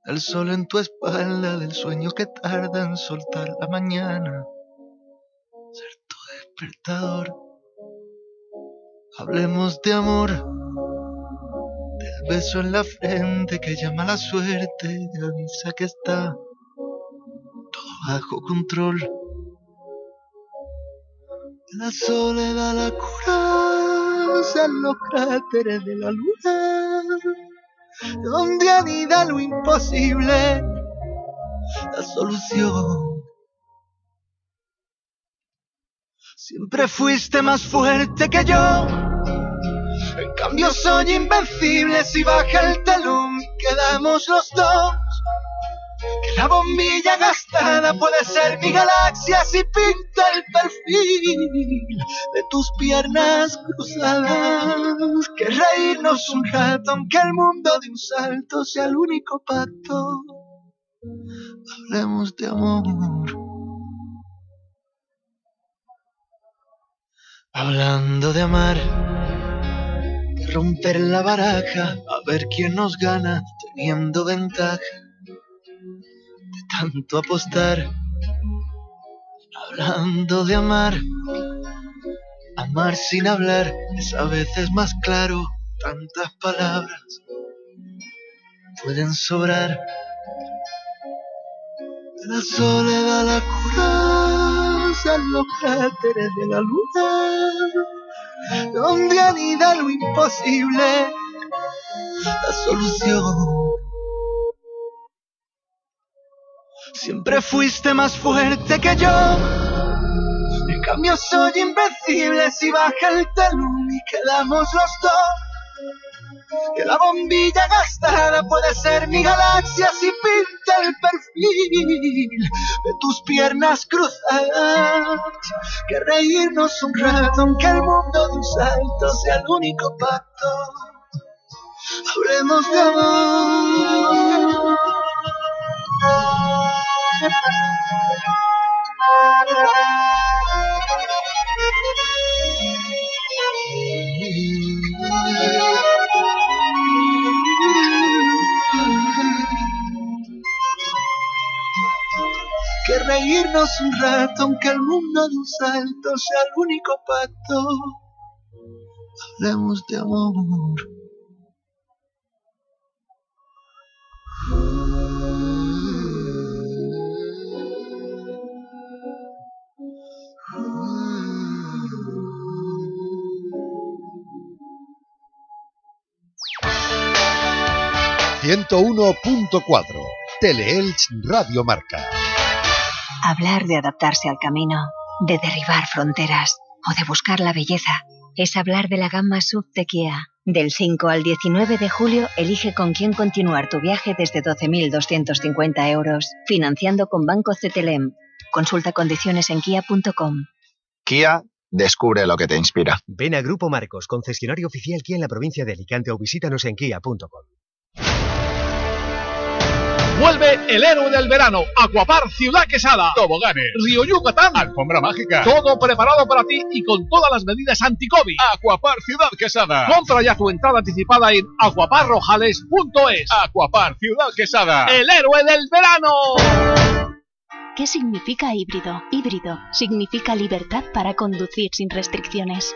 del sol en tu espalda, del sueño que tarda en soltar la mañana, ser tu despertador. Hablemos de amor, del beso en la frente que llama la suerte, avisa que está todo bajo control. La soledad la cura en los cráteres de la luna, donde anida lo imposible, la solución. Siempre fuiste más fuerte que yo, en cambio soy invencible si baja el telón quedamos los dos. Que la bombilla gastada puede ser mi galaxia si pinta el perfil de tus piernas cruzadas. Que reírnos un rato, aunque el mundo de un salto sea el único pacto. Hablemos de amor. Hablando de amar, de romper la baraja, a ver quién nos gana teniendo ventaja tanto apostar. Hablando de amar, amar sin hablar es a veces más claro. Tantas palabras pueden sobrar. De la soledad la cura los cráteres de la luna, donde anida lo imposible, la solución. Siempre fuiste más fuerte que yo. En cambio soy invencible si baja el telón y quedamos los dos. Que la bombilla gastada puede ser mi galaxia si pinta el perfil de tus piernas cruzadas. Que reírnos un rato aunque el mundo de un salto sea el único pacto. Hablemos de amor. Que reír reírnos un rato, aunque el mundo de un salto sea el único pacto. Hablemos de amor. ...101.4... Teleelch Radio Marca. Hablar de adaptarse al camino, de derribar fronteras o de buscar la belleza es hablar de la gama SUV de Kia. Del 5 al 19 de julio, elige con quién continuar tu viaje desde 12.250 euros, financiando con Banco CTLM. Consulta condiciones en kia.com. Kia, descubre lo que te inspira. Ven a Grupo Marcos, concesionario oficial Kia en la provincia de Alicante o visítanos en kia.com. Vuelve el héroe del verano, Aquapar Ciudad Quesada. Toboganes, Río Yucatán, Alfombra Mágica. Todo preparado para ti y con todas las medidas anti-COVID. Aquapar Ciudad Quesada. Compra ya tu entrada anticipada en aquaparrojales.es. Aquapar Ciudad Quesada. El héroe del verano. ¿Qué significa híbrido? Híbrido significa libertad para conducir sin restricciones.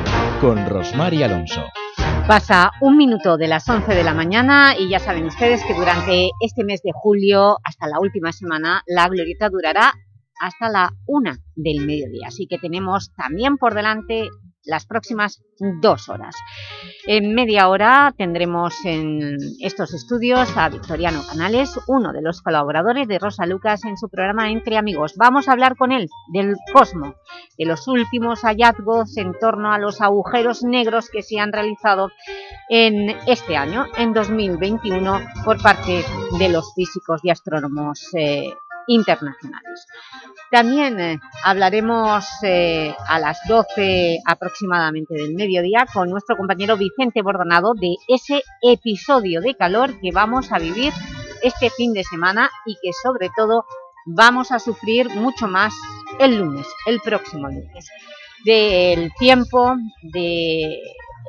con Rosmar y Alonso. Pasa un minuto de las 11 de la mañana y ya saben ustedes que durante este mes de julio, hasta la última semana, la glorieta durará hasta la una del mediodía. Así que tenemos también por delante las próximas dos horas. En media hora tendremos en estos estudios a Victoriano Canales, uno de los colaboradores de Rosa Lucas en su programa Entre Amigos. Vamos a hablar con él del Cosmo, de los últimos hallazgos en torno a los agujeros negros que se han realizado en este año, en 2021, por parte de los físicos y astrónomos eh, internacionales. También eh, hablaremos eh, a las 12 aproximadamente del mediodía con nuestro compañero Vicente Bordonado de ese episodio de calor que vamos a vivir este fin de semana y que sobre todo vamos a sufrir mucho más el lunes, el próximo lunes. Del tiempo, de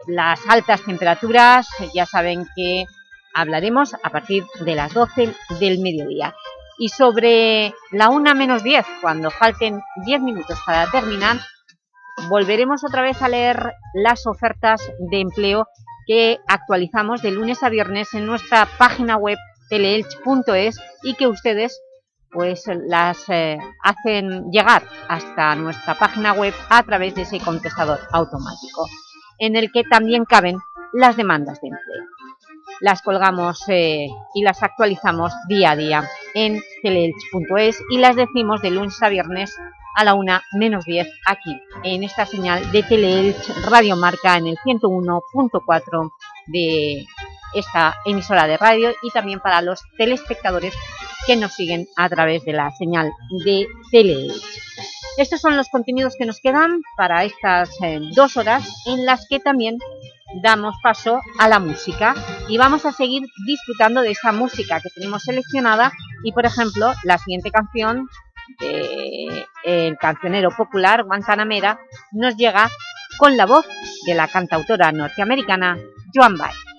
las altas temperaturas, ya saben que hablaremos a partir de las 12 del mediodía y sobre la una menos 10, cuando falten 10 minutos para terminar, volveremos otra vez a leer las ofertas de empleo que actualizamos de lunes a viernes en nuestra página web teleelch.es y que ustedes pues las eh, hacen llegar hasta nuestra página web a través de ese contestador automático, en el que también caben las demandas de empleo las colgamos eh, y las actualizamos día a día en teleelch.es y las decimos de lunes a viernes a la una menos 10 aquí, en esta señal de Teleelch Radio Marca en el 101.4 de esta emisora de radio y también para los telespectadores que nos siguen a través de la señal de Teleelch. Estos son los contenidos que nos quedan para estas eh, dos horas en las que también damos paso a la música y vamos a seguir disfrutando de esa música que tenemos seleccionada y por ejemplo la siguiente canción del cancionero popular Guantanamera nos llega con la voz de la cantautora norteamericana Joan Baez.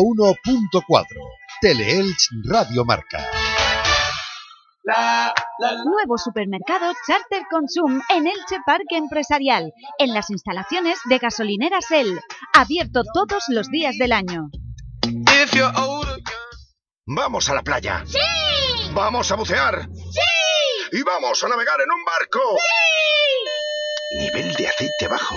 101.4 Teleelch Radio Marca. Nuevo supermercado Charter Consum en Elche Parque Empresarial, en las instalaciones de gasolineras El, abierto todos los días del año. Vamos a la playa. ¡Sí! Vamos a bucear. ¡Sí! Y vamos a navegar en un barco. ¡Sí! Nivel de aceite bajo.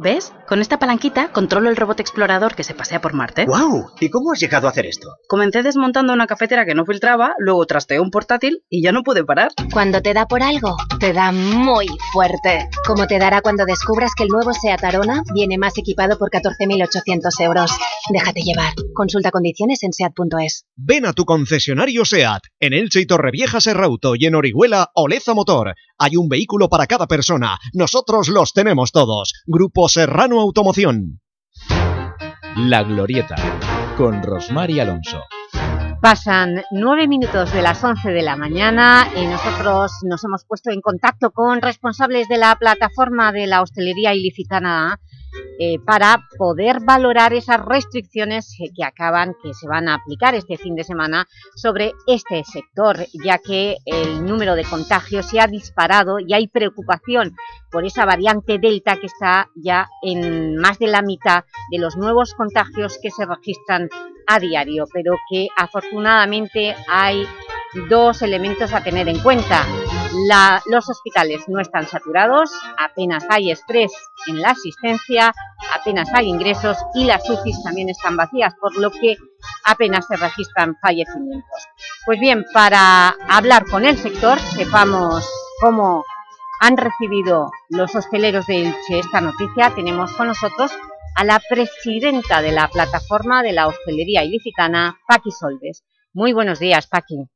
¿Ves? Con esta palanquita controlo el robot explorador que se pasea por Marte. ¡Guau! ¿Y cómo has llegado a hacer esto? Comencé desmontando una cafetera que no filtraba, luego trasteé un portátil y ya no pude parar. Cuando te da por algo, te da muy fuerte. Como te dará cuando descubras que el nuevo SEAT Arona viene más equipado por 14.800 euros. Déjate llevar. Consulta condiciones en SEAT.es. Ven a tu concesionario SEAT. En Elche y Torrevieja Serrauto y en Orihuela Oleza Motor. Hay un vehículo para cada persona. Nosotros los tenemos todos. Grupo Serrano Automoción. La Glorieta, con Rosmar y Alonso. Pasan nueve minutos de las 11 de la mañana y nosotros nos hemos puesto en contacto con responsables de la plataforma de la hostelería ilicitana eh, para poder valorar esas restricciones que acaban, que se van a aplicar este fin de semana sobre este sector, ya que el número de contagios se ha disparado y hay preocupación por esa variante Delta que está ya en más de la mitad de los nuevos contagios que se registran a diario, pero que afortunadamente hay dos elementos a tener en cuenta. Los hospitales no están saturados, apenas hay estrés en la asistencia, apenas hay ingresos y las UCIs también están vacías, por lo que apenas se registran fallecimientos. Pues bien, para hablar con el sector, sepamos cómo han recibido los hosteleros de Elche esta noticia, tenemos con nosotros a la presidenta de la plataforma de la hostelería ilicitana, Paqui Solves. Muy buenos días, Paqui.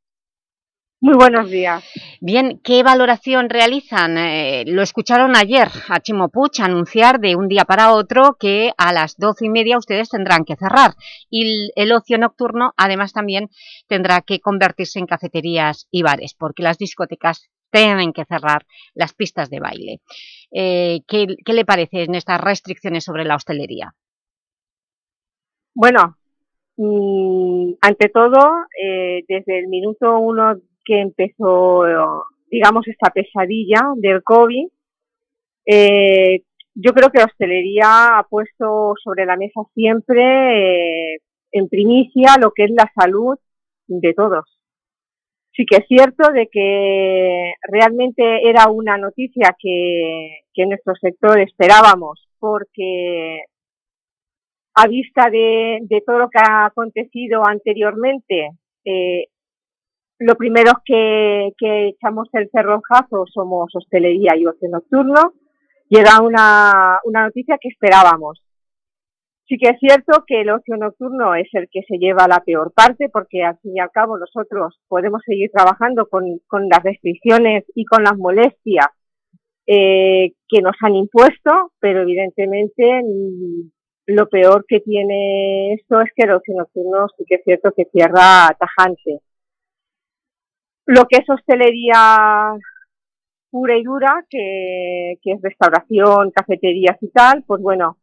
Muy buenos días. Bien, ¿qué valoración realizan? Eh, lo escucharon ayer a Chimo Puig anunciar de un día para otro que a las doce y media ustedes tendrán que cerrar y el, el ocio nocturno además también tendrá que convertirse en cafeterías y bares porque las discotecas tienen que cerrar las pistas de baile. Eh, ¿qué, ¿Qué le parece en estas restricciones sobre la hostelería? Bueno, mm, ante todo, eh, desde el minuto uno que empezó, digamos, esta pesadilla del COVID, eh, yo creo que la hostelería ha puesto sobre la mesa siempre, eh, en primicia, lo que es la salud de todos. Sí que es cierto de que realmente era una noticia que, que en nuestro sector esperábamos, porque a vista de, de todo lo que ha acontecido anteriormente, eh, lo primero que, echamos el cerrojazo somos hostelería y ocio nocturno, era una, una noticia que esperábamos. Sí que es cierto que el ocio nocturno es el que se lleva la peor parte, porque al fin y al cabo nosotros podemos seguir trabajando con, con las restricciones y con las molestias eh, que nos han impuesto, pero evidentemente lo peor que tiene esto es que el ocio nocturno sí que es cierto que cierra tajante. Lo que es hostelería pura y dura, que, es restauración, cafeterías y tal, pues bueno,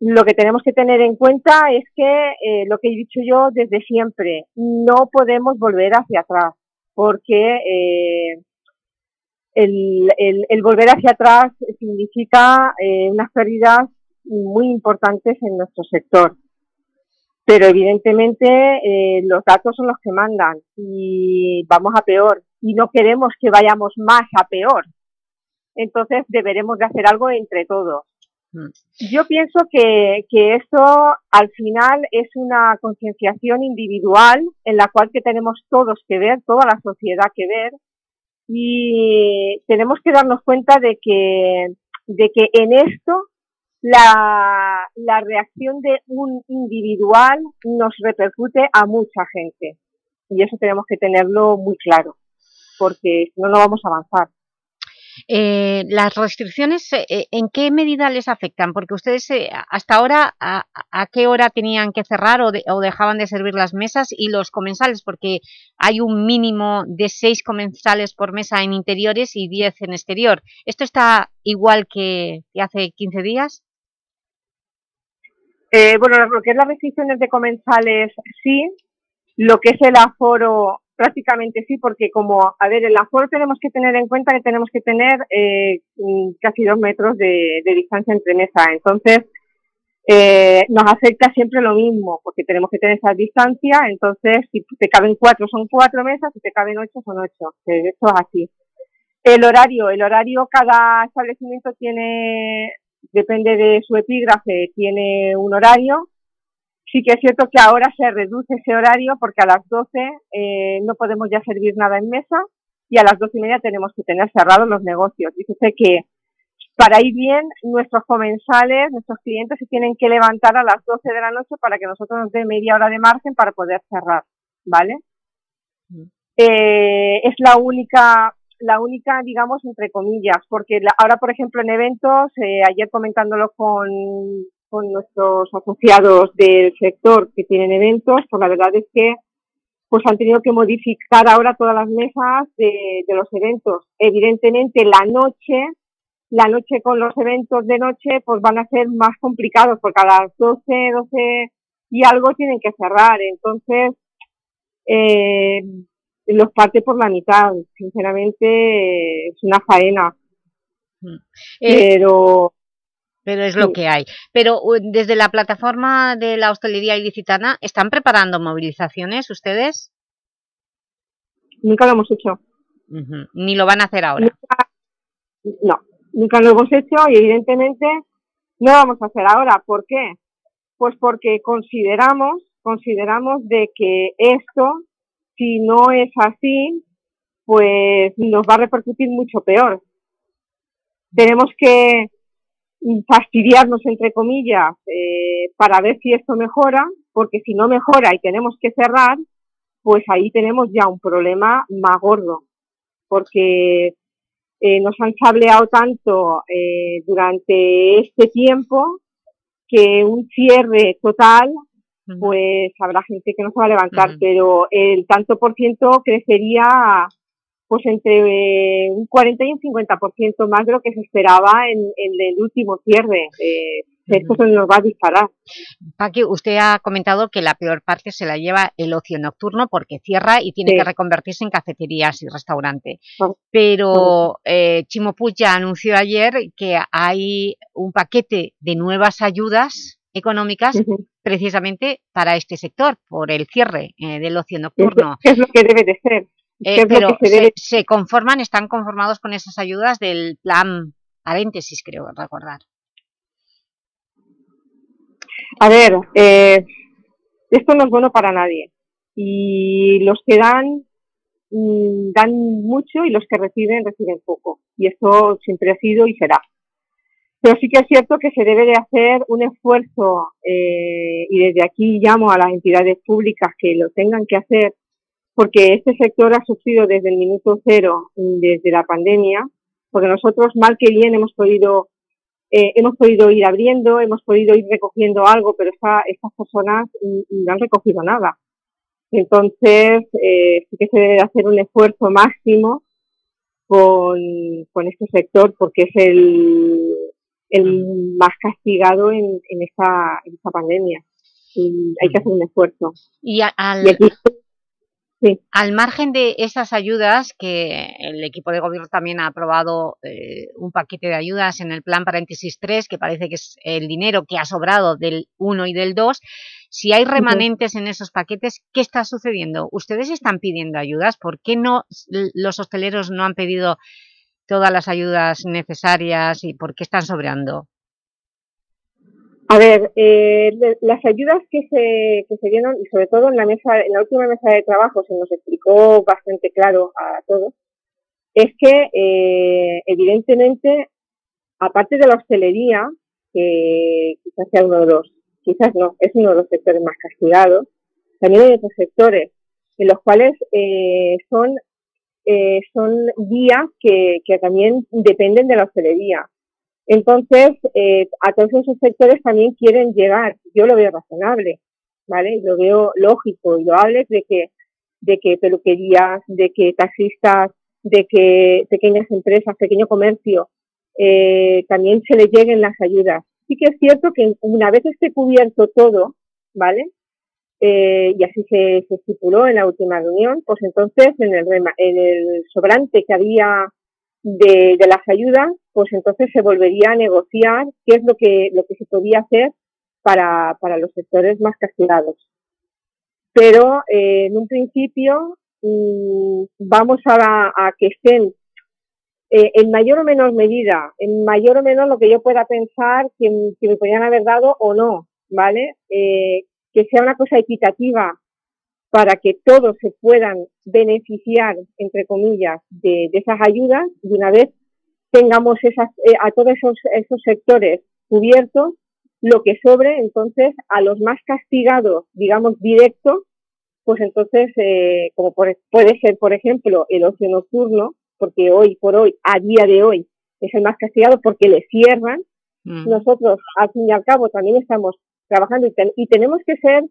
lo que tenemos que tener en cuenta es que eh, lo que he dicho yo desde siempre, no podemos volver hacia atrás, porque eh, el, el, el, volver hacia atrás significa eh, unas pérdidas muy importantes en nuestro sector. Pero evidentemente eh, los datos son los que mandan y vamos a peor y no queremos que vayamos más a peor. Entonces deberemos de hacer algo entre todos. Yo pienso que, que esto al final es una concienciación individual en la cual que tenemos todos que ver, toda la sociedad que ver y tenemos que darnos cuenta de que, de que en esto la, la reacción de un individual nos repercute a mucha gente y eso tenemos que tenerlo muy claro porque no, no vamos a avanzar. Eh, ¿Las restricciones eh, eh, en qué medida les afectan? Porque ustedes eh, hasta ahora, a, a, qué hora tenían que cerrar o, de, o, dejaban de servir las mesas? Y los comensales, porque hay un mínimo de seis comensales por mesa en interiores y diez en exterior. ¿Esto está igual que, que hace 15 días? Eh, bueno, lo que es las restricciones de comensales, sí. Lo que es el aforo, prácticamente sí, porque como, a ver, el aforo tenemos que tener en cuenta que tenemos que tener eh, casi dos metros de, distancia entre mesa. Entonces, eh, nos afecta siempre lo mismo, porque tenemos que tener esa distancia. Entonces, si te caben cuatro, son cuatro mesas, si te caben ocho, son ocho. Esto es así. El horario, el horario, cada establecimiento tiene depende de su epígrafe, tiene un horario. Sí que es cierto que ahora se reduce ese horario porque a las 12 eh, no podemos ya servir nada en mesa y a las 12 y media tenemos que tener cerrados los negocios. Dice que para ir bien, nuestros comensales, nuestros clientes se tienen que levantar a las 12 de la noche para que nosotros nos dé media hora de margen para poder cerrar, ¿vale? Mm. Eh, es la única la única, digamos, entre comillas, porque la, ahora, por ejemplo, en eventos, eh, ayer comentándolo con, con nuestros asociados del sector que tienen eventos, pues la verdad es que pues han tenido que modificar ahora todas las mesas de, de los eventos. Evidentemente, la noche, la noche con los eventos de noche, pues van a ser más complicados, porque a las 12, 12 y algo tienen que cerrar. Entonces, eh, los parte por la mitad. Sinceramente, es una faena. Mm. Pero... Pero es lo que hay. Pero desde la plataforma de la hostelería ilicitana, ¿están preparando movilizaciones ustedes? Nunca lo hemos hecho. Uh -huh. ¿Ni lo van a hacer ahora? Nunca, no, nunca lo hemos hecho y evidentemente no lo vamos a hacer ahora. ¿Por qué? Pues porque consideramos, consideramos de que esto si no es así, pues nos va a repercutir mucho peor. Tenemos que fastidiarnos, entre comillas, eh, para ver si esto mejora, porque si no mejora y tenemos que cerrar, pues ahí tenemos ya un problema más gordo, porque eh, nos han sableado tanto eh, durante este tiempo que un cierre total pues habrá gente que no se va a levantar, uh -huh. pero el tanto por ciento crecería pues entre eh, un 40 y un 50% más de lo que se esperaba en, el último cierre. Eh, esto se nos va a disparar. Paqui, usted ha comentado que la peor parte se la lleva el ocio nocturno porque cierra y tiene que reconvertirse en cafeterías y restaurante. Pero eh, Chimo ya anunció ayer que hay un paquete de nuevas ayudas económicas precisamente para este sector, por el cierre eh, del ocio nocturno. Es lo que debe de ser. Eh, pero se, conforman, están conformados con esas ayudas del plan paréntesis, creo recordar. A ver, eh, esto no es bueno para nadie. Y los que dan, mm, dan mucho y los que reciben, reciben poco. Y esto siempre ha sido y será. Pero sí que es cierto que se debe de hacer un esfuerzo eh, y desde aquí llamo a las entidades públicas que lo tengan que hacer porque este sector ha sufrido desde el minuto cero, desde la pandemia, porque nosotros mal que bien hemos podido eh, hemos podido ir abriendo, hemos podido ir recogiendo algo, pero esta, estas personas no han recogido nada. Entonces, eh, sí que se debe hacer un esfuerzo máximo con, con este sector porque es el, el más castigado en, en, esta, en esta pandemia. Y hay que hacer un esfuerzo. Y, al, al margen de esas ayudas, que el equipo de gobierno también ha aprobado eh, un paquete de ayudas en el plan paréntesis 3, que parece que es el dinero que ha sobrado del 1 y del 2, si hay remanentes en esos paquetes, ¿qué está sucediendo? ¿Ustedes están pidiendo ayudas? ¿Por qué no los hosteleros no han pedido todas las ayudas necesarias y por qué están sobrando? A ver, eh, las ayudas que se, que se dieron, y sobre todo en la mesa, en la última mesa de trabajo se nos explicó bastante claro a todos, es que eh, evidentemente, aparte de la hostelería, que quizás sea uno de los, quizás no, es uno de los sectores más castigados, también hay otros sectores en los cuales eh, son eh, son vías que, también dependen de la hostelería. Entonces, eh, a todos esos sectores también quieren llegar. Yo lo veo razonable, ¿vale? Lo veo lógico y loable de que, de que peluquerías, de que taxistas, de que pequeñas empresas, pequeño comercio, eh, también se les lleguen las ayudas. Sí que es cierto que una vez esté cubierto todo, ¿vale? Eh, y así se, se, estipuló en la última reunión, pues entonces en el, en el sobrante que había de, las ayudas, pues entonces se volvería a negociar qué es lo que, lo que se podía hacer para, para los sectores más castigados. Pero eh, en un principio mmm, vamos a, a, que estén eh, en mayor o menor medida, en mayor o menor lo que yo pueda pensar que, que me podrían haber dado o no, ¿vale? Eh, que sea una cosa equitativa para que todos se puedan beneficiar, entre comillas, de, esas ayudas y una vez tengamos esas, eh, a todos esos, esos sectores cubiertos, lo que sobre, entonces, a los más castigados, digamos, directos, pues entonces, eh, como puede ser, por ejemplo, el ocio nocturno, porque hoy por hoy, a día de hoy, es el más castigado porque le cierran, mm. nosotros, al fin y al cabo, también estamos trabajando y, tenemos que ser,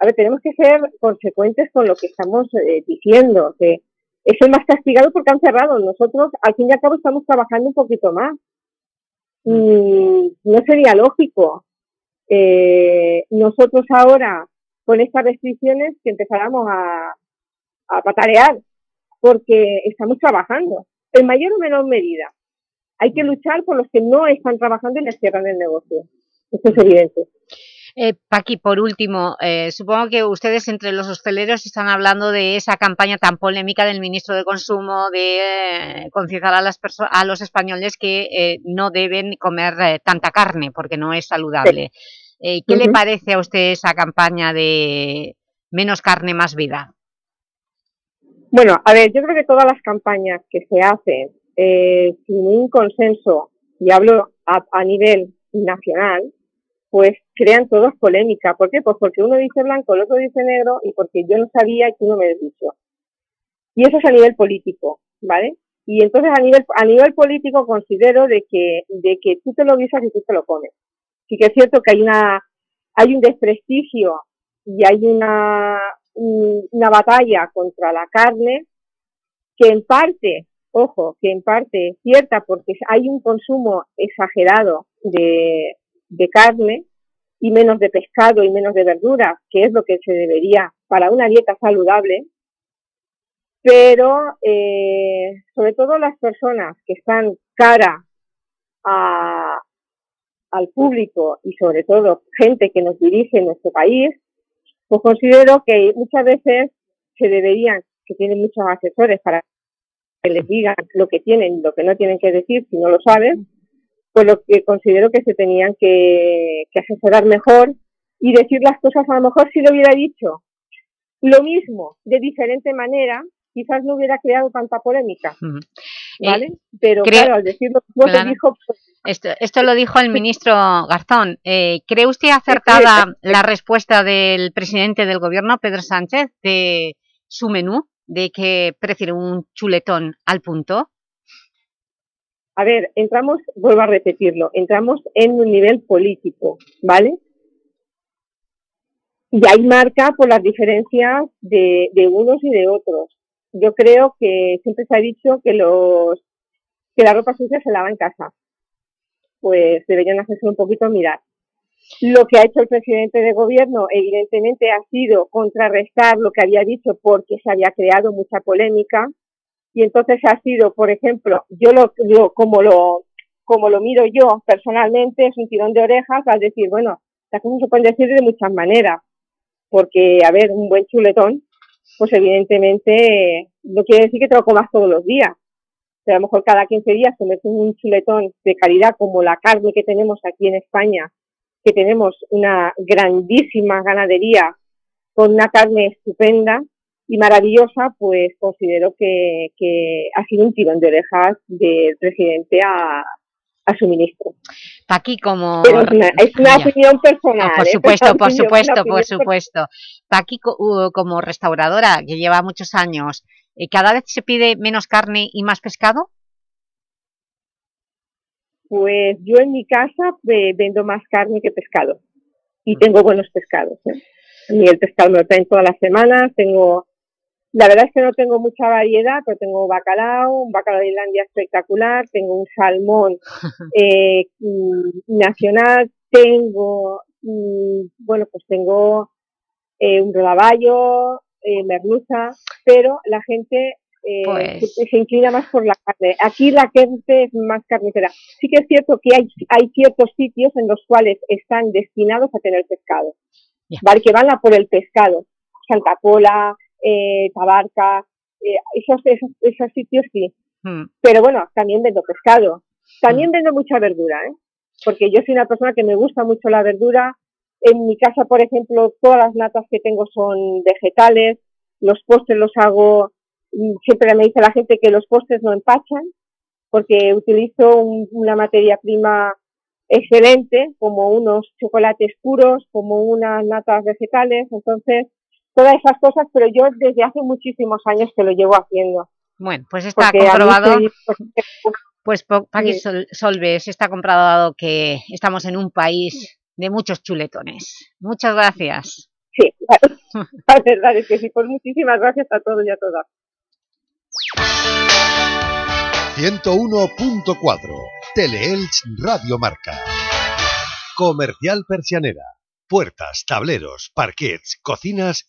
a ver, tenemos que ser consecuentes con lo que estamos eh, diciendo, que es el más castigado porque han cerrado. Nosotros, al fin y al cabo, estamos trabajando un poquito más. Mm, no sería lógico eh, nosotros ahora, con estas restricciones, que empezáramos a, a patarear, porque estamos trabajando, en mayor o menor medida. Hay que luchar por los que no están trabajando y les cierran el negocio. Esto es evidente. Eh, Paqui, por último, eh, supongo que ustedes entre los hosteleros están hablando de esa campaña tan polémica del ministro de Consumo de eh, concienciar a, las a los españoles que eh, no deben comer eh, tanta carne porque no es saludable. Eh, ¿Qué le parece a usted esa campaña de menos carne, más vida? Bueno, a ver, yo creo que todas las campañas que se hacen sin un consenso, y hablo a, a nivel nacional, pues crean todos polémica. ¿Por qué? Pues porque uno dice blanco, el otro dice negro y porque yo no sabía y tú no me has dicho. Y eso es a nivel político, ¿vale? Y entonces a nivel, a nivel político considero de que, de que tú te lo guisas y tú te lo comes. Sí que es cierto que hay una, hay un desprestigio y hay una, una batalla contra la carne que en parte, ojo, que en parte es cierta porque hay un consumo exagerado de, de carne y menos de pescado y menos de verduras, que es lo que se debería para una dieta saludable, pero eh, sobre todo las personas que están cara a, al público y sobre todo gente que nos dirige en nuestro país, pues considero que muchas veces se deberían, que tienen muchos asesores para que les digan lo que tienen, lo que no tienen que decir si no lo saben, pues lo que considero que se tenían que, que asesorar mejor y decir las cosas a lo mejor si lo hubiera dicho lo mismo de diferente manera quizás no hubiera creado tanta polémica, ¿vale? Pero claro, al decirlo claro. dijo... Pues, esto, esto, lo dijo el ministro Garzón. Eh, ¿Cree usted acertada la respuesta del presidente del gobierno, Pedro Sánchez, de su menú, de que prefiere un chuletón al punto? A ver, entramos, vuelvo a repetirlo, entramos en un nivel político, ¿vale? Y hay marca por las diferencias de, de unos y de otros yo creo que siempre se ha dicho que los que la ropa sucia se lava en casa. Pues deberían hacerse un poquito mirar. Lo que ha hecho el presidente de gobierno, evidentemente, ha sido contrarrestar lo que había dicho porque se había creado mucha polémica. Y entonces ha sido, por ejemplo, yo lo, como lo como lo miro yo personalmente, es un tirón de orejas al decir, bueno, las cosas se pueden decir de muchas maneras. Porque, a ver, un buen chuletón pues evidentemente no quiere decir que te lo comas todos los días. Pero a lo mejor cada 15 días comes un chuletón de calidad como la carne que tenemos aquí en España, que tenemos una grandísima ganadería con una carne estupenda y maravillosa, pues considero que, que ha sido un tirón de orejas del presidente a, a su ministro. Paqui, como... es una, es una opinión personal. por supuesto, por supuesto, por supuesto. Paqui, como restauradora, que lleva muchos años, eh, ¿cada vez se pide menos carne y más pescado? Pues yo en mi casa vendo más carne que pescado. Y tengo buenos pescados. ¿eh? Y el pescado me lo traen todas las semanas. Tengo la verdad es que no tengo mucha variedad, pero tengo bacalao, un bacalao de Islandia espectacular, tengo un salmón [LAUGHS] eh, mm, nacional, tengo, mm, bueno, pues tengo eh, un rodaballo, eh, merluza, pero la gente eh, pues... se, se, inclina más por la carne. Aquí la gente es más carnicera. Sí que es cierto que hay, hay ciertos sitios en los cuales están destinados a tener pescado, ¿vale? Que van a por el pescado. Santa Pola, eh, Tabarca, eh, esos, esos, esos, sitios sí. Hmm. Pero bueno, también vendo pescado. También hmm. vendo mucha verdura, ¿eh? Porque yo soy una persona que me gusta mucho la verdura. En mi casa, por ejemplo, todas las natas que tengo son vegetales. Los postres los hago, mm, siempre me dice la gente que los postres no empachan, porque utilizo un, una materia prima excelente, como unos chocolates puros, como unas natas vegetales. Entonces, todas esas cosas, pero yo desde hace muchísimos años que lo llevo haciendo. Bueno, pues está Porque comprobado, pues [LAUGHS] Paqui sí. Solves, está comprobado que estamos en un país de muchos chuletones. Muchas gracias. Sí, la [LAUGHS] verdad es que sí, pues muchísimas gracias a todos y a todas. 101.4 Teleelch Radio Marca Comercial Persianera Puertas, tableros, parquets, cocinas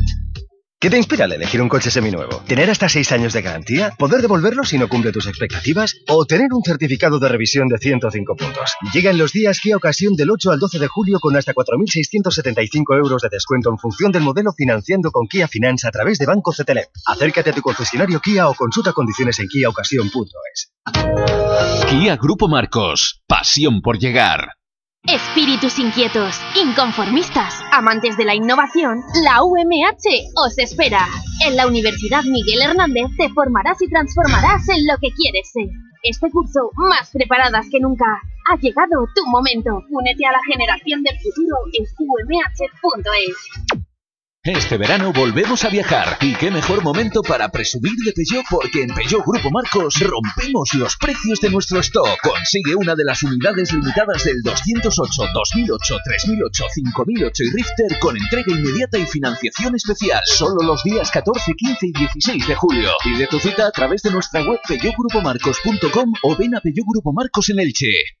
¿Qué te inspira al elegir un coche seminuevo? ¿Tener hasta 6 años de garantía? ¿Poder devolverlo si no cumple tus expectativas? ¿O tener un certificado de revisión de 105 puntos? Llegan los días Kia Ocasión del 8 al 12 de julio con hasta 4.675 euros de descuento en función del modelo financiando con Kia Finance a través de Banco CTLM. Acércate a tu concesionario Kia o consulta condiciones en kiaocasión.es. Kia Grupo Marcos. Pasión por llegar. Espíritus inquietos, inconformistas, amantes de la innovación, la UMH os espera. En la Universidad Miguel Hernández te formarás y transformarás en lo que quieres ser. Este curso, más preparadas que nunca. Ha llegado tu momento. Únete a la generación del futuro en qmh.es. Este verano volvemos a viajar y qué mejor momento para presumir de Peugeot porque en Peugeot Grupo Marcos rompemos los precios de nuestro stock. Consigue una de las unidades limitadas del 208, 2008, 3008, 5008 y Rifter con entrega inmediata y financiación especial. Solo los días 14, 15 y 16 de julio. Pide tu cita a través de nuestra web peugeotgrupomarcos.com o ven a Peugeot Grupo Marcos en Elche.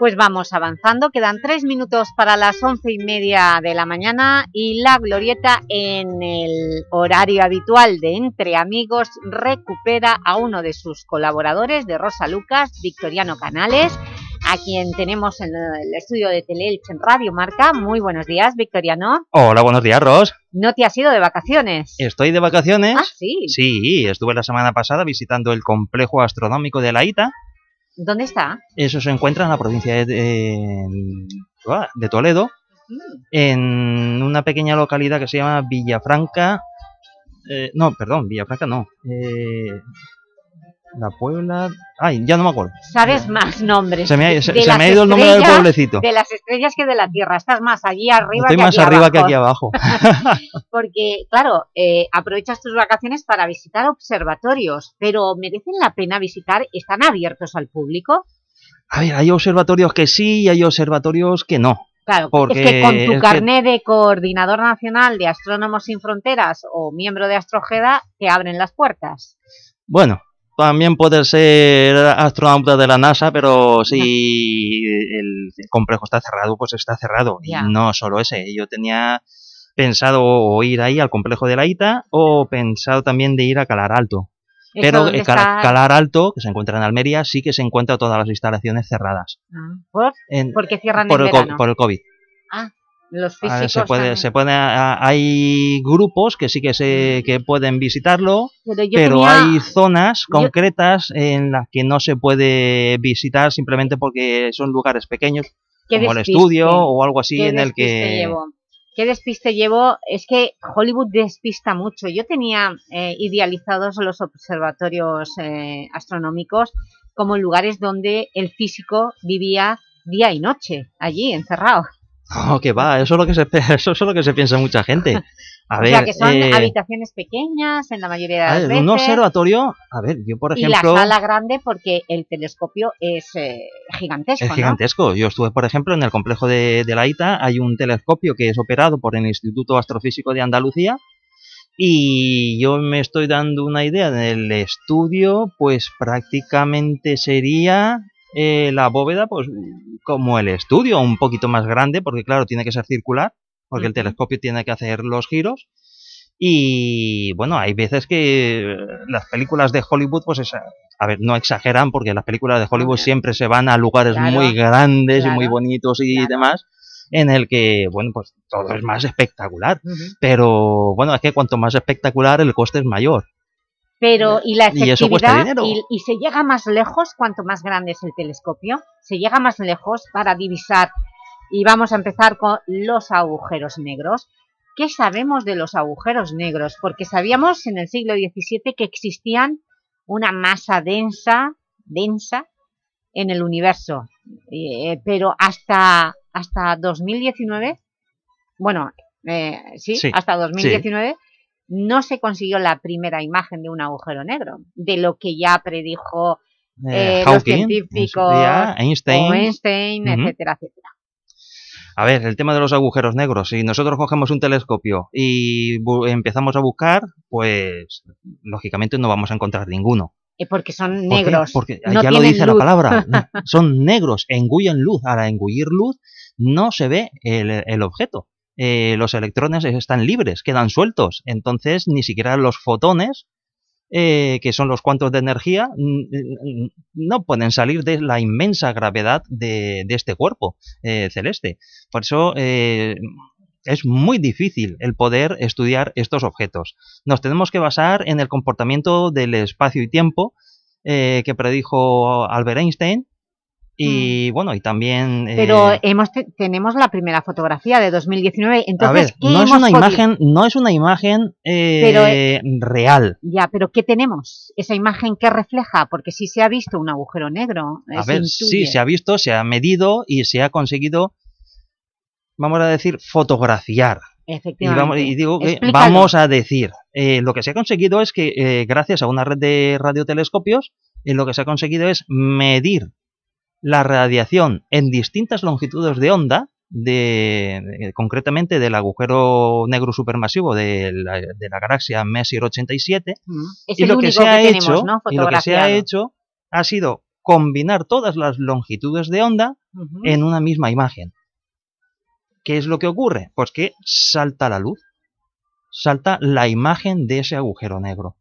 Pues vamos avanzando, quedan tres minutos para las once y media de la mañana y la Glorieta en el horario habitual de Entre Amigos recupera a uno de sus colaboradores de Rosa Lucas, Victoriano Canales, a quien tenemos en el estudio de Teleelch en Radio Marca. Muy buenos días, Victoriano. Hola, buenos días, Ros. ¿No te has ido de vacaciones? Estoy de vacaciones. Ah, sí. Sí, estuve la semana pasada visitando el complejo astronómico de la ITA. ¿Dónde está? Eso se encuentra en la provincia de, de, Toledo, en una pequeña localidad que se llama Villafranca. Eh, no, perdón, Villafranca no. Eh, la Puebla... Ay, ya no me acuerdo. ¿Sabes más nombres? Se me ha, se, se me ha ido el nombre del pueblecito. De las estrellas que de la Tierra. Estás más allí arriba Estoy que más aquí arriba abajo. que aquí abajo. [LAUGHS] Porque, claro, eh, aprovechas tus vacaciones para visitar observatorios, pero ¿merecen la pena visitar? ¿Están abiertos al público? A ver, hay observatorios que sí y hay observatorios que no. Claro, Porque es que con tu es que- de coordinador nacional de Astrónomos Sin Fronteras o miembro de Astrojeda, te abren las puertas. Bueno, también puede ser astronauta de la NASA, pero si el complejo está cerrado, pues está cerrado. Y no solo ese. Yo tenía pensado o ir ahí al complejo de la ITA o pensado también de ir a Calar Alto. ¿Eso Pero eh? Calar Alto, que se encuentra en Almería, sí que se encuentra todas las instalaciones cerradas. Ah, ¿Por? En- ¿Por qué cierran por el, verano? por el COVID. Ah, los A ver, físicos se puede, también. se puede, hay grupos que sí que se que pueden visitarlo, Pero yo pero tenía- hay zonas yo- concretas en las que no se puede visitar simplemente porque son lugares pequeños, como el estudio o algo así qué en el despiste que llevo. Qué despiste llevo. Es que Hollywood despista mucho. Yo tenía eh, idealizados los observatorios eh, astronómicos como lugares donde el físico vivía día y noche, allí, encerrado. Oh, que va, eso es lo que se [LAUGHS] eso es lo que se piensa mucha gente. A o ver, sea, que son eh, habitaciones pequeñas en la mayoría de a las ver, veces. un observatorio, a ver, yo por y ejemplo la sala grande porque el telescopio es eh, gigantesco, Es ¿no? gigantesco. Yo estuve, por ejemplo, en el complejo de, de la ITA, hay un telescopio que es operado por el Instituto Astrofísico de Andalucía y yo me estoy dando una idea del estudio, pues prácticamente sería eh, la bóveda, pues como el estudio, un poquito más grande, porque claro, tiene que ser circular, porque el telescopio tiene que hacer los giros. Y bueno, hay veces que las películas de Hollywood, pues a ver, no exageran porque las películas de Hollywood siempre se van a lugares Claro, muy grandes y muy bonitos y demás, en el que, bueno, pues todo es más espectacular. Pero bueno, es que cuanto más espectacular el coste es mayor. Pero, ¿y la efectividad? ¿Y, y se llega más lejos cuanto más grande es el telescopio? ¿Se llega más lejos para divisar? Y vamos a empezar con los agujeros negros. ¿Qué sabemos de los agujeros negros? Porque sabíamos en el siglo XVII que existían una masa densa, densa, en el universo. Eh, pero hasta, hasta 2019, bueno, eh, ¿sí? Sí, hasta 2019 no se consiguió la primera imagen de un agujero negro, de lo que ya predijo eh, los Hawking, en su científicos, día, Einstein. etcétera, etcétera. A ver, el tema de los agujeros negros. Si nosotros cogemos un telescopio y empezamos a buscar, pues lógicamente no vamos a encontrar ninguno. Eh, porque son negros. Porque no ya lo dice luz. la palabra. [LAUGHS] Son negros, engullen luz. Al engullir luz no se ve el, el objeto. Eh, los electrones están libres, quedan sueltos. Entonces ni siquiera los fotones, eh, que son los cuantos de energía, no pueden salir de la inmensa gravedad de, este cuerpo eh, celeste. Por eso es muy difícil el poder estudiar estos objetos. Nos tenemos que basar en el comportamiento del espacio y tiempo eh, que predijo Albert Einstein y bueno, y también... eh, Mm. Pero hemos te- tenemos la primera fotografía de 2019, entonces, a ver, ¿qué no es hemos una podido- imagen, no es una imagen eh, Pero, eh, real. Ya, pero ¿qué tenemos? ¿Esa imagen qué refleja? Porque sí se ha visto un agujero negro. eh, A ver, intuye. sí, se ha visto, se ha medido y se ha conseguido, vamos a decir, fotografiar. Y, Efectivamente. vamos, y digo que Explícalo. vamos a decir, eh, lo que se ha conseguido es que eh, gracias a una red de radiotelescopios, eh, lo que se ha conseguido es medir la radiación en distintas longitudes de onda, de, de- concretamente del agujero negro supermasivo de la, de la galaxia Messier 87, Mm. Y lo que se ha tenemos, hecho, ¿no? y lo que se ha hecho ha sido combinar todas las longitudes de onda en una misma imagen. ¿Qué es lo que ocurre? Pues que salta la luz, salta la imagen de ese agujero negro.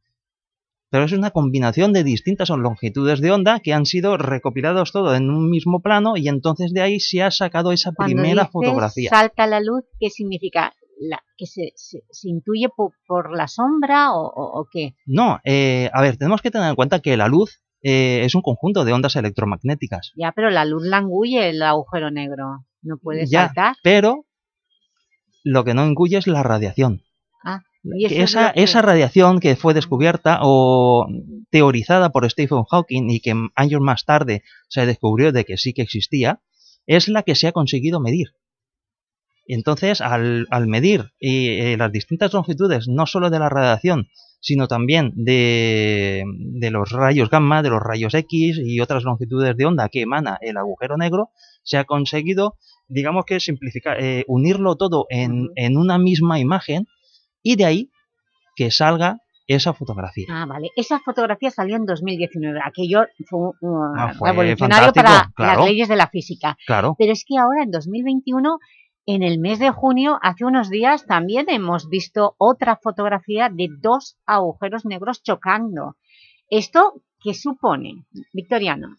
Pero es una combinación de distintas longitudes de onda que han sido recopilados todo en un mismo plano y entonces de ahí se ha sacado esa Cuando primera dices fotografía. salta la luz, ¿qué significa? La- ¿Que se, se- se intuye po- por, la sombra o, o- o qué? No, eh, a ver, tenemos que tener en cuenta que la luz eh, es un conjunto de ondas electromagnéticas. Ya, pero la luz la engulle el agujero negro. No puede Ya, saltar. pero lo que no engulle es la radiación. Y esa, que- esa radiación que fue descubierta o teorizada por Stephen Hawking y que años más tarde se descubrió de que sí que existía, es la que se ha conseguido medir. Entonces, al, al medir eh, las distintas longitudes, no solo de la radiación, sino también de, de los rayos gamma, de los rayos X y otras longitudes de onda que emana el agujero negro, se ha conseguido, digamos que simplificar, eh, unirlo todo en, en una misma imagen y de ahí que salga esa fotografía. Ah, vale. Esa fotografía salió en 2019. Aquello fue uh, Ah, fue revolucionario para claro. las leyes de la física. Claro. Pero es que ahora, en 2021, en el mes de junio, hace unos días, también hemos visto otra fotografía de dos agujeros negros chocando. ¿Esto qué supone, Victoriano?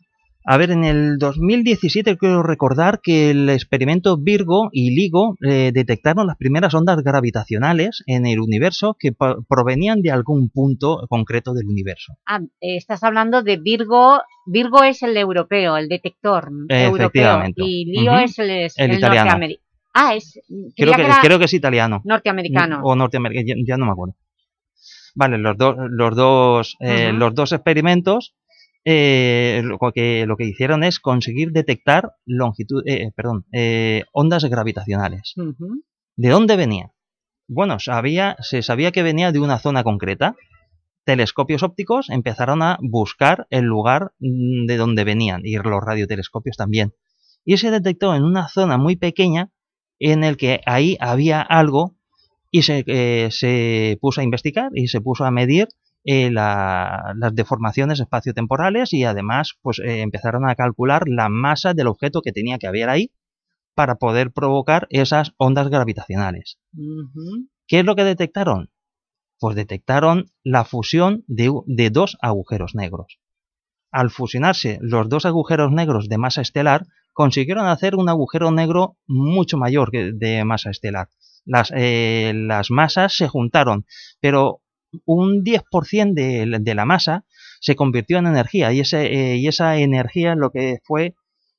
A ver, en el 2017 quiero recordar que el experimento Virgo y LIGO eh, detectaron las primeras ondas gravitacionales en el universo que provenían de algún punto concreto del universo. Ah, eh, estás hablando de Virgo. Virgo es el europeo, el detector europeo. Efectivamente. Y Ujú. es el, es El el italiano. norteamericano. Ah, es... Creo que, creo que es italiano. norteamericano. O norteamericano, ya, ya no me acuerdo. Vale, los, dos los, dos, eh, los dos experimentos eh, lo que, lo que hicieron es conseguir detectar longitud, eh, perdón, eh, ondas gravitacionales. ¿De dónde venía? Bueno, sabía, se sabía que venía de una zona concreta. Telescopios ópticos empezaron a buscar el lugar mm, de donde venían y los radiotelescopios también. Y se detectó en una zona muy pequeña en el que ahí había algo y se, eh, se puso a investigar y se puso a medir eh, la- las deformaciones espaciotemporales y además pues eh, empezaron a calcular la masa del objeto que tenía que haber ahí para poder provocar esas ondas gravitacionales. ¿Qué es lo que detectaron? Pues detectaron la fusión de, de dos agujeros negros. Al fusionarse los dos agujeros negros de masa estelar, consiguieron hacer un agujero negro mucho mayor que de masa estelar. Las, eh, las masas se juntaron, pero un 10% de, la- de la masa se convirtió en energía y, ese, eh, y esa energía lo que fue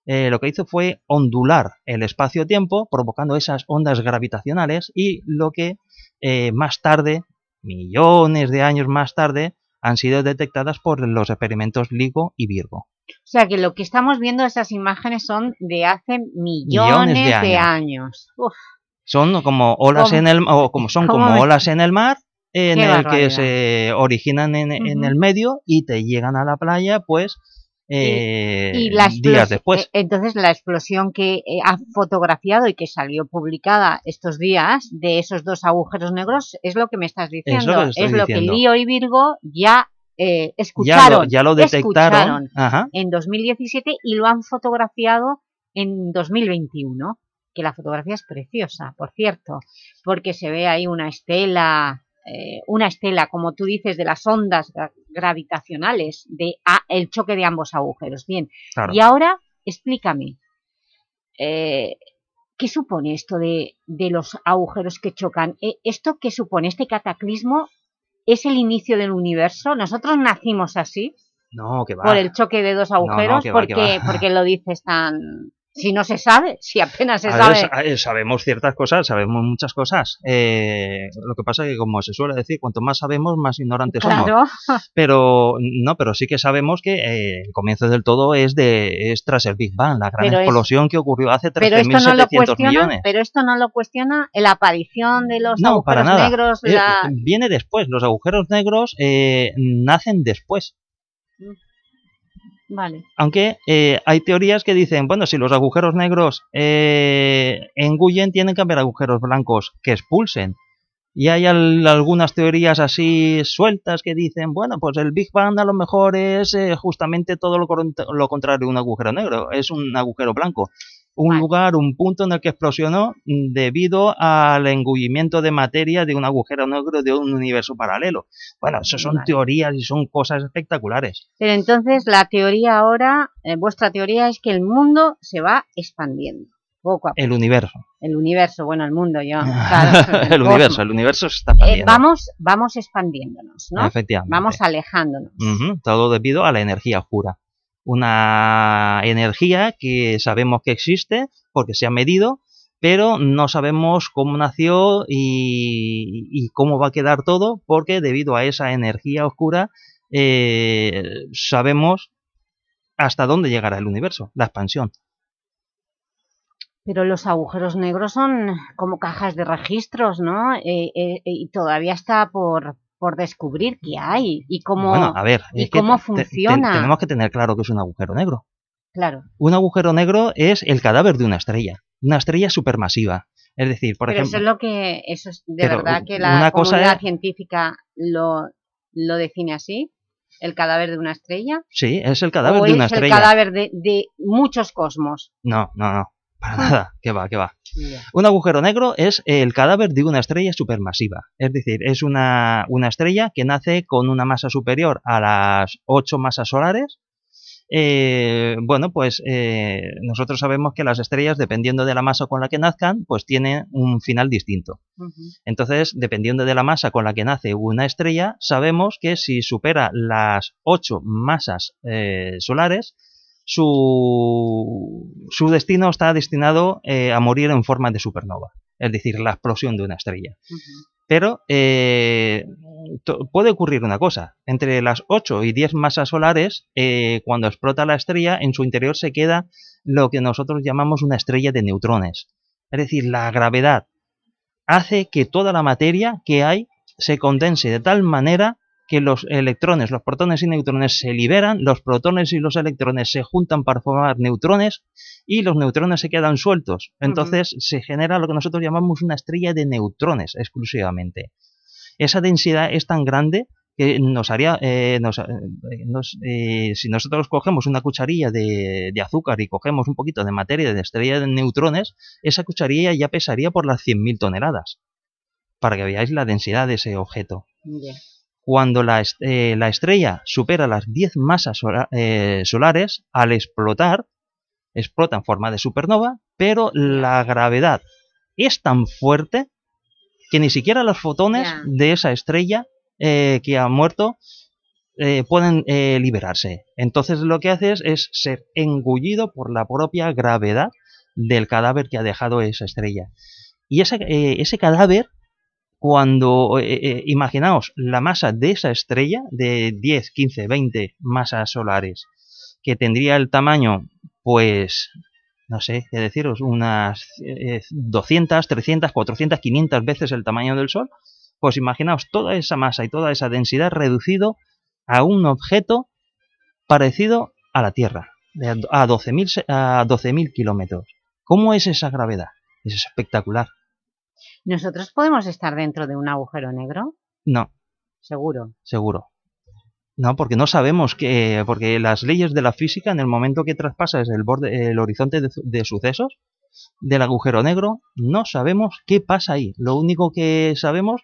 eh, lo que hizo fue ondular el espacio-tiempo, provocando esas ondas gravitacionales y lo que eh, más tarde, millones de años más tarde, han sido detectadas por los experimentos LIGO y Virgo. O sea, que lo que estamos viendo, esas imágenes son de hace Millones millones, de de años. Uf, Son como olas ¿Cómo? en el o como son ¿Cómo como olas en el mar en Qué el que se originan en, en el medio y te llegan a la playa, pues eh, y la días explos- después. eh, Entonces, la explosión que eh, ha fotografiado y que salió publicada estos días de esos dos agujeros negros es lo que me estás diciendo. que es lo que diciendo. Lío y Virgo ya eh, escucharon. ya lo detectaron, escucharon en 2017 y lo han fotografiado en 2021. Que la fotografía es preciosa, por cierto, porque se ve ahí una estela eh, una estela, como tú dices, de las ondas gra- gravitacionales, de a- el choque de ambos agujeros. Bien, Claro. y ahora explícame, eh, ¿qué supone esto de, de los agujeros que chocan? Eh, ¿Esto qué supone? ¿Este cataclismo es el inicio del universo? ¿Nosotros nacimos así, No, que va. por el choque de dos No, no, agujeros? va, porque, porque lo dices tan... Si no se sabe, si apenas se A sabe... sa- eh, sabemos ciertas cosas, sabemos muchas cosas. Eh, lo que pasa es que, como se suele decir, cuanto más sabemos, más ignorantes Claro. somos. [LAUGHS] Pero no, pero sí que sabemos que eh, el comienzo del todo es de es tras el Big Bang, la gran Pero es- explosión que ocurrió hace pero esto no lo 13.700 cuestiona, millones. pero esto no lo cuestiona la aparición de los No, para agujeros nada. negros, Eh, la- viene después. Los agujeros negros eh, nacen después. Vale. Aunque eh, hay teorías que dicen, bueno, si los agujeros negros eh, engullen, tienen que haber agujeros blancos que expulsen. Y hay al- algunas teorías así sueltas que dicen, bueno, pues el Big Bang a lo mejor es eh, justamente todo lo, lo contrario un agujero negro, es un agujero blanco. Un lugar, un punto en el que explosionó debido al engullimiento de materia de un agujero negro de un universo paralelo. Bueno, eso son Vale. teorías y son cosas espectaculares. Pero entonces la teoría ahora, eh, vuestra teoría es que el mundo se va expandiendo, poco a poco. El universo. El universo, bueno, el mundo, yo, [LAUGHS] claro, el universo, el universo se está Eh, expandiendo. vamos, vamos expandiéndonos, ¿no? Efectivamente. Vamos alejándonos. Todo debido a la energía oscura. Una energía que sabemos que existe porque se ha medido, pero no sabemos cómo nació y, cómo va a quedar todo, porque debido a esa energía oscura eh, sabemos hasta dónde llegará el universo, la expansión. Pero los agujeros negros son como cajas de registros, ¿no? Eh, eh, y todavía está por, por descubrir qué hay y cómo, bueno, a ver, y cómo te- te- funciona. tenemos que tener claro que es un agujero negro. Claro. Un agujero negro es el cadáver de una estrella, una estrella supermasiva. Es decir, por Pero ejemplo... eso es lo que, eso es de verdad que una la cosa comunidad es- científica lo, lo define así, el cadáver de una estrella. Sí, es el cadáver o de una es estrella. el cadáver de, de muchos cosmos. No, no, no, para nada, [LAUGHS] que va, que va. Un agujero negro es el cadáver de una estrella supermasiva. Es decir, es una, una estrella que nace con una masa superior a las 8 masas solares. Eh, bueno, pues eh, nosotros sabemos que las estrellas, dependiendo de la masa con la que nazcan, pues tienen un final distinto. Entonces, dependiendo de la masa con la que nace una estrella, sabemos que si supera las 8 masas eh, solares, su, su destino está destinado eh, a morir en forma de supernova, es decir, la explosión de una estrella. Pero eh, puede ocurrir una cosa, entre las 8 y 10 masas solares, eh, cuando explota la estrella, en su interior se queda lo que nosotros llamamos una estrella de neutrones. Es decir, la gravedad hace que toda la materia que hay se condense de tal manera que los electrones, los protones y neutrones se liberan, los protones y los electrones se juntan para formar neutrones y los neutrones se quedan sueltos. Entonces se genera lo que nosotros llamamos una estrella de neutrones exclusivamente. Esa densidad es tan grande que nos haría, eh, nos, eh, nos- eh, si nosotros cogemos una cucharilla de, de azúcar y cogemos un poquito de materia de estrella de neutrones, esa cucharilla ya pesaría por las 100.000 toneladas, para que veáis la densidad de ese objeto. Cuando la, est- eh, la estrella supera las 10 masas sola- eh, solares, al explotar, explota en forma de supernova, pero la gravedad es tan fuerte que ni siquiera los fotones de esa estrella eh, que ha muerto eh, pueden eh, liberarse. Entonces lo que hace es, ser engullido por la propia gravedad del cadáver que ha dejado esa estrella. Y ese, ese cadáver, cuando, eh, eh, imaginaos la masa de esa estrella, de 10, 15, 20 masas solares, que tendría el tamaño, pues, no sé qué deciros, unas eh, 200, 300, 400, 500 veces el tamaño del Sol, pues imaginaos toda esa masa y toda esa densidad reducido a un objeto parecido a la Tierra, a 12.000 se- a 12.000 kilómetros. ¿Cómo es esa gravedad? Es espectacular. ¿Nosotros podemos estar dentro de un agujero negro? No, Seguro. seguro. No, porque no sabemos que, porque las leyes de la física, en el momento que traspasas el borde, el horizonte de, de sucesos del agujero negro, no sabemos qué pasa ahí. Lo único que sabemos,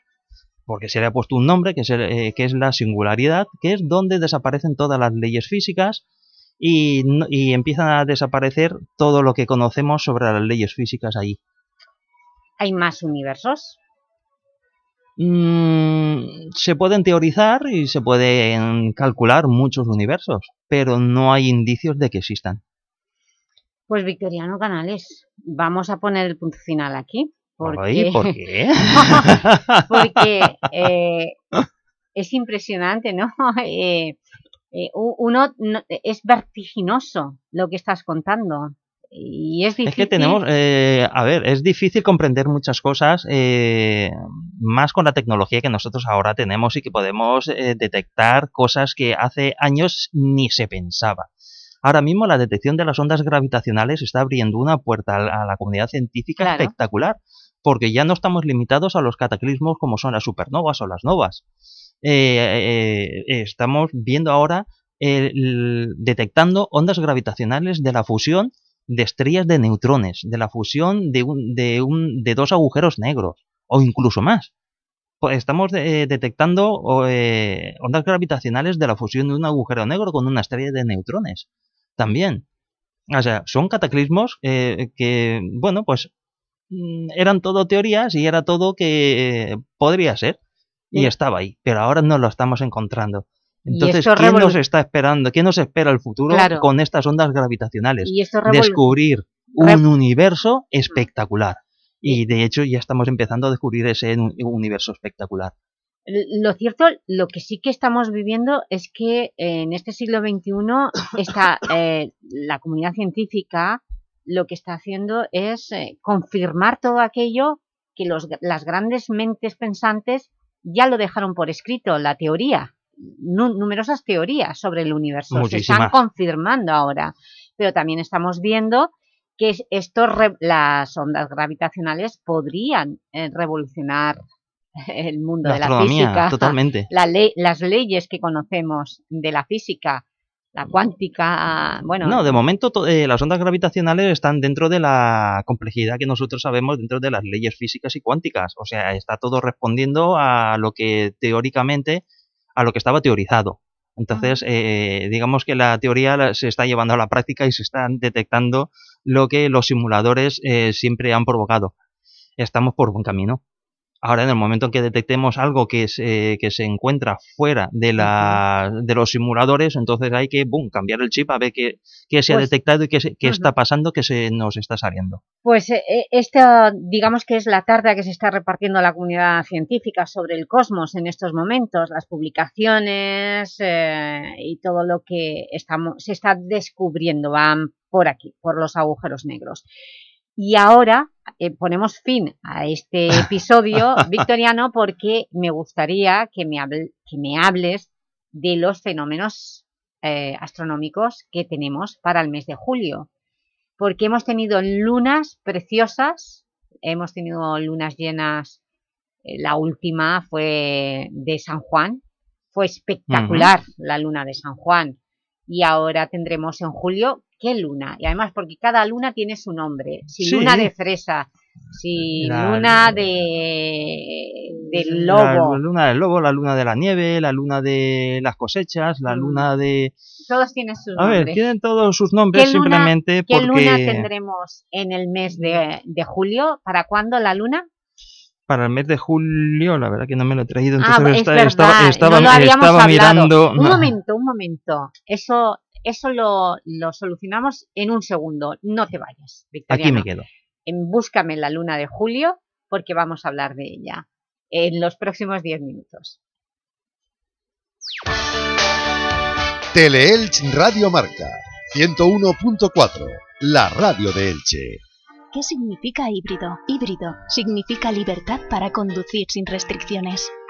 porque se le ha puesto un nombre, que es, el- eh, que es la singularidad, que es donde desaparecen todas las leyes físicas y, y empiezan a desaparecer todo lo que conocemos sobre las leyes físicas ahí. ¿Hay más universos? Mm, se pueden teorizar y se pueden calcular muchos universos, pero no hay indicios de que existan. Pues Victoriano Canales, vamos a poner el punto final aquí. Porque, Ay, ¿por qué? [LAUGHS] [LAUGHS] porque eh, es impresionante, ¿no? [LAUGHS] Eh, eh, uno no- es vertiginoso lo que estás contando y es difícil. Es que tenemos, eh, a ver, es difícil comprender muchas cosas, eh, más con la tecnología que nosotros ahora tenemos y que podemos eh, detectar cosas que hace años ni se pensaba. Ahora mismo la detección de las ondas gravitacionales está abriendo una puerta a la, comunidad científica Claro. espectacular, porque ya no estamos limitados a los cataclismos como son las supernovas o las novas. Eh, eh, eh, estamos viendo ahora, el- detectando ondas gravitacionales de la fusión de estrellas de neutrones, de la fusión de, un, de, un, de dos agujeros negros, o incluso más. Pues estamos eh, detectando eh, ondas gravitacionales de la fusión de un agujero negro con una estrella de neutrones. También. O sea, son cataclismos eh, que, bueno, pues mm, eran todo teorías y era todo que eh, podría ser. Y estaba ahí, pero ahora no lo estamos encontrando. Entonces, ¿quién nos está esperando? ¿Quién nos espera el futuro Claro. con estas ondas gravitacionales? Y esto revol- Descubrir un universo espectacular. Y de hecho ya estamos empezando a descubrir ese un- universo espectacular. Lo cierto, lo que sí que estamos viviendo es que eh, en este siglo XXI [COUGHS] está, eh, la comunidad científica lo que está haciendo es eh, confirmar todo aquello que los, las grandes mentes pensantes ya lo dejaron por escrito, la teoría, numerosas teorías sobre el universo se están confirmando ahora, pero también estamos viendo que es- estos las ondas gravitacionales podrían eh, revolucionar [LAUGHS] el mundo La de la física, totalmente. la ley, las leyes que conocemos de la física, la cuántica, bueno... No, de momento to- eh, las ondas gravitacionales están dentro de la complejidad que nosotros sabemos dentro de las leyes físicas y cuánticas. O sea, está todo respondiendo a lo que teóricamente, a lo que estaba teorizado. Entonces, eh, digamos que la teoría se está llevando a la práctica y se están detectando lo que los simuladores eh, siempre han provocado. Estamos por buen camino. Ahora, en el momento en que detectemos algo que se, que se encuentra fuera de, la, de los simuladores, entonces hay que boom, cambiar el chip a ver qué, qué se ha Pues- detectado y qué, se- qué está pasando que se nos está saliendo. Pues eh, eh, esta, digamos que es la tarta que se está repartiendo la comunidad científica sobre el cosmos en estos momentos, las publicaciones eh, y todo lo que estamos, se está descubriendo van por aquí, por los agujeros negros. Y ahora eh, ponemos fin a este [LAUGHS] episodio victoriano porque me gustaría que me, hable- que me hables de los fenómenos eh, astronómicos que tenemos para el mes de julio. Porque hemos tenido lunas preciosas, hemos tenido lunas llenas, eh, la última fue de San Juan, fue espectacular la luna de San Juan, y ahora tendremos en julio, ¿qué luna? Y además porque cada luna tiene su nombre, si Sí. luna de fresa, si La- luna de, del La lobo, luna del lobo, la luna de la nieve, la luna de las cosechas, la luna de... todos tienen sus A ver, nombres. tienen todos sus nombres ¿Qué luna- simplemente ¿Qué luna porque tendremos en el mes de, de julio? ¿Para cuándo la luna? para el mes de julio, la verdad que no me lo he traído, Ah, entonces es estaba, no lo mirando... Un [LAUGHS] momento, un momento. Eso, eso lo, lo solucionamos en un segundo. No te vayas, Victoriano. Aquí me quedo. En Búscame la luna de julio, porque vamos a hablar de ella en los próximos 10 minutos. Teleelch Radio Marca 101.4, la radio de Elche. ¿Qué significa híbrido? Híbrido significa libertad para conducir sin restricciones.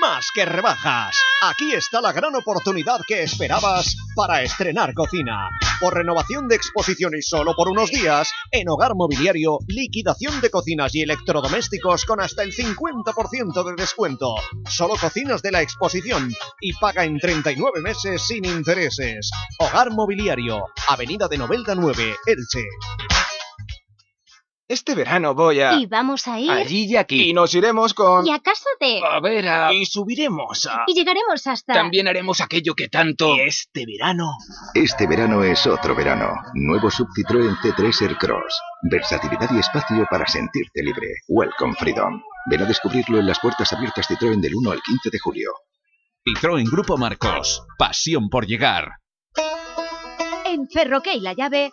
Más que rebajas. Aquí está la gran oportunidad que esperabas para estrenar cocina. Por renovación de exposición y solo por unos días, en Hogar Mobiliario, liquidación de cocinas y electrodomésticos con hasta el 50% de descuento. Solo cocinas de la exposición y paga en 39 meses sin intereses. Hogar Mobiliario, Avenida de Novelda 9, Elche. Este verano voy a... ¿Y vamos a ir? Allí y aquí. Y nos iremos con... ¿Y a casa de...? A ver, a... Y subiremos a... Y llegaremos hasta... También haremos aquello que tanto... Y este verano... Este verano es otro verano. Nuevo Sub Citroën C3 Aircross. Versatilidad y espacio para sentirte libre. Welcome Freedom. Ven a descubrirlo en las puertas abiertas Citroën del 1 al 15 de julio. Citroën Grupo Marcos. Pasión por llegar. En Ferroque y La Llave,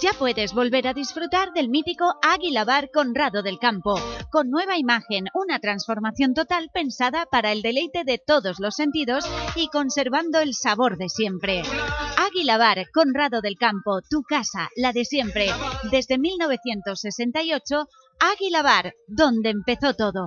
Ya puedes volver a disfrutar del mítico Águila Bar Conrado del Campo, con nueva imagen, una transformación total pensada para el deleite de todos los sentidos y conservando el sabor de siempre. Águila Bar Conrado del Campo, tu casa, la de siempre, desde 1968, Águila Bar, donde empezó todo.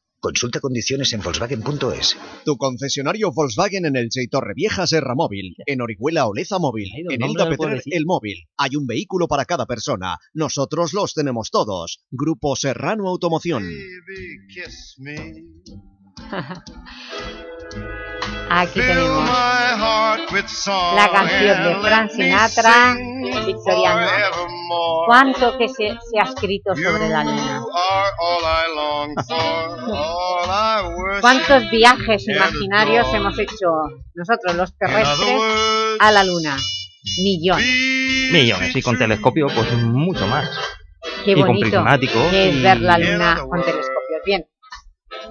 Consulta condiciones en Volkswagen.es. Tu concesionario Volkswagen en el y Torrevieja Serra Móvil, en Orihuela Oleza Móvil, en Elda Petrer. El Móvil. Hay un vehículo para cada persona. Nosotros los tenemos todos. Grupo Serrano Automoción. [LAUGHS] Aquí tenemos la canción de Frank Sinatra, Victoriano. ¿Cuánto que se, se ha escrito sobre la luna? ¿Cuántos viajes imaginarios hemos hecho nosotros los terrestres a la luna? Millones. Millones, y con telescopio, pues mucho más. Qué y con bonito prismático. que es ver la luna con telescopios. Bien,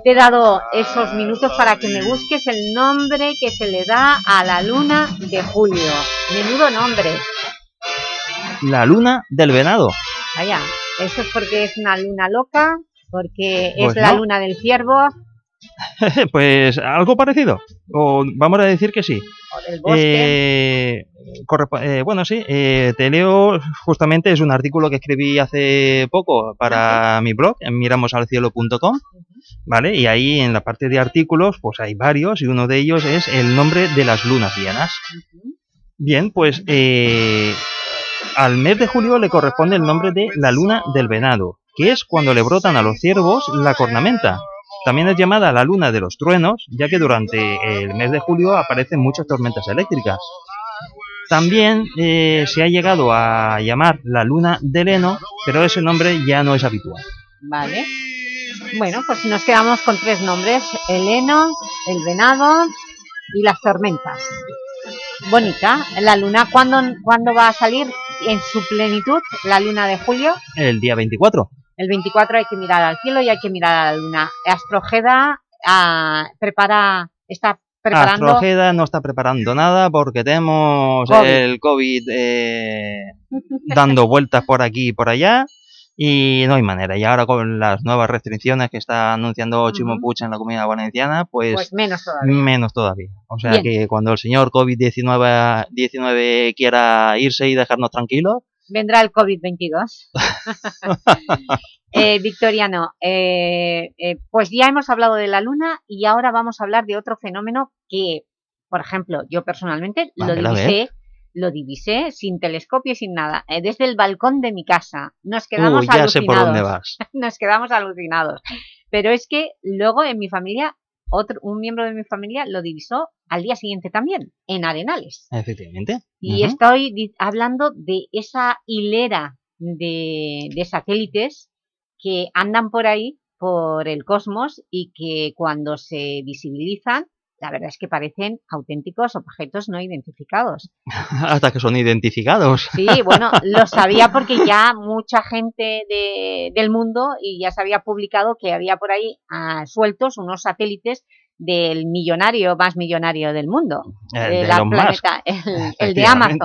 te he dado esos minutos para que me busques el nombre que se le da a la luna de julio. Menudo nombre. La luna del venado. Vaya, eso es porque es una luna loca, porque Pues es la no. luna del ciervo [LAUGHS] pues algo parecido. O vamos a decir que sí. o del bosque. Eh, eh, bueno, sí, eh, te leo justamente, es un artículo que escribí hace poco para mi blog, en miramosalcielo.com, ¿vale? Y ahí en la parte de artículos, pues hay varios, y uno de ellos es el nombre de las lunas llenas. Bien, pues eh, al mes de julio le corresponde el nombre de la luna del venado, que es cuando le brotan a los ciervos la cornamenta. También es llamada la luna de los truenos, ya que durante el mes de julio aparecen muchas tormentas eléctricas. También eh, se ha llegado a llamar la luna del heno, pero ese nombre ya no es habitual. Vale. Bueno, pues nos quedamos con tres nombres, el heno, el venado y las tormentas. Bonita. La luna, ¿cuándo, ¿cuándo va a salir? en su plenitud la luna de julio? El día 24. El 24 hay que mirar al cielo y hay que mirar a la luna. Astrojeda ah, prepara, está preparando... Astrojeda no está preparando nada porque tenemos COVID. el COVID eh, dando vueltas por aquí y por allá y no hay manera. Y ahora con las nuevas restricciones que está anunciando Chimo Puig en la Comunidad Valenciana, pues, Pues menos todavía. menos todavía. O sea Bien. que cuando el señor COVID-19 19 quiera irse y dejarnos tranquilos, Vendrá el COVID-22. [LAUGHS] Eh, Victoriano, eh, eh, pues ya hemos hablado de la luna y ahora vamos a hablar de otro fenómeno que, por ejemplo, yo personalmente lo Vale, divisé, lo divisé sin telescopio y sin nada, eh, desde el balcón de mi casa. Nos quedamos Uy, ya sé por alucinados. dónde vas. [LAUGHS] Nos quedamos alucinados. Pero es que luego en mi familia, otro, un miembro de mi familia lo divisó al día siguiente también, en Arenales. efectivamente. Y estoy hablando de esa hilera de, de satélites que andan por ahí, por el cosmos, y que cuando se visibilizan, la verdad es que parecen auténticos objetos no identificados. [LAUGHS] Hasta que son identificados. Sí, bueno, lo sabía porque ya mucha gente de- del mundo y ya se había publicado que había por ahí ah, sueltos unos satélites del millonario más millonario del mundo, El de de la Musk. planeta, el, el de Amazon.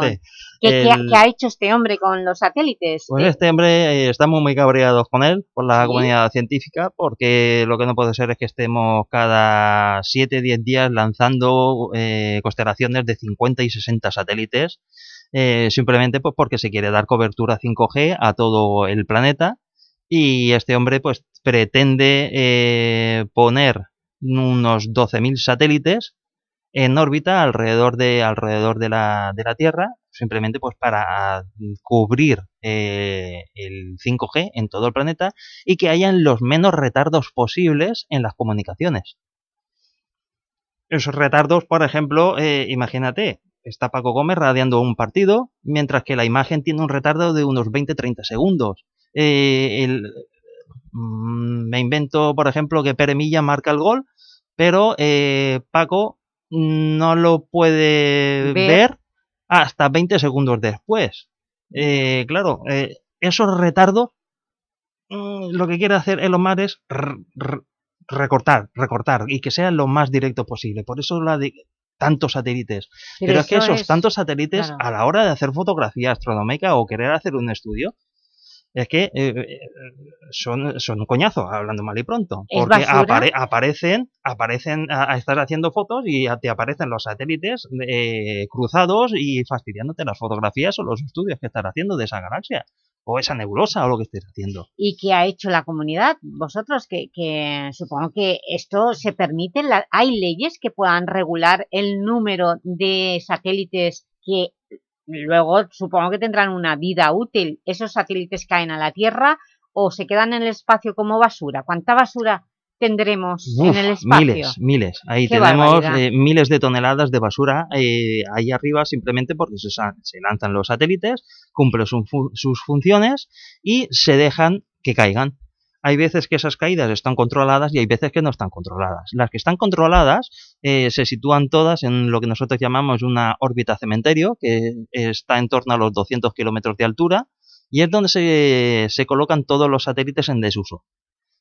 ¿Qué, ha- El- qué ha hecho este hombre con los satélites? Pues Eh, este hombre, eh, estamos muy cabreados con él, por la ¿Sí? comunidad científica, porque lo que no puede ser es que estemos cada 7, 10 días lanzando eh, constelaciones de 50 y 60 satélites, eh, simplemente pues porque se quiere dar cobertura 5G a todo el planeta, y este hombre pues pretende eh, poner unos 12.000 satélites en órbita alrededor de alrededor de la, de la Tierra simplemente pues para cubrir eh, el 5G en todo el planeta y que hayan los menos retardos posibles en las comunicaciones. Esos retardos, por ejemplo, eh, imagínate, está Paco Gómez radiando un partido, mientras que la imagen tiene un retardo de unos 20-30 segundos. Eh, el- me invento, por ejemplo, que Pere Milla marca el gol, pero eh, Paco no lo puede Ver. ver hasta 20 segundos después. Eh, claro, eh, esos retardos, mm, lo que quiere hacer Elon Musk es recortar, recortar y que sea lo más directo posible. Por eso la de tantos satélites. Pero Pero, es que eso esos es- tantos satélites, claro. a la hora de hacer fotografía astronómica o querer hacer un estudio, es que eh, eh, son, son un coñazo, hablando mal y pronto. ¿Es Porque apare- aparecen, aparecen a, a estar haciendo fotos y a- te aparecen los satélites eh, cruzados y fastidiándote las fotografías o los estudios que estás haciendo de esa galaxia o esa nebulosa o lo que estés haciendo. ¿Y qué ha hecho la comunidad? Vosotros, que, que supongo que esto se permite, la- ¿hay leyes que puedan regular el número de satélites que luego supongo que tendrán una vida útil? ¿Esos satélites caen a la Tierra o se quedan en el espacio como basura? ¿Cuánta basura tendremos Uf, en el espacio? miles, miles. Ahí Qué tenemos eh, miles de toneladas de basura eh, ahí arriba simplemente porque se, lanzan los satélites, cumplen su sus funciones y se dejan que caigan. Hay veces que esas caídas están controladas y hay veces que no están controladas. Las que están controladas eh, se sitúan todas en lo que nosotros llamamos una órbita cementerio, que está en torno a los 200 kilómetros de altura, y es donde se, colocan todos los satélites en desuso.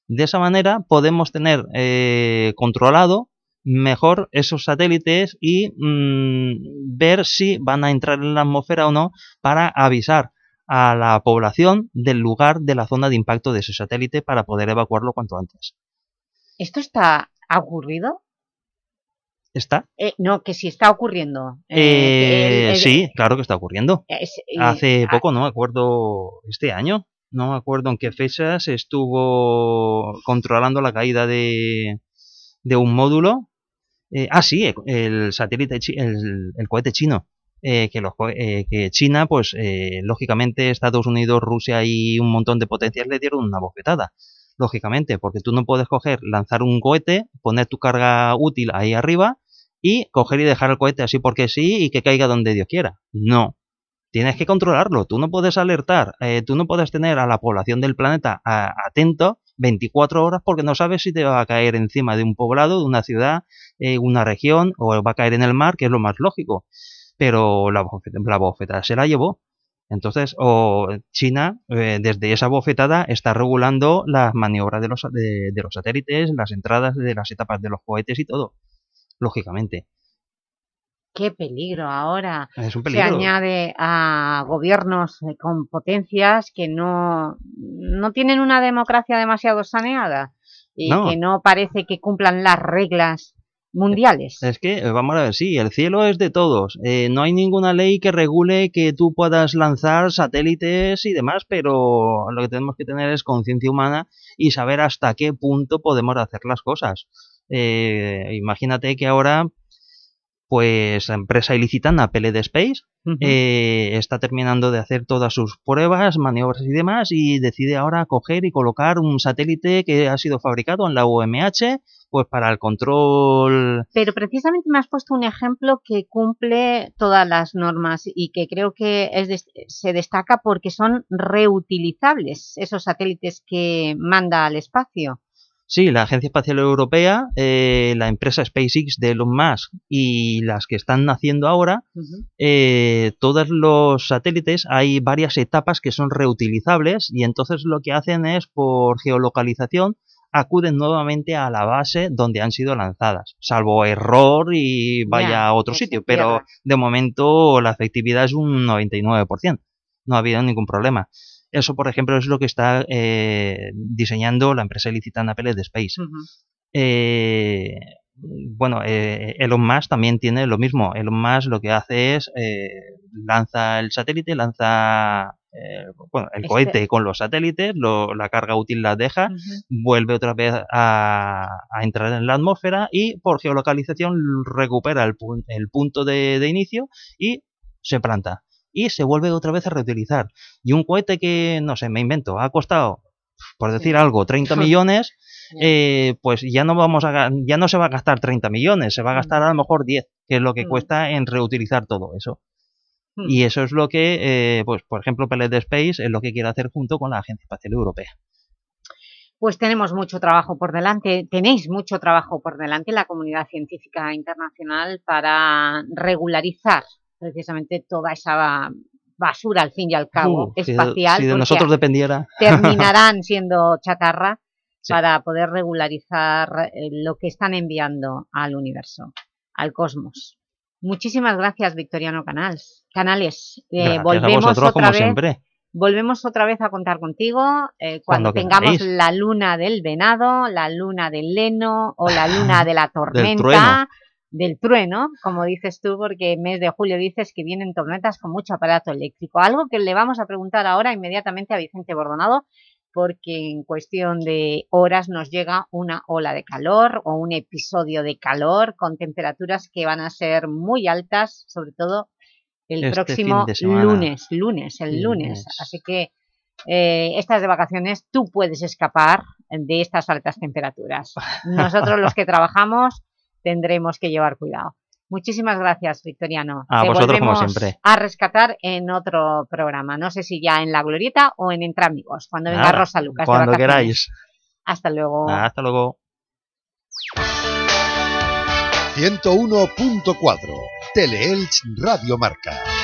De esa manera podemos tener eh, controlado mejor esos satélites y mm, ver si van a entrar en la atmósfera o no para avisar a la población del lugar de la zona de impacto de ese satélite para poder evacuarlo cuanto antes. ¿Esto está ocurrido? ¿Está? Eh, no, que si está ocurriendo. Eh, Eh, sí, claro que está ocurriendo. Hace poco, no me acuerdo, este año, no me acuerdo en qué fecha se estuvo controlando la caída de, de un módulo. Eh, ah, sí, el satélite, el cohete chino. Eh, que, los, eh, que China, pues eh, lógicamente Estados Unidos, Rusia y un montón de potencias le dieron una bofetada. Lógicamente, porque tú no puedes coger, lanzar un cohete, poner tu carga útil ahí arriba y coger y dejar el cohete así porque sí y que caiga donde Dios quiera. No, tienes que controlarlo. Tú no puedes alertar, eh, tú no puedes tener a la población del planeta atento 24 horas porque no sabes si te va a caer encima de un poblado, de una ciudad, eh, una región o va a caer en el mar, que es lo más lógico. Pero la bofeta, la bofeta se la llevó. Entonces, o China, eh, desde esa bofetada, está regulando las maniobras de los, de, de los satélites, las entradas de las etapas de los cohetes y todo, lógicamente. Qué peligro ahora. Es un Se peligro. añade a gobiernos eh, con potencias que no, no tienen una democracia demasiado saneada y No. que no parece que cumplan las reglas mundiales. Es que, eh, vamos a ver, sí, el cielo es de todos. Eh, no hay ninguna ley que regule que tú puedas lanzar satélites y demás, pero lo que tenemos que tener es conciencia humana y saber hasta qué punto podemos hacer las cosas. Eh, imagínate que ahora, pues la empresa ilicitana PLD Space eh, está terminando de hacer todas sus pruebas, maniobras y demás y decide ahora coger y colocar un satélite que ha sido fabricado en la UMH pues para el control Pero precisamente me has puesto un ejemplo que cumple todas las normas y que creo que es des- se destaca porque son reutilizables esos satélites que manda al espacio. Sí, la Agencia Espacial Europea, eh, la empresa SpaceX de Elon Musk y las que están naciendo ahora, eh, todos los satélites hay varias etapas que son reutilizables y entonces lo que hacen es por geolocalización acuden nuevamente a la base donde han sido lanzadas, salvo error y vaya Ya, a otro sitio, pero de momento la efectividad es un 99%, no ha habido ningún problema. Eso, por ejemplo, es lo que está eh, diseñando la empresa ilicitana Pellet Space. Eh, bueno, eh, Elon Musk también tiene lo mismo. Elon Musk lo que hace es eh, lanza el satélite, lanza eh, bueno, el Este- cohete con los satélites, lo- la carga útil la deja, vuelve otra vez a, a entrar en la atmósfera y por geolocalización recupera el, pu- el punto de, de inicio y se planta. Y se vuelve otra vez a reutilizar. Y un cohete que, no sé, me invento, ha costado, por decir algo, 30 [LAUGHS] millones, eh, pues ya no vamos a ya no se va a gastar 30 millones, se va a gastar a lo mejor 10, que es lo que Mm. cuesta en reutilizar todo eso. Mm. Y eso es lo que, eh, pues por ejemplo, Pellet Space es lo que quiere hacer junto con la Agencia Espacial Europea. Pues tenemos mucho trabajo por delante, tenéis mucho trabajo por delante la comunidad científica internacional para regularizar precisamente toda esa basura, al fin y al cabo, Uh, si de- espacial. si de porque nosotros dependiera. [LAUGHS] Terminarán siendo chatarra para poder regularizar eh, lo que están enviando al universo, al cosmos. Muchísimas gracias, Victoriano Canals. Canales. Eh, volvemos vosotros, otra vez siempre. Volvemos otra vez a contar contigo eh, Cuando cuando, tengamos la luna del venado, la luna del leno o la luna de la tormenta. Del trueno, como dices tú, porque en mes de julio dices que vienen tormentas con mucho aparato eléctrico. Algo que le vamos a preguntar ahora inmediatamente a Vicente Bordonado, porque en cuestión de horas nos llega una ola de calor o un episodio de calor con temperaturas que van a ser muy altas, sobre todo el Este próximo lunes, lunes, el lunes. Lunes. Así que eh, estas de vacaciones tú puedes escapar de estas altas temperaturas. [LAUGHS] Nosotros los que trabajamos tendremos que llevar cuidado. Muchísimas gracias, Victoriano. A Te vosotros, como siempre. a rescatar en otro programa. No sé si ya en La Glorieta o en Entre Amigos, cuando venga Nada, Rosa Lucas. Cuando queráis. Hasta luego. Hasta luego. 101.4 Teleelch Radio Marca.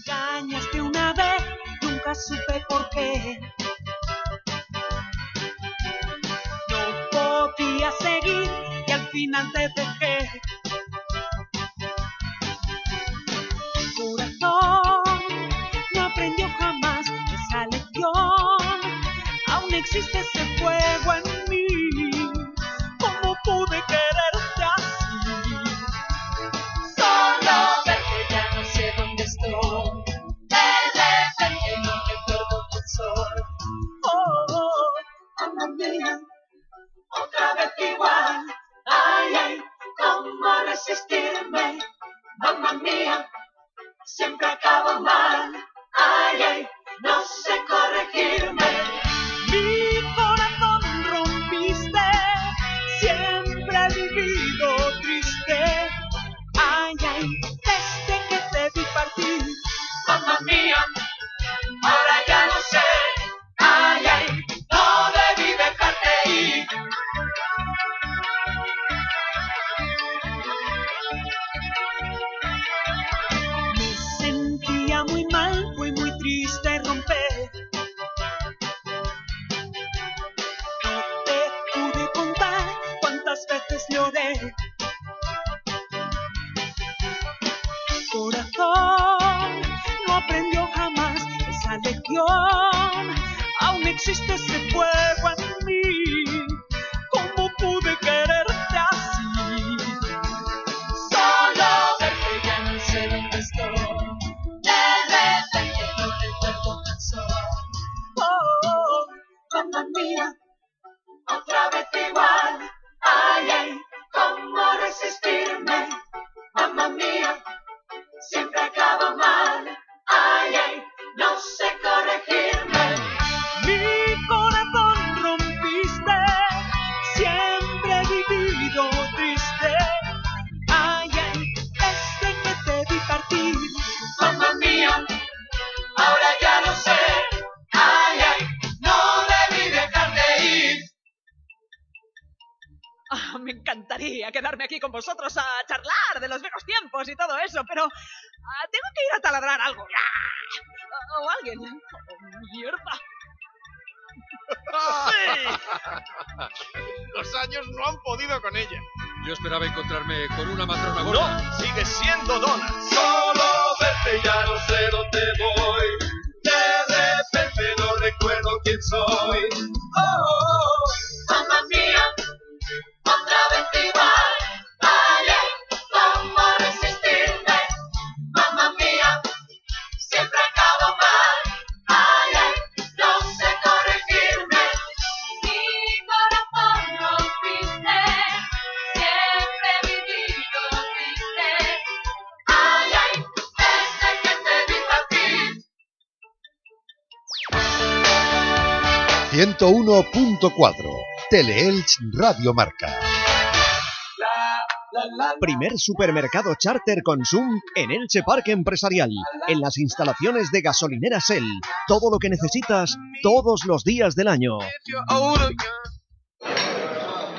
mis cañas una vez, nunca supe por qué. No podía seguir y al final te dejé. Corazón no aprendió jamás esa lección, aún existe ese fuego en otra vez igual. Ay, ay, cómo resistirme. Mamma mía, siempre acabo mal. Ay, ay, no sé corregirme. Mi corazón rompiste, siempre he vivido triste. Ay, ay, desde que te vi partir. Mamma mía, Aún existe ese fuego Radio Marca. Primer supermercado charter Consum en Elche Parque Empresarial, en las instalaciones de gasolinera Shell. Todo lo que necesitas todos los días del año.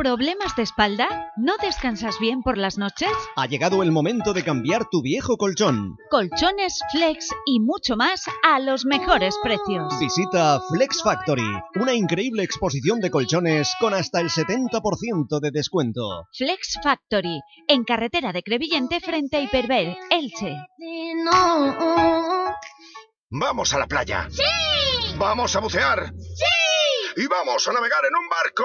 ¿Problemas de espalda? ¿No descansas bien por las noches? Ha llegado el momento de cambiar tu viejo colchón. Colchones, flex y mucho más a los mejores precios. Visita Flex Factory, una increíble exposición de colchones con hasta el 70% de descuento. Flex Factory, en carretera de Crevillente frente a Hiperver, Elche. ¡Vamos a la playa! ¡Sí! ¡Vamos a bucear! ¡Sí! ¡Y vamos a navegar en un barco!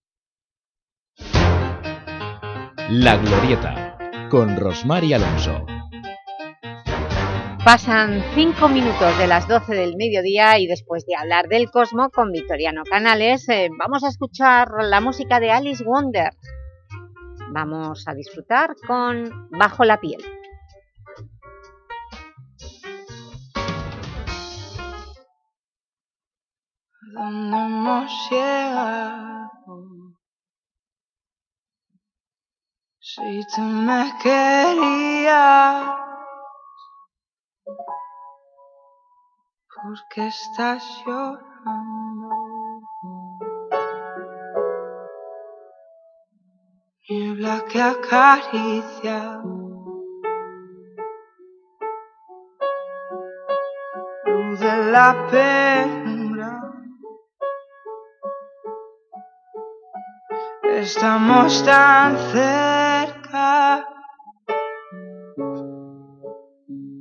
La Glorieta, con Rosmar y Alonso. Pasan cinco minutos de las 12 del mediodía y después de hablar del Cosmo con Victoriano Canales, eh, vamos a escuchar la música de Alice Wonder. Vamos a disfrutar con Bajo la piel. Si tú me querías, ¿por qué estás llorando? Niebla que acaricia. Luz de la penumbra. Estamos tan cerca,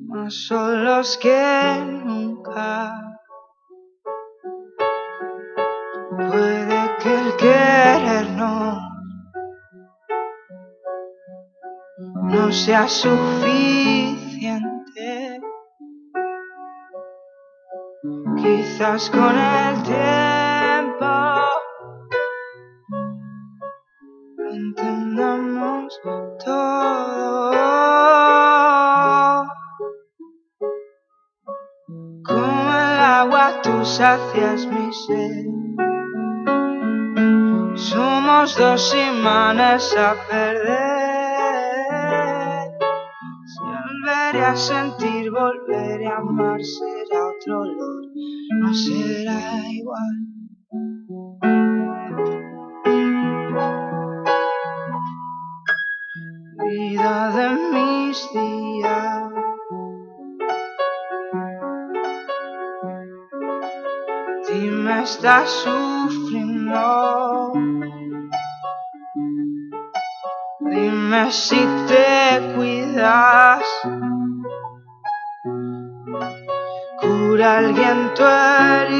más solos que nunca. Puede que el querernos no sea suficiente. Quizás con el tiempo sacias mi sed. Somos dos imanes a perder. Si volveré a sentir, volveré a amar, será otro olor, no será igual. Estás sufriendo. Dime si te cuidas. Cura alguien tu herida.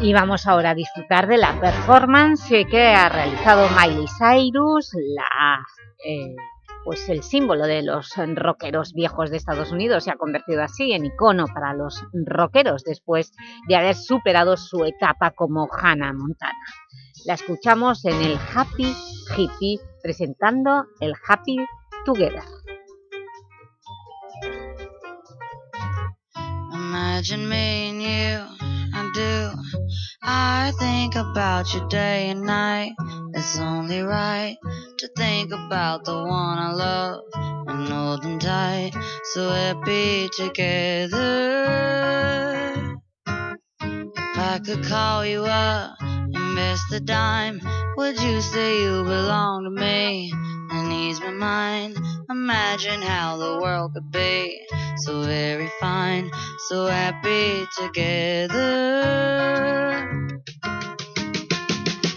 Y vamos ahora a disfrutar de la performance que ha realizado Miley Cyrus, la, eh, pues el símbolo de los rockeros viejos de Estados Unidos, se ha convertido así en icono para los rockeros después de haber superado su etapa como Hannah Montana. La escuchamos en el Happy Hippie presentando el Happy Together. Imagine me do. I think about you day and night. It's only right to think about the one I love and hold them tight. So happy together. If I could call you up, invest the dime, would you say you belong to me and ease my mind? Imagine how the world could be so very fine, so happy together.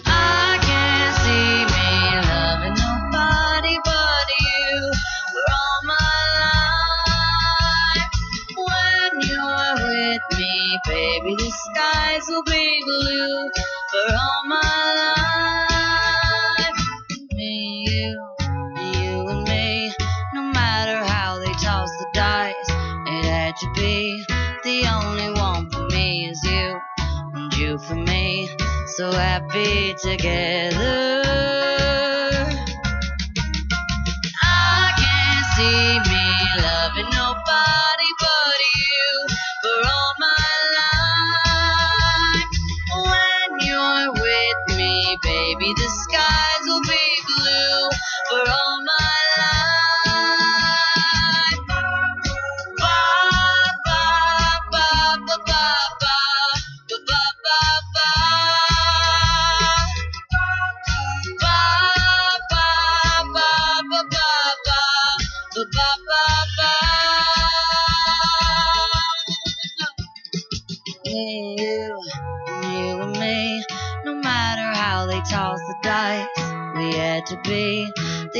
I can't see me loving nobody but you for all my life. When you're with me, baby, the skies will be blue for all my life. Me, you, you and me, no matter how they toss the dice, it had to be. The only one for me is you, and you for me, so happy together.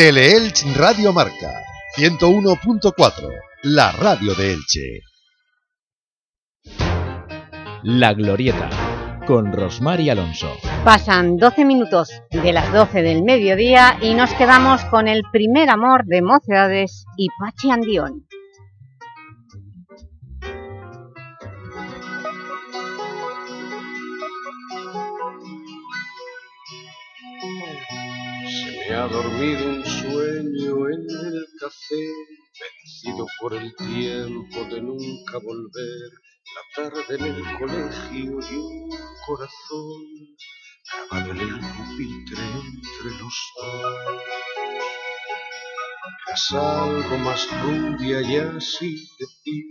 Teleelch Radio Marca 101.4 La radio de Elche. La Glorieta, con Rosmar y Alonso. Pasan 12 minutos de las 12 del mediodía y nos quedamos con el primer amor de Mocedades y Pachi Andión. Se ha dormido un sueño en el café, vencido por el tiempo de nunca volver. La tarde en el colegio y un corazón grabado en el pupitre entre los dos. Algo más rubia y así de pie,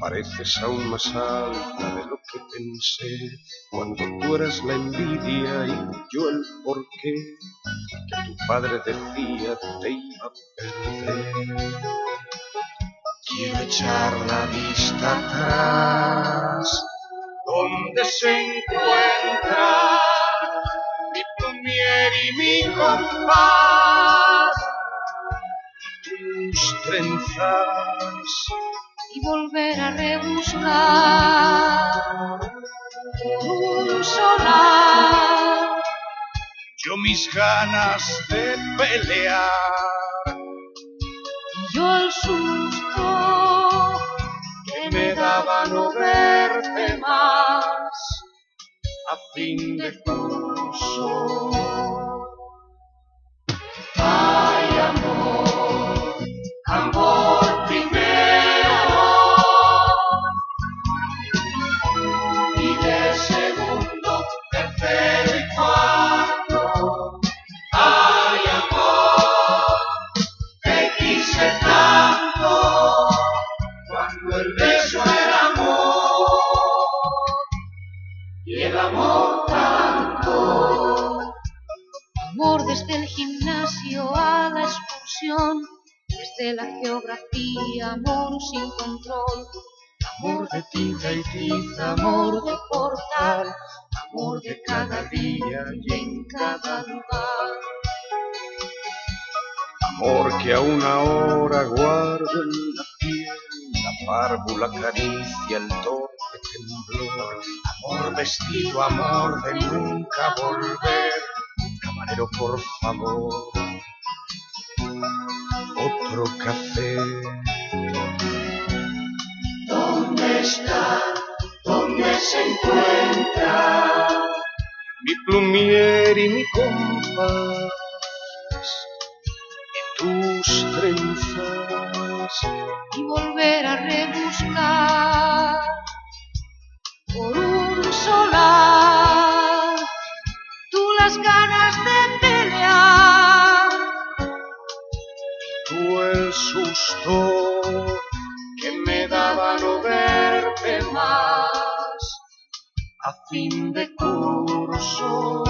pareces aún más alta de lo que pensé, cuando tú eras la envidia y yo el porqué, que tu padre decía te iba a perder. Quiero echar la vista atrás, donde se encuentra mi plumier y mi compás, tus trenzas y volver a rebuscar un solar. yo mis ganas de pelear, Y yo el susto que me daba no verte más a fin de curso. A la excursión, desde la geografía, amor sin control. Amor de tinta y tiza, amor de portal, amor de cada día y en cada lugar. Amor que aún ahora guardo en la piel, la párvula acaricia el torpe temblor. Amor vestido, amor de nunca volver. Camarero, por favor, otro café. ¿Dónde está? ¿Dónde se encuentra? Mi plumier y mi compás, y tus trenzas. y volver a rebuscar por un solar tú las ganas de susto que me daba no verte más a fin de curso.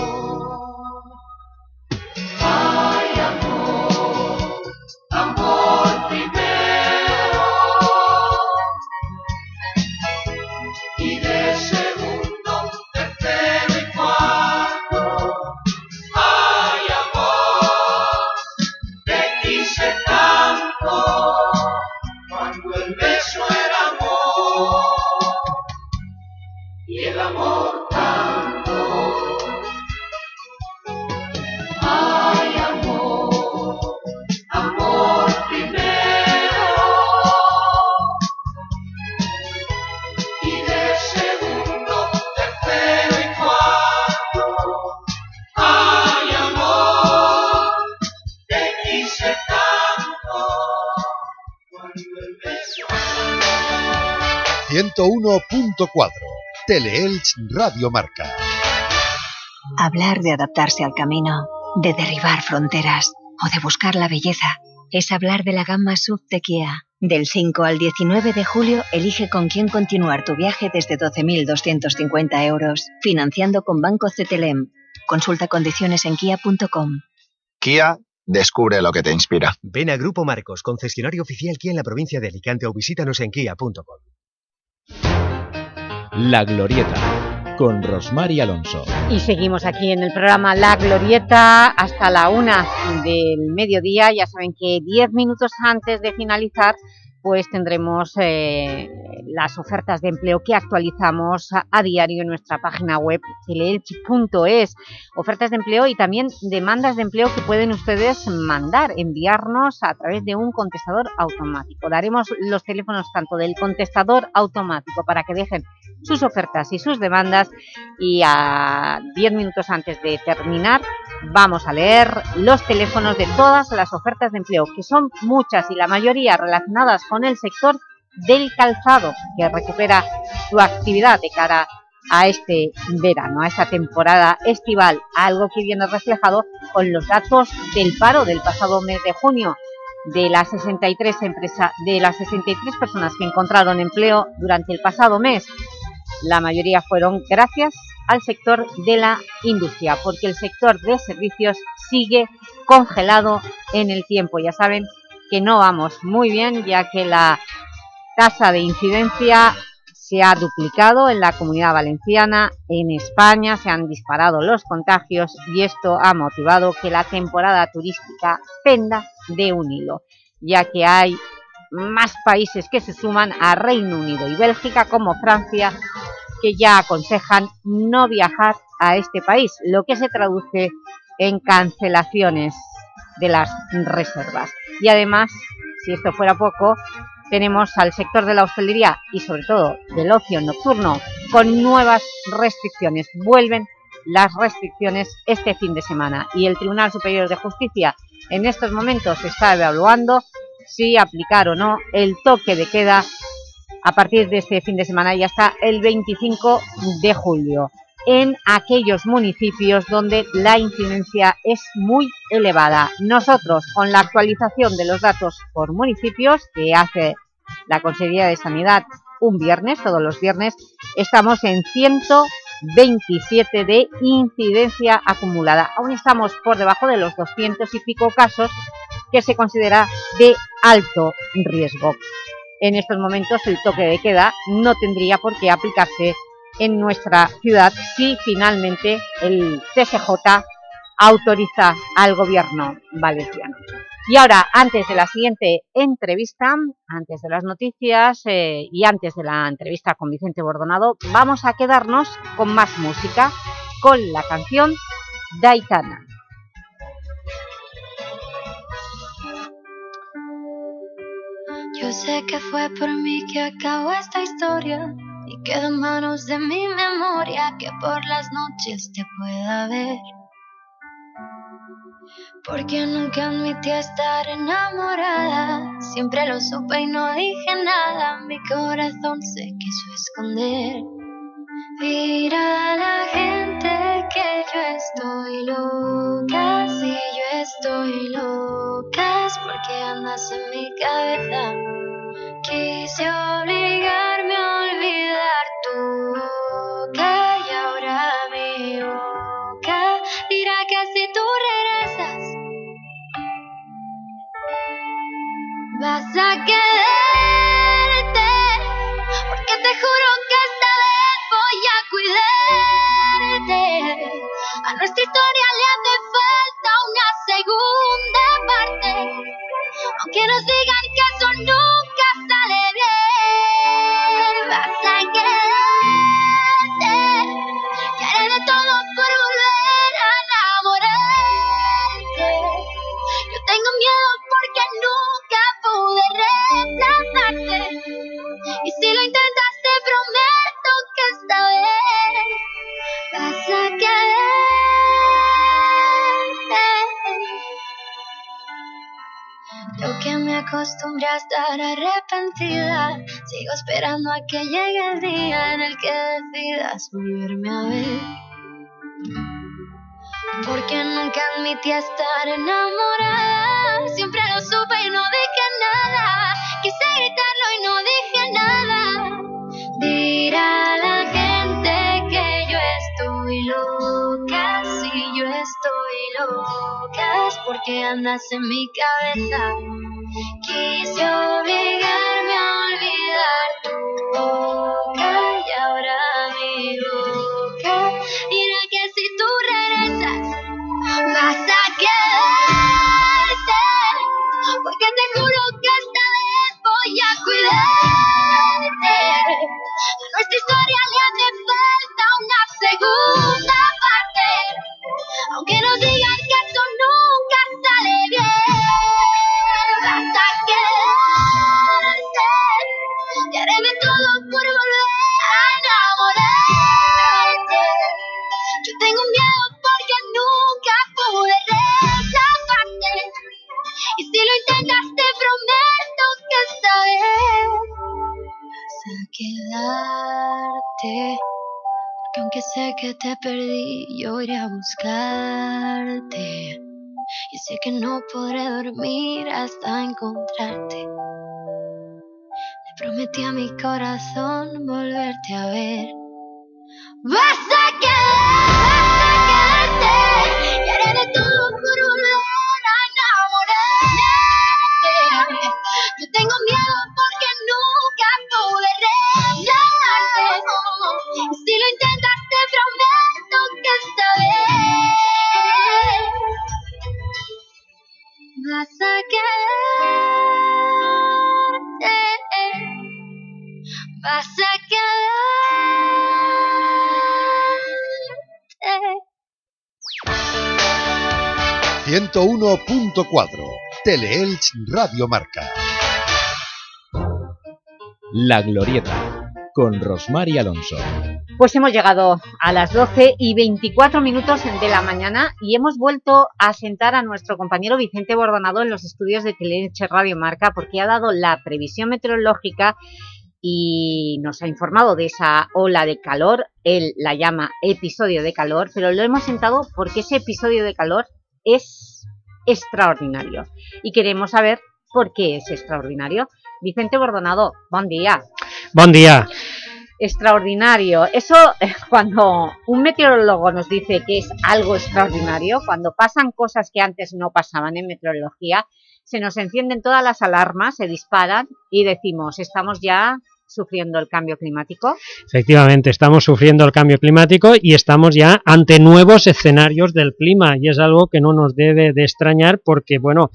101.4. Teleelch Radio Marca. Hablar de adaptarse al camino, de derribar fronteras o de buscar la belleza es hablar de la gama SUV de Kia. Del 5 al 19 de julio, elige con quién continuar tu viaje desde 12.250 euros, financiando con Banco CTLM. Consulta condiciones en kia.com. Kia, descubre lo que te inspira. Ven a Grupo Marcos, concesionario oficial Kia en la provincia de Alicante o visítanos en kia.com. La Glorieta, con Rosmar y Alonso. Y seguimos aquí en el programa La Glorieta hasta la una del mediodía. Ya saben que 10 minutos antes de finalizar pues tendremos eh, las ofertas de empleo que actualizamos a, a diario en nuestra página web teleelch.es. Ofertas de empleo y también demandas de empleo que pueden ustedes mandar, enviarnos a través de un contestador automático. Daremos los teléfonos tanto del contestador automático para que dejen sus ofertas y sus demandas y a 10 minutos antes de terminar vamos a leer los teléfonos de todas las ofertas de empleo, que son muchas y la mayoría relacionadas con el sector del calzado, que recupera su actividad de cara a este verano, a esta temporada estival, algo que viene reflejado con los datos del paro del pasado mes de junio, de las 63 empresas, de las 63 personas que encontraron empleo durante el pasado mes, la mayoría fueron gracias al sector de la industria, porque el sector de servicios sigue congelado en el tiempo. Ya saben que no vamos muy bien, ya que la tasa de incidencia se ha duplicado en la Comunidad Valenciana, en España se han disparado los contagios y esto ha motivado que la temporada turística penda de un hilo, ya que hay más países que se suman a Reino Unido y Bélgica como Francia que ya aconsejan no viajar a este país, lo que se traduce en cancelaciones de las reservas. Y además, si esto fuera poco, tenemos al sector de la hostelería y sobre todo del ocio nocturno con nuevas restricciones. Vuelven las restricciones este fin de semana y el Tribunal Superior de Justicia en estos momentos está evaluando si aplicar o no el toque de queda a partir de este fin de semana y hasta el 25 de julio en aquellos municipios donde la incidencia es muy elevada. Nosotros, con la actualización de los datos por municipios que hace la Consejería de Sanidad un viernes, todos los viernes, estamos en 127 de incidencia acumulada. Aún estamos por debajo de los 200 y pico casos que se considera de alto riesgo. En estos momentos el toque de queda no tendría por qué aplicarse en nuestra ciudad si finalmente el TSJ autoriza al gobierno valenciano. Y ahora, antes de la siguiente entrevista, antes de las noticias eh, y antes de la entrevista con Vicente Bordonado, vamos a quedarnos con más música, con la canción Daitana. Yo sé que fue por mí que acabó esta historia y queda en manos de mi memoria que por las noches te pueda ver. Porque nunca admití estar enamorada, siempre lo supe y no dije nada, mi corazón se quiso esconder. Mira a la gente que yo estoy loca, yo estoy loca porque andas en mi cabeza. Quise obligarme a olvidar tu boca y ahora mi boca dirá que si tú regresas vas a quedarte porque te juro que esta vez voy a cuidarte. A nuestra historia le hace falta una segunda parte, aunque nos digan que eso nunca sale bien. Acostumbré a estar arrepentida Sigo esperando a que llegue el día en el que decidas volverme a ver. Porque nunca admití estar enamorada. Siempre lo supe y no dije nada. Quise gritarlo y no dije nada. Dirá la gente que yo estoy loca. Si yo estoy loca es porque andas en mi cabeza. Quise obligarme a olvidar tu boca y ahora mi boca. Dirá que si tú regresas vas a quedarte. Porque te juro que esta vez voy a cuidarte. Nuestra historia le hace falta una segunda parte aunque nos digan que eso nunca sale bien porque aunque sé que te perdí yo iré a buscarte. Y sé que no podré dormir hasta encontrarte. Le prometí a mi corazón volverte a ver. Vas a 101.4 Teleelch Radio Marca. La Glorieta, con Rosmar y Alonso. Pues hemos llegado a las 12 y 24 minutos de la mañana y hemos vuelto a sentar a nuestro compañero Vicente Bordonado en los estudios de Teleelch Radio Marca porque ha dado la previsión meteorológica y nos ha informado de esa ola de calor, él la llama episodio de calor, pero lo hemos sentado porque ese episodio de calor es extraordinario y queremos saber por qué es extraordinario. Vicente Bordonado, buen día. Buen día. Extraordinario. Eso, eh, cuando un meteorólogo nos dice que es algo extraordinario, cuando pasan cosas que antes no pasaban en meteorología, se nos encienden todas las alarmas, se disparan y decimos, estamos ya sufriendo el cambio climático. Efectivamente, estamos sufriendo el cambio climático y estamos ya ante nuevos escenarios del clima y es algo que no nos debe de extrañar porque, bueno,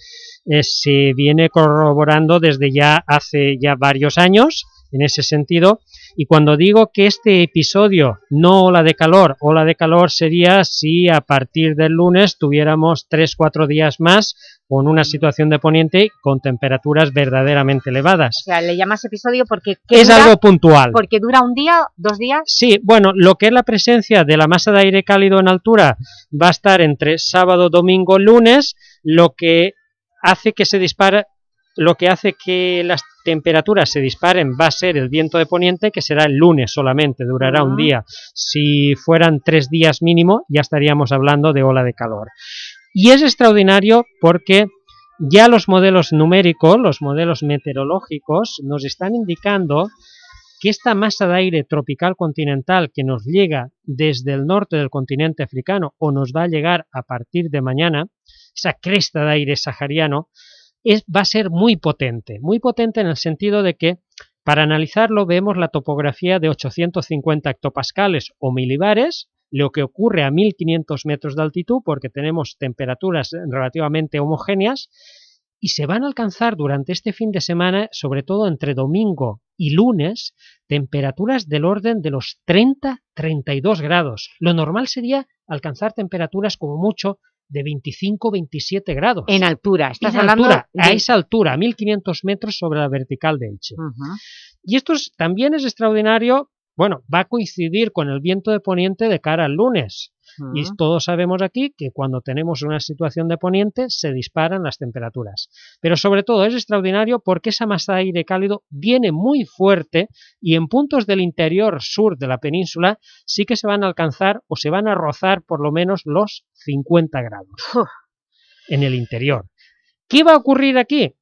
eh, se viene corroborando desde ya hace ya varios años en ese sentido y cuando digo que este episodio, no ola de calor, ola de calor sería si a partir del lunes tuviéramos 3-4 días más con una situación de poniente con temperaturas verdaderamente elevadas. O sea, le llamas episodio porque... ¿qué Es dura? algo puntual. Porque dura un día, dos días. Sí, bueno, lo que es la presencia de la masa de aire cálido en altura va a estar entre sábado, domingo, lunes, lo que hace que se dispare, lo que hace que las temperaturas se disparen va a ser el viento de poniente, que será el lunes solamente, durará un Ah. día. Si fueran tres días mínimo, ya estaríamos hablando de ola de calor. Y es extraordinario porque ya los modelos numéricos, los modelos meteorológicos, nos están indicando que esta masa de aire tropical continental que nos llega desde el norte del continente africano o nos va a llegar a partir de mañana, esa cresta de aire sahariano, es, va a ser muy potente, muy potente en el sentido de que para analizarlo vemos la topografía de 850 hectopascales o milibares, lo que ocurre a 1500 metros de altitud porque tenemos temperaturas relativamente homogéneas y se van a alcanzar durante este fin de semana, sobre todo entre domingo y lunes, temperaturas del orden de los 30-32 grados. Lo normal sería alcanzar temperaturas como mucho de 25-27 grados. En altura, estás En hablando altura, a esa altura, a 1500 metros sobre la vertical de Elche. Y esto es- también es extraordinario, bueno, va a coincidir con el viento de poniente de cara al lunes. Y todos sabemos aquí que cuando tenemos una situación de poniente se disparan las temperaturas. Pero sobre todo es extraordinario porque esa masa de aire cálido viene muy fuerte y en puntos del interior sur de la península sí que se van a alcanzar o se van a rozar por lo menos los 50 grados en el interior. ¿Qué va a ocurrir aquí?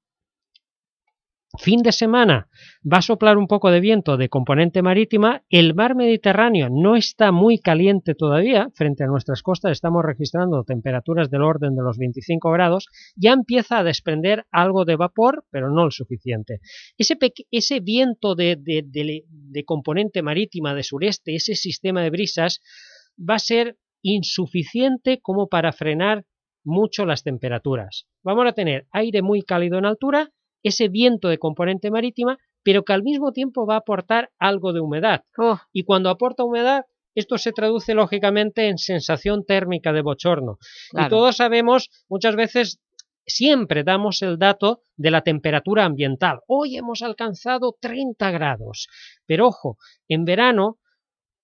Fin de semana va a soplar un poco de viento de componente marítima, el mar Mediterráneo no está muy caliente todavía, frente a nuestras costas estamos registrando temperaturas del orden de los 25 grados, ya empieza a desprender algo de vapor, pero no el suficiente. Ese, ese viento de componente marítima de sureste, ese sistema de brisas, va a ser insuficiente como para frenar mucho las temperaturas. Vamos a tener aire muy cálido en altura, ese viento de componente marítima, pero que al mismo tiempo va a aportar algo de humedad. Y cuando aporta humedad, esto se traduce lógicamente en sensación térmica de bochorno. Y todos sabemos, muchas veces, siempre damos el dato de la temperatura ambiental. Hoy hemos alcanzado 30 grados. Pero ojo, en verano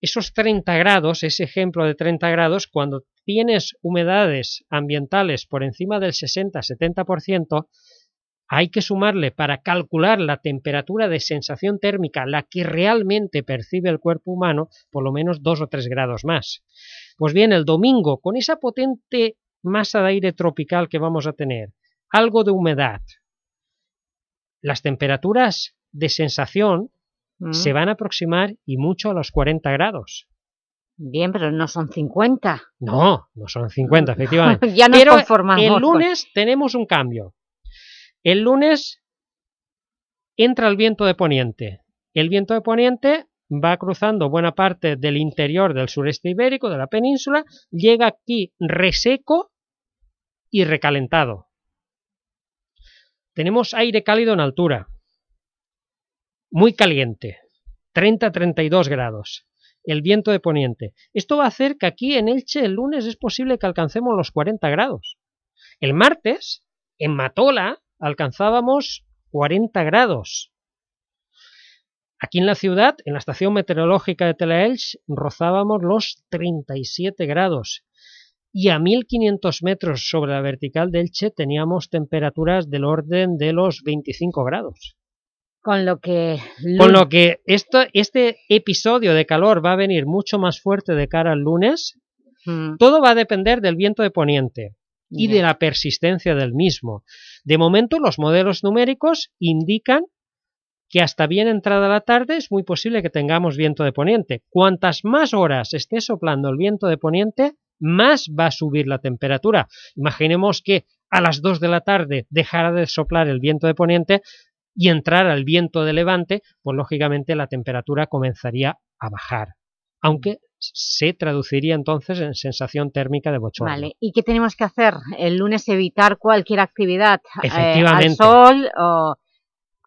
esos 30 grados, ese ejemplo de 30 grados, cuando tienes humedades ambientales por encima del 60-70%, hay que sumarle para calcular la temperatura de sensación térmica, la que realmente percibe el cuerpo humano, por lo menos 2 o 3 grados más. Pues bien, el domingo, con esa potente masa de aire tropical que vamos a tener, algo de humedad, las temperaturas de sensación Mm. se van a aproximar y mucho a los 40 grados. Bien, pero no son 50. No, no son 50, efectivamente. [LAUGHS] Ya nos Pero conformamos el lunes tenemos un cambio. El lunes entra el viento de poniente. El viento de poniente va cruzando buena parte del interior del sureste ibérico, de la península, llega aquí reseco y recalentado. Tenemos aire cálido en altura, muy caliente, 30-32 grados, el viento de poniente. Esto va a hacer que aquí en Elche el lunes es posible que alcancemos los 40 grados. El martes, en Matola, alcanzábamos 40 grados. Aquí en la ciudad, en la estación meteorológica de Telaelch, rozábamos los 37 grados. Y a 1500 metros sobre la vertical de Elche teníamos temperaturas del orden de los 25 grados. Con lo que... Con lo que esto, este episodio de calor va a venir mucho más fuerte de cara al lunes. Mm. Todo va a depender del viento de poniente y de la persistencia del mismo. De momento, los modelos numéricos indican que hasta bien entrada la tarde es muy posible que tengamos viento de poniente. Cuantas más horas esté soplando el viento de poniente, más va a subir la temperatura. Imaginemos que a las 2 de la tarde dejara de soplar el viento de poniente y entrara el viento de levante, pues lógicamente la temperatura comenzaría a bajar, aunque se traduciría entonces en sensación térmica de bochorno. Vale, ¿y qué tenemos que hacer? El lunes evitar cualquier actividad eh, al Efectivamente. sol o...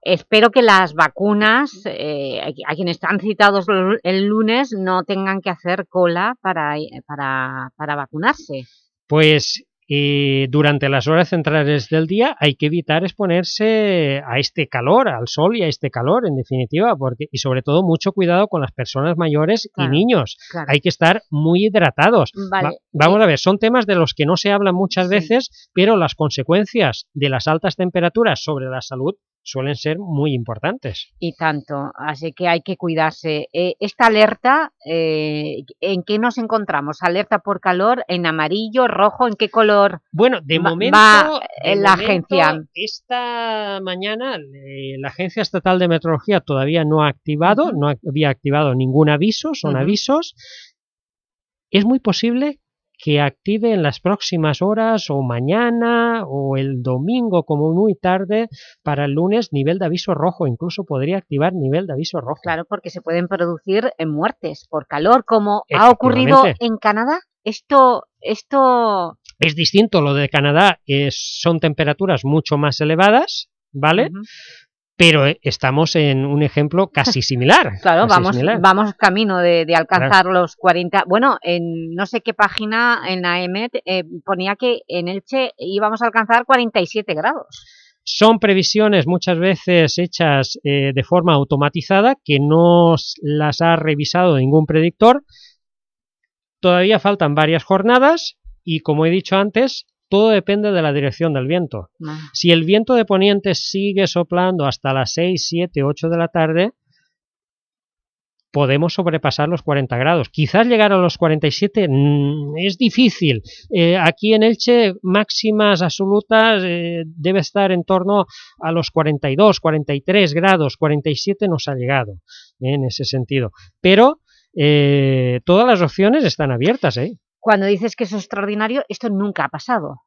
Espero que las vacunas, eh, a quienes están citados el el lunes, no tengan que hacer cola para, para, para vacunarse. Pues eh, durante las horas centrales del día hay que evitar exponerse a este calor, al sol y a este calor, en definitiva, porque y sobre todo mucho cuidado con las personas mayores Claro, y niños. claro. Hay que estar muy hidratados. Vale, Va- vamos a ver, son temas de los que no se habla muchas veces, pero las consecuencias de las altas temperaturas sobre la salud suelen ser muy importantes. Y tanto, así que hay que cuidarse. Eh, esta alerta, eh, ¿en qué nos encontramos? ¿Alerta por calor? ¿En amarillo, rojo? ¿En qué color Bueno, de va- momento, va de la momento, agencia? Esta mañana eh, la Agencia Estatal de Meteorología todavía no ha activado, no ha- había activado ningún aviso, son avisos. Es muy posible que active en las próximas horas o mañana o el domingo como muy tarde para el lunes nivel de aviso rojo, incluso podría activar nivel de aviso rojo. Claro, porque se pueden producir eh, muertes por calor, como ha ocurrido en Canadá. Esto, esto Es distinto, lo de Canadá es- son temperaturas mucho más elevadas, ¿vale? Pero eh, estamos en un ejemplo casi [LAUGHS] similar. Claro, casi vamos, similar. vamos camino de, de alcanzar los 40... Bueno, en no sé qué página en la EMET eh, ponía que en Elche íbamos a alcanzar 47 grados. Son previsiones muchas veces hechas eh, de forma automatizada, que no las ha revisado ningún predictor. Todavía faltan varias jornadas y, como he dicho antes, todo depende de la dirección del viento. Ah. Si el viento de poniente sigue soplando hasta las 6, 7, 8 de la tarde, podemos sobrepasar los 40 grados. Quizás llegar a los 47 mm, es difícil. Eh, aquí en Elche, máximas absolutas eh, debe estar en torno a los 42, 43 grados, 47 nos ha llegado eh, en ese sentido. Pero todas las opciones están abiertas. ¿eh? Cuando dices que es extraordinario, esto nunca ha pasado.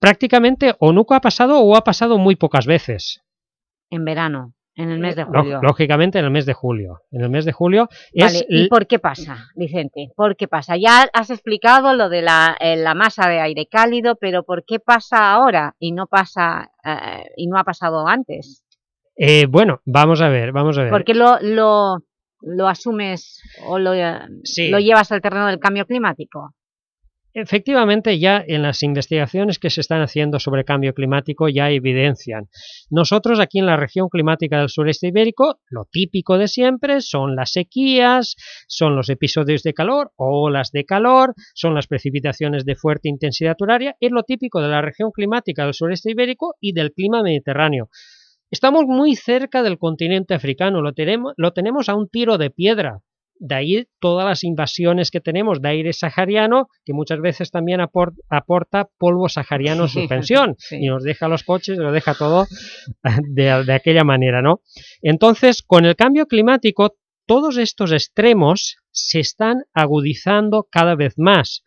Prácticamente o nunca ha pasado o ha pasado muy pocas veces. En verano, en el mes de Ló- julio. Lógicamente en el mes de julio. En el mes de julio es Vale, ¿y por qué pasa, Vicente? ¿Por qué pasa? Ya has explicado lo de la, eh, la masa de aire cálido, pero ¿por qué pasa ahora y no pasa eh, y no ha pasado antes? eh, bueno, vamos a ver, vamos a ver. ¿Por qué lo, lo, lo asumes o lo, eh, Sí. lo llevas al terreno del cambio climático? Efectivamente, ya en las investigaciones que se están haciendo sobre cambio climático ya evidencian. Nosotros aquí en la región climática del sureste ibérico, lo típico de siempre son las sequías, son los episodios de calor o olas de calor, son las precipitaciones de fuerte intensidad horaria, es lo típico de la región climática del sureste ibérico y del clima mediterráneo. Estamos muy cerca del continente africano, lo tenemos, lo tenemos a un tiro de piedra. De ahí todas las invasiones que tenemos de aire sahariano, que muchas veces también apor- aporta polvo sahariano en suspensión [LAUGHS] Sí. y nos deja los coches, lo deja todo [LAUGHS] de, de aquella manera, ¿no? Entonces, con el cambio climático, todos estos extremos se están agudizando cada vez más.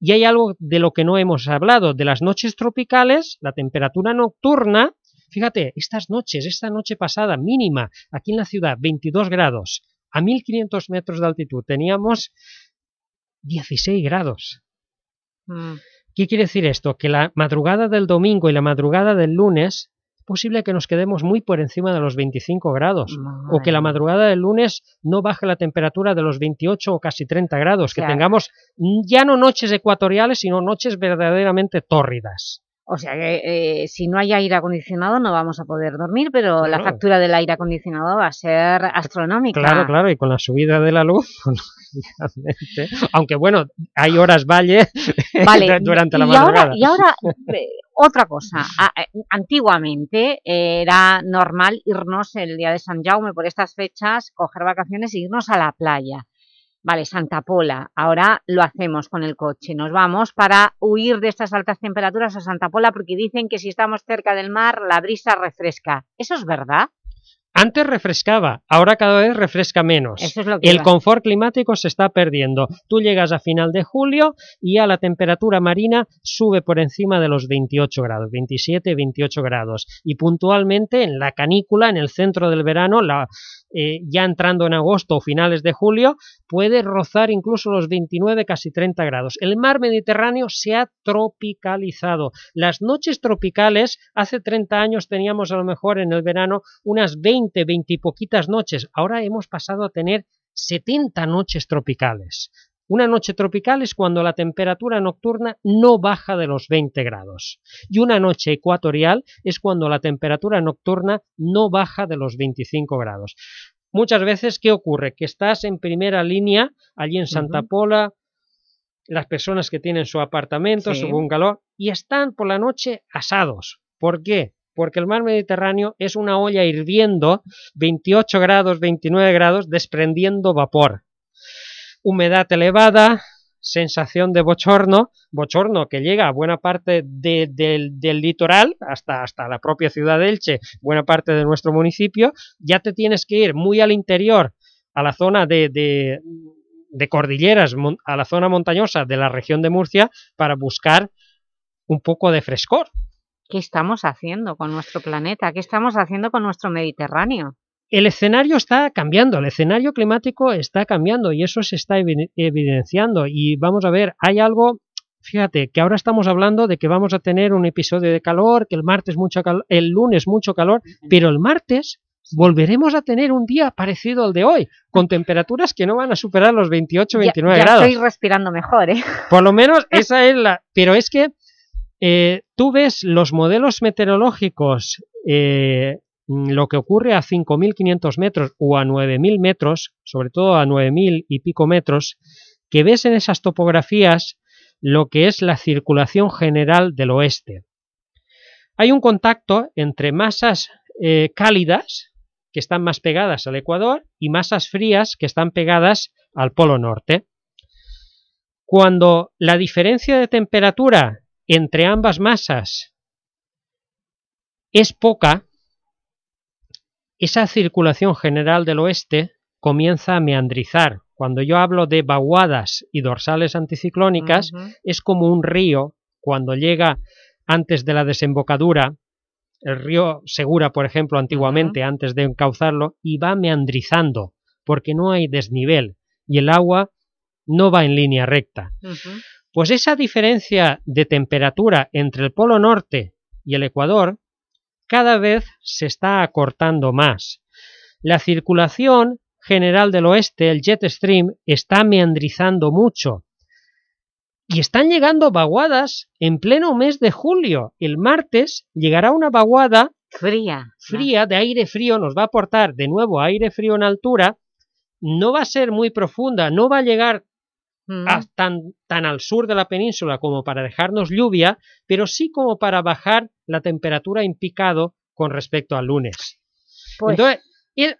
Y hay algo de lo que no hemos hablado, de las noches tropicales, la temperatura nocturna, fíjate, estas noches, esta noche pasada mínima, aquí en la ciudad, 22 grados, a 1500 metros de altitud teníamos 16 grados. Mm, ¿Qué quiere decir esto? Que la madrugada del domingo y la madrugada del lunes es posible que nos quedemos muy por encima de los 25 grados o que la madrugada del lunes no baje la temperatura de los 28 o casi 30 grados, que tengamos ya no noches ecuatoriales, sino noches verdaderamente tórridas. O sea que eh, si no hay aire acondicionado no vamos a poder dormir, pero la factura del aire acondicionado va a ser astronómica. Claro, claro, y con la subida de la luz, [LAUGHS] pues, lógicamente, aunque bueno, hay horas valle Vale, [LAUGHS] durante la y madrugada. Ahora, y ahora, eh, otra cosa. A- eh, Antiguamente eh, era normal irnos el día de San Jaume por estas fechas, coger vacaciones e irnos a la playa. Vale, Santa Pola. Ahora lo hacemos con el coche. Nos vamos para huir de estas altas temperaturas a Santa Pola porque dicen que si estamos cerca del mar la brisa refresca. ¿Eso es verdad? Antes refrescaba, ahora cada vez refresca menos. Es El confort climático se está perdiendo. Tú llegas a final de julio y ya la temperatura marina sube por encima de los 28 grados, 27, 28 grados. Y puntualmente en la canícula, en el centro del verano, la, eh, ya entrando en agosto o finales de julio, puede rozar incluso los 29, casi 30 grados. El mar Mediterráneo se ha tropicalizado. Las noches tropicales, hace 30 años teníamos a lo mejor en el verano unas 20, 20 y poquitas noches. Ahora hemos pasado a tener 70 noches tropicales. Una noche tropical es cuando la temperatura nocturna no baja de los 20 grados. Y una noche ecuatorial es cuando la temperatura nocturna no baja de los 25 grados. Muchas veces, ¿qué ocurre? Que estás en primera línea, allí en Santa. Pola, las personas que tienen su apartamento, Sí. su bungalow, y están por la noche asados. ¿Por qué? Porque el mar Mediterráneo es una olla hirviendo, 28 grados, 29 grados, desprendiendo vapor. Humedad elevada, sensación de bochorno, bochorno que llega a buena parte de- del, litoral, hasta, hasta la propia ciudad de Elche, buena parte de nuestro municipio, ya te tienes que ir muy al interior, a la zona de, de, de cordilleras, a la zona montañosa de la región de Murcia, para buscar un poco de frescor. ¿Qué estamos haciendo con nuestro planeta? ¿Qué estamos haciendo con nuestro Mediterráneo? el escenario está cambiando, el escenario climático está cambiando y eso se está evi- evidenciando. Y vamos a ver, hay algo, fíjate, que ahora estamos hablando de que vamos a tener un episodio de calor, que el martes mucho calor, el lunes mucho calor, pero el martes volveremos a tener un día parecido al de hoy, con temperaturas que no van a superar los 28, 29 ya, ya grados. estoy respirando mejor, ¿eh? Por lo menos [LAUGHS] esa es la... Pero es que eh, tú ves los modelos meteorológicos eh, lo que ocurre a 5.500 metros o a 9.000 metros, sobre todo a 9.000 y pico metros, que ves en esas topografías lo que es la circulación general del oeste. Hay un contacto entre masas eh, cálidas, que están más pegadas al Ecuador, y masas frías, que están pegadas al Polo Norte. Cuando la diferencia de temperatura entre ambas masas. Es poca, esa circulación general del oeste comienza a meandrizar. Cuando yo hablo de vaguadas y dorsales anticiclónicas, es como un río. Cuando llega antes de la desembocadura, el río Segura, por ejemplo, antiguamente, antes de encauzarlo, y va meandrizando, porque no hay desnivel, y el agua no va en línea recta. Pues esa diferencia de temperatura entre el Polo Norte y el Ecuador cada vez se está acortando más. La circulación general del oeste, el jet stream, está meandrizando mucho. Y están llegando vaguadas en pleno mes de julio. El martes llegará una vaguada fría, fría de aire frío, nos va a aportar de nuevo aire frío en altura, no va a ser muy profunda, no va a llegar a tan, tan al sur de la península como para dejarnos lluvia, pero sí como para bajar la temperatura en picado con respecto al lunes. Pues Entonces, el-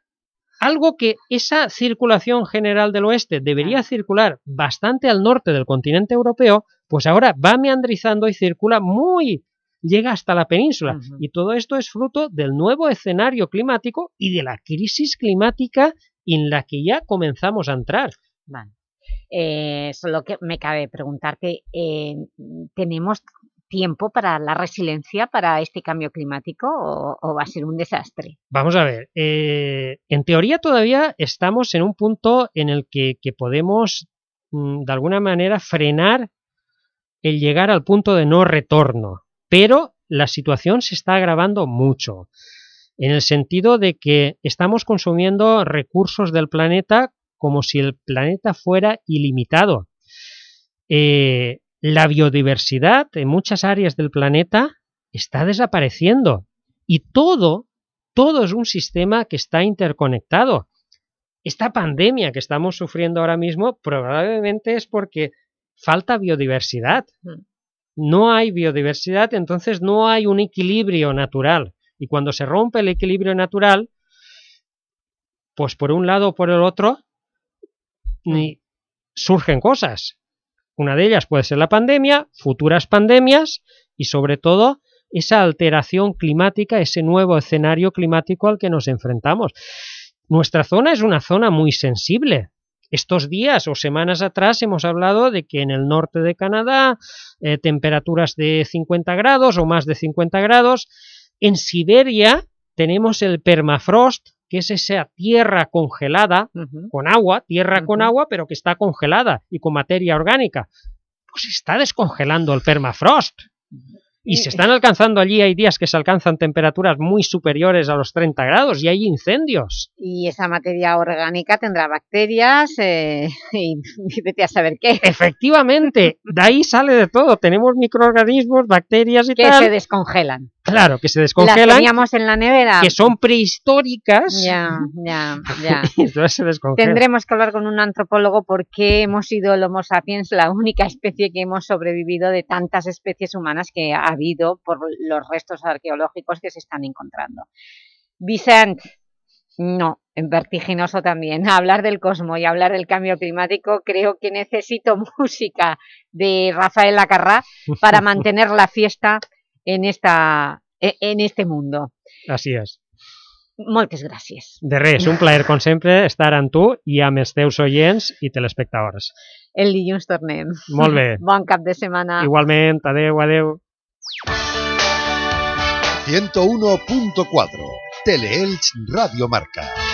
algo que esa circulación general del oeste debería circular bastante al norte del continente europeo, pues ahora va meandrizando y circula muy, llega hasta la península. Y todo esto es fruto del nuevo escenario climático y de la crisis climática en la que ya comenzamos a entrar. Vale. Eh, solo que me cabe preguntarte, eh, ¿tenemos tiempo para la resiliencia para este cambio climático o, va a ser un desastre? Vamos a ver, eh, en teoría todavía estamos en un punto en el que, que podemos, mm, de alguna manera, frenar el llegar al punto de no retorno, pero la situación se está agravando mucho, en el sentido de que estamos consumiendo recursos del planeta como si el planeta fuera ilimitado. Eh, la biodiversidad en muchas áreas del planeta está desapareciendo y todo, todo es un sistema que está interconectado. Esta pandemia que estamos sufriendo ahora mismo probablemente es porque falta biodiversidad. No hay biodiversidad, entonces no hay un equilibrio natural. Y cuando se rompe el equilibrio natural, pues por un lado o por el otro, ni- surgen cosas. Una de ellas puede ser la pandemia, futuras pandemias y sobre todo esa alteración climática, ese nuevo escenario climático al que nos enfrentamos. Nuestra zona es una zona muy sensible. Estos días o semanas atrás hemos hablado de que en el norte de Canadá eh, temperaturas de 50 grados o más de 50 grados. En Siberia tenemos el permafrost, que es esa tierra congelada con agua, tierra con agua, pero que está congelada y con materia orgánica. Pues está descongelando el permafrost. Y se están alcanzando allí, hay días que se alcanzan temperaturas muy superiores a los 30 grados y hay incendios. Y esa materia orgánica tendrá bacterias eh, [LAUGHS] y, [LAUGHS] vete a saber qué. Efectivamente, de ahí sale de todo. Tenemos microorganismos, bacterias y Que tal. se descongelan. Claro, que se Las descongelan, teníamos en la nevera. que son prehistóricas. Ya, ya, ya. [LAUGHS] entonces se descongelan. Tendremos que hablar con un antropólogo porque hemos sido el Homo sapiens la única especie que hemos sobrevivido de tantas especies humanas que ha habido por los restos arqueológicos que se están encontrando. Vicent, no, en vertiginoso también. [LAUGHS] Hablar del cosmos y hablar del cambio climático creo que necesito [LAUGHS] música de Rafael Lacarrá para mantener la fiesta en, esta, e- en este mundo. Així és. Moltes gràcies. De res, un plaer, com sempre, estar amb tu i amb els teus oients i telespectadors. El dilluns tornem. Molt bé. [LAUGHS] Bon cap de setmana. Igualment, adeu, adeu. 101.4 Teleelch Radio Marca.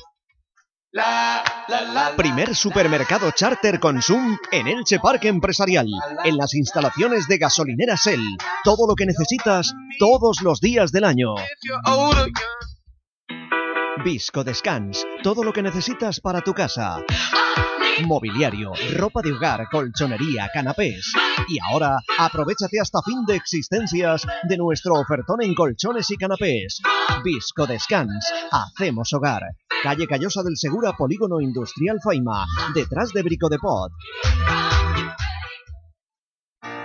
Primer supermercado charter Consum en Elche Parque Empresarial, en las instalaciones de gasolinera Shell. Todo lo que necesitas todos los días del año. Visco Descans, todo lo que necesitas para tu casa. Mobiliario, ropa de hogar, colchonería, canapés. Y ahora, aprovechate hasta fin de existencias de nuestro ofertón en colchones y canapés. Visco Descans, hacemos hogar. Calle Callosa del Segura, Polígono Industrial Faima, detrás de Brico de Pot.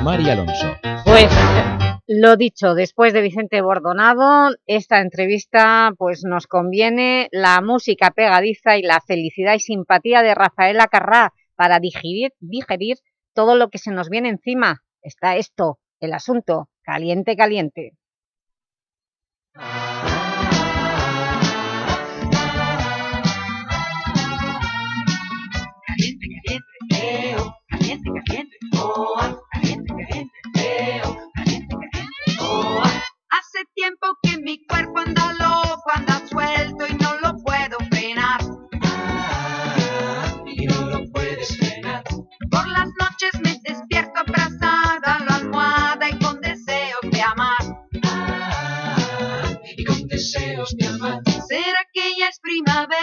y Alonso. Pues lo dicho, después de Vicente Bordonado, esta entrevista pues nos conviene la música pegadiza y la felicidad y simpatía de Rafaela Carrá para digerir, digerir todo lo que se nos viene encima. Está esto, el asunto, caliente, caliente. Caliente, caliente, oh, caliente, Hace tiempo que mi cuerpo anda loco, anda suelto y no lo puedo frenar. Y no lo puedes frenar. Por las noches me despierto abrazada a la almohada y con deseos de amar. Y con deseos de amar. ¿Será que ya es primavera?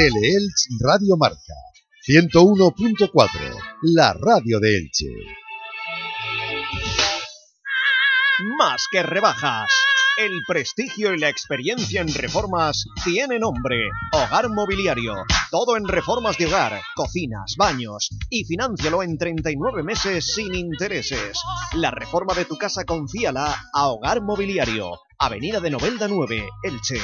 Teleelch Radio Marca 101.4, la radio de Elche. Más que rebajas. El prestigio y la experiencia en reformas tiene nombre. Hogar Mobiliario. Todo en reformas de hogar, cocinas, baños. Y financialo en 39 meses sin intereses. La reforma de tu casa confíala a Hogar Mobiliario. Avenida de Novelda 9, Elche.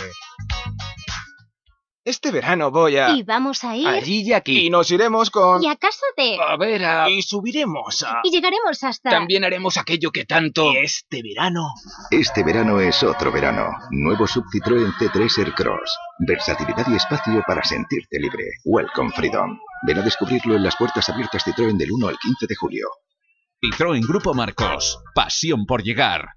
Este verano voy a... Y vamos a ir... Allí y aquí. Y nos iremos con... Y a casa de... A ver, a... Y subiremos a... Y llegaremos hasta... También haremos aquello que tanto... Este verano... Este verano es otro verano. Nuevo sub Citroën C3 Aircross. Versatilidad y espacio para sentirte libre. Welcome Freedom. Ven a descubrirlo en las puertas abiertas Citroën del 1 al 15 de julio. Citroën Grupo Marcos. Pasión por llegar.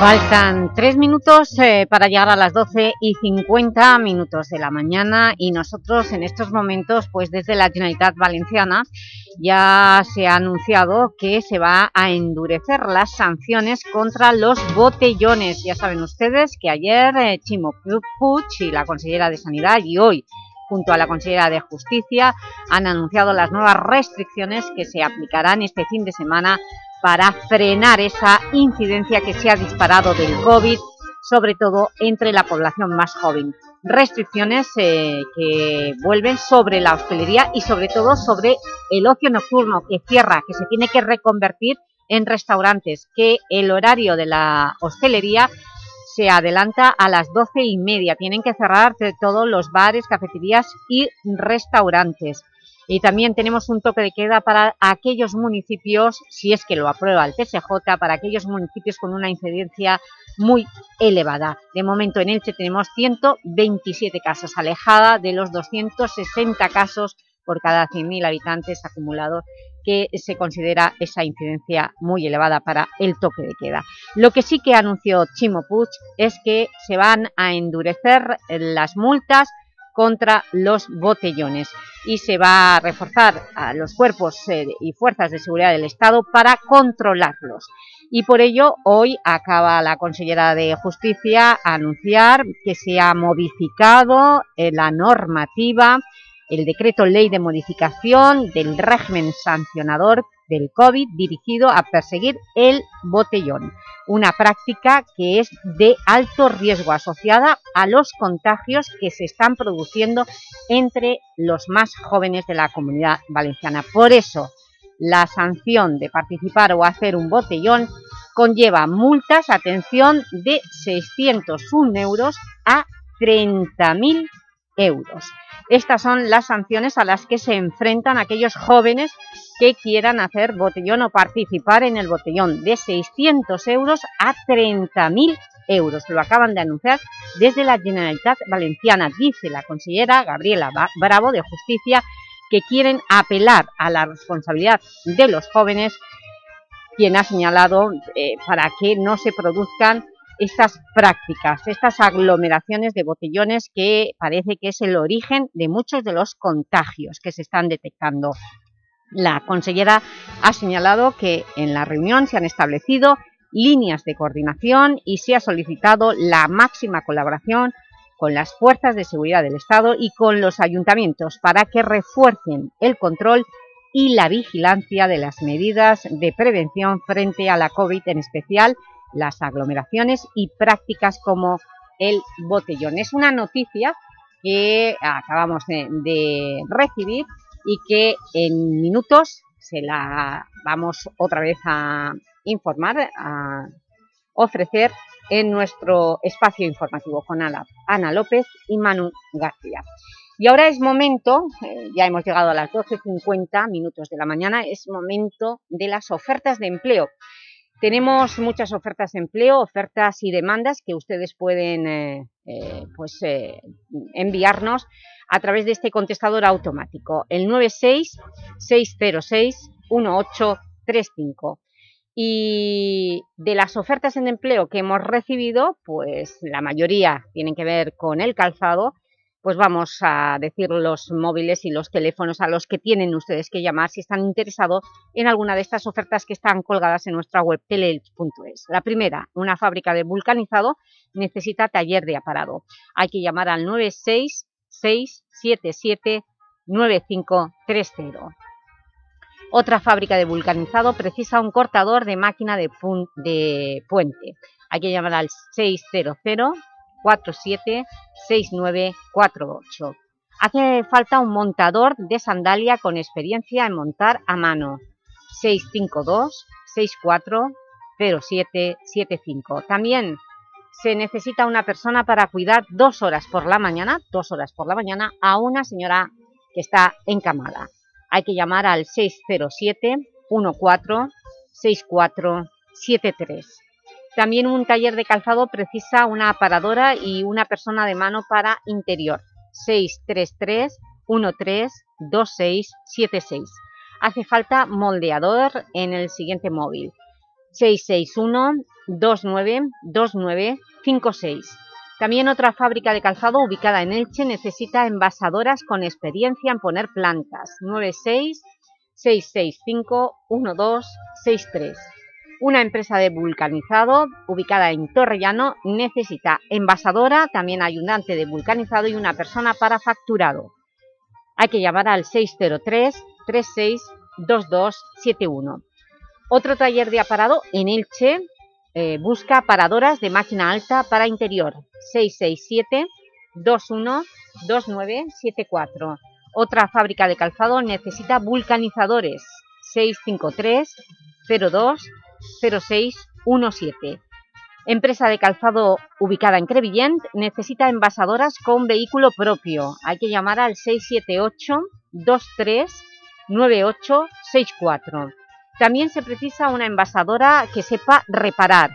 Faltan tres minutos eh, para llegar a las 12 y 50 minutos de la mañana y nosotros en estos momentos, pues desde la Generalitat Valenciana, ya se ha anunciado que se va a endurecer las sanciones contra los botellones. Ya saben ustedes que ayer eh, Chimo Puig y la consellera de Sanidad y hoy junto a la consellera de Justicia han anunciado las nuevas restricciones que se aplicarán este fin de semana para frenar esa incidencia que se ha disparado del COVID, sobre todo entre la población más joven. Restricciones eh, que vuelven sobre la hostelería y sobre todo sobre el ocio nocturno que cierra, que se tiene que reconvertir en restaurantes, que el horario de la hostelería se adelanta a las doce y media. Tienen que cerrar de todos los bares, cafeterías y restaurantes. Y también tenemos un toque de queda para aquellos municipios, si es que lo aprueba el TSJ, para aquellos municipios con una incidencia muy elevada. De momento en Elche tenemos 127 casos, alejada de los 260 casos por cada 100.000 habitantes acumulados que se considera esa incidencia muy elevada para el toque de queda. Lo que sí que anunció Chimo Puig es que se van a endurecer las multas contra los botellones y se va a reforzar a los cuerpos eh, y fuerzas de seguridad del Estado para controlarlos. Y por ello, hoy acaba la consellera de Justicia anunciar que se ha modificado eh, la normativa, el decreto ley de modificación del régimen sancionador del COVID dirigido a perseguir el botellón, una práctica que es de alto riesgo asociada a los contagios que se están produciendo entre los más jóvenes de la comunidad valenciana. Por eso, la sanción de participar o hacer un botellón conlleva multas, atención, de 601 euros a 30.000 euros. Estas son las sanciones a las que se enfrentan aquellos jóvenes que quieran hacer botellón o participar en el botellón, de 600 euros a 30.000 euros. Lo acaban de anunciar desde la Generalitat Valenciana, dice la consellera Gabriela Bravo de Justicia, que quieren apelar a la responsabilidad de los jóvenes, quien ha señalado eh, para que no se produzcan estas prácticas, estas aglomeraciones de botellones que parece que es el origen de muchos de los contagios que se están detectando. La consellera ha señalado que en la reunión se han establecido líneas de coordinación y se ha solicitado la máxima colaboración con las fuerzas de seguridad del Estado y con los ayuntamientos para que refuercen el control y la vigilancia de las medidas de prevención frente a la COVID, en especial las aglomeraciones y prácticas como el botellón. Es una noticia que acabamos de, recibir y que en minutos se la vamos otra vez a informar, a ofrecer en nuestro espacio informativo con Ana, Ana López y Manu García. Y ahora es momento, eh, ya hemos llegado a las 12.50 minutos de la mañana, es momento de las ofertas de empleo. Tenemos muchas ofertas de empleo, ofertas y demandas que ustedes pueden eh, eh, pues, eh, enviarnos a través de este contestador automático, el 96-606-1835. Y de las ofertas en empleo que hemos recibido, pues la mayoría tienen que ver con el calzado, pues vamos a decir los móviles y los teléfonos a los que tienen ustedes que llamar si están interesados en alguna de estas ofertas que están colgadas en nuestra web teleelch.es. La primera, una fábrica de vulcanizado necesita taller de aparado. Hay que llamar al 966779530. Otra fábrica de vulcanizado precisa un cortador de máquina de, de puente. Hay que llamar al 600 47 6948. Hace falta un montador de sandalia con experiencia en montar a mano. 652 64 0775. También se necesita una persona para cuidar dos horas por la mañana, dos horas por la mañana, a una señora que está encamada. Hay que llamar al 607 14 6473. También un taller de calzado precisa una aparadora y una persona de mano para interior. 633 13 2676. Hace falta moldeador en el siguiente móvil. 661 29 29 56. También otra fábrica de calzado ubicada en Elche necesita envasadoras con experiencia en poner plantas. 96 665 1263. Una empresa de vulcanizado ubicada en Torrellano necesita envasadora, también ayudante de vulcanizado y una persona para facturado. Hay que llamar al 603 36 2271. Otro taller de aparado en Elche eh, busca aparadoras de máquina alta para interior 667 21 2974. Otra fábrica de calzado necesita vulcanizadores 653 02 0617. Empresa de calzado ubicada en Crevillent necesita envasadoras con vehículo propio. Hay que llamar al 678 23 9864. También se precisa una envasadora que sepa reparar.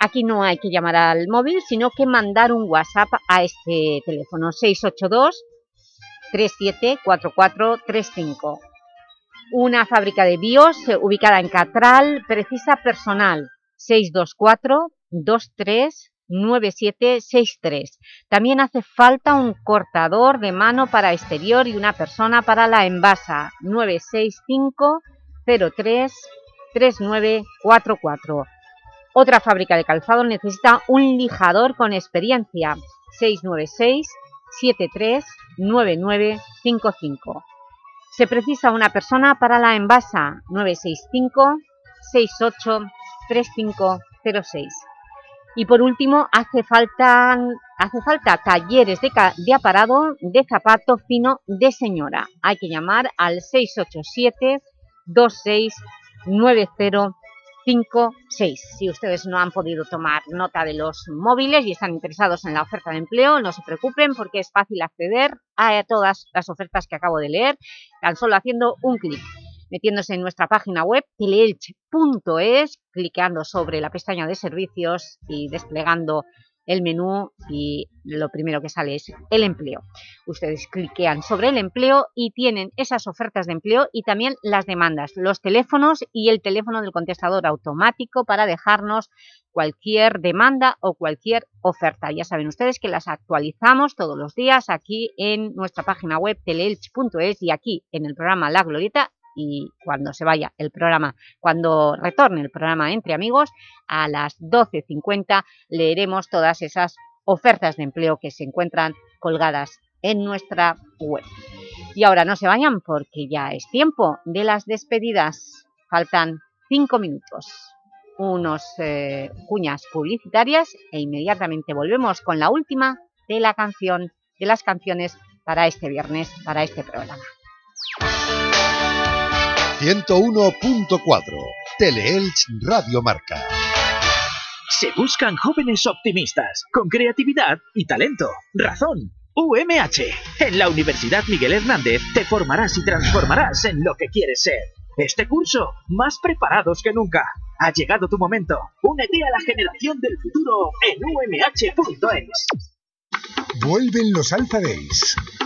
Aquí no hay que llamar al móvil, sino que mandar un WhatsApp a este teléfono 682 374435. Una fábrica de BIOS ubicada en Catral precisa personal 624 23 9763. También hace falta un cortador de mano para exterior y una persona para la envasa 965 03 3944. Otra fábrica de calzado necesita un lijador con experiencia 696 73 9955. Se precisa una persona para la envasa 965 68 3506. Y por último, hace falta, hace falta talleres de, de aparado de zapato fino de señora. Hay que llamar al 687 26 9056. Si ustedes no han podido tomar nota de los móviles y están interesados en la oferta de empleo, no se preocupen porque es fácil acceder a todas las ofertas que acabo de leer, tan solo haciendo un clic metiéndose en nuestra página web teleelch.es, clicando sobre la pestaña de servicios y desplegando el menú y lo primero que sale es el empleo. Ustedes cliquean sobre el empleo y tienen esas ofertas de empleo y también las demandas, los teléfonos y el teléfono del contestador automático para dejarnos cualquier demanda o cualquier oferta. Ya saben ustedes que las actualizamos todos los días aquí en nuestra página web teleelch.es y aquí en el programa La Glorieta y cuando se vaya el programa, cuando retorne el programa Entre Amigos, a las 12.50 leeremos todas esas ofertas de empleo que se encuentran colgadas en nuestra web. Y ahora no se vayan porque ya es tiempo de las despedidas. Faltan cinco minutos, unos eh, cuñas publicitarias e inmediatamente volvemos con la última de la canción, de las canciones para este viernes, para este programa. 101.4 Teleelch Radio Marca. Se buscan jóvenes optimistas, con creatividad y talento. Razón. UMH. En la Universidad Miguel Hernández te formarás y transformarás en lo que quieres ser. Este curso, más preparados que nunca. Ha llegado tu momento. Únete a la generación del futuro en umh.es. Vuelven los Alpha Days.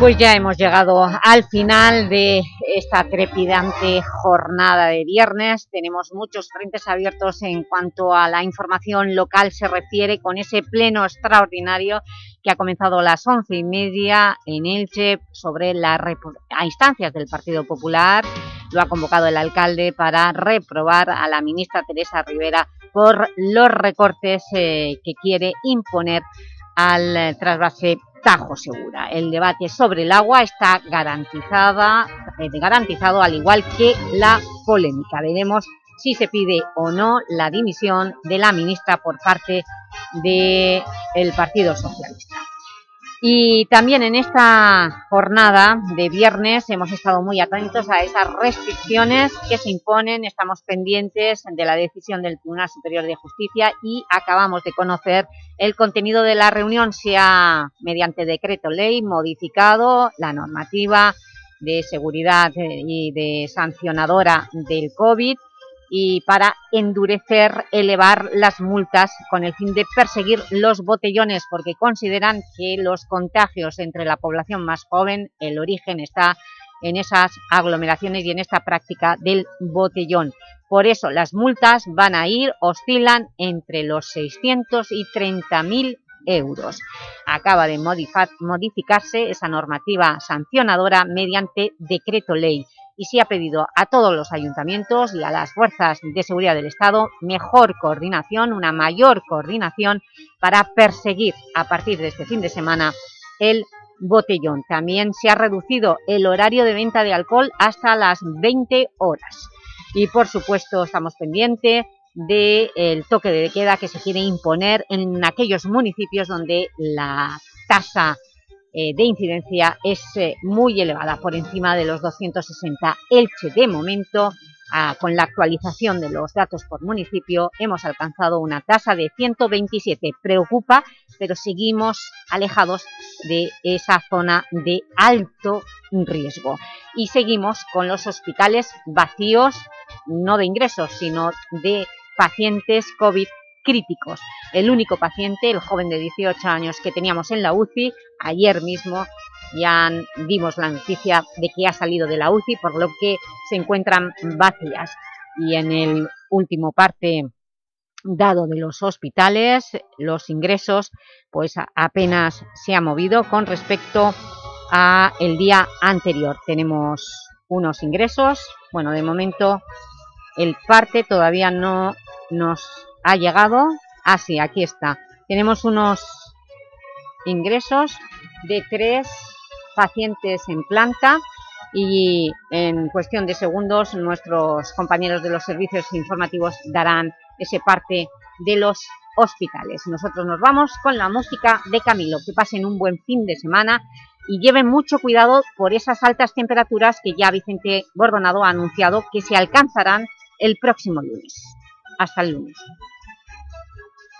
Pues ya hemos llegado al final de esta trepidante jornada de viernes. Tenemos muchos frentes abiertos en cuanto a la información local se refiere con ese pleno extraordinario que ha comenzado a las once y media en Elche sobre las a instancias del Partido Popular. Lo ha convocado el alcalde para reprobar a la ministra Teresa Rivera por los recortes eh, que quiere imponer al trasvase Tajo Segura. El debate sobre el agua está garantizada, eh, garantizado al igual que la polémica. Veremos si se pide o no la dimisión de la ministra por parte del Partido Socialista. Y también en esta jornada de viernes hemos estado muy atentos a esas restricciones que se imponen, estamos pendientes de la decisión del Tribunal Superior de Justicia y acabamos de conocer el contenido de la reunión, se ha, mediante decreto ley, modificado la normativa de seguridad eh, y de sancionadora del COVID y para endurecer, elevar las multas con el fin de perseguir los botellones, porque consideran que los contagios entre la población más joven, el origen está en esas aglomeraciones y en esta práctica del botellón. Por eso las multas van a ir, oscilan entre los 600 y 30.000 euros. Acaba de modificarse esa normativa sancionadora mediante decreto ley y se ha pedido a todos los ayuntamientos y a las fuerzas de seguridad del Estado mejor coordinación, una mayor coordinación para perseguir a partir de este fin de semana el botellón. También se ha reducido el horario de venta de alcohol hasta las 20 horas. Y por supuesto estamos pendientes del toque de queda que se quiere imponer en aquellos municipios donde la tasa eh, de incidencia es eh, muy elevada, por encima de los 260. Elche, de momento, ah, con la actualización de los datos por municipio, hemos alcanzado una tasa de 127. Preocupa, pero seguimos alejados de esa zona de alto riesgo. Y seguimos con los hospitales vacíos, no de ingresos, sino de pacientes COVID críticos. El único paciente, el joven de 18 años que teníamos en la UCI, ayer mismo ya dimos la noticia de que ha salido de la UCI, por lo que se encuentran vacías. Y en el último parte dado de los hospitales, los ingresos pues apenas se ha movido con respecto a el día anterior. Tenemos unos ingresos, bueno, de momento el parte todavía no nos ha llegado, así, aquí está. Tenemos unos ingresos de tres pacientes en planta y en cuestión de segundos nuestros compañeros de los servicios informativos darán ese parte de los hospitales. Nosotros nos vamos con la música de Camilo. Que pasen un buen fin de semana y lleven mucho cuidado por esas altas temperaturas que ya Vicente Bordonado ha anunciado que se alcanzarán el próximo lunes. Hasta el lunes.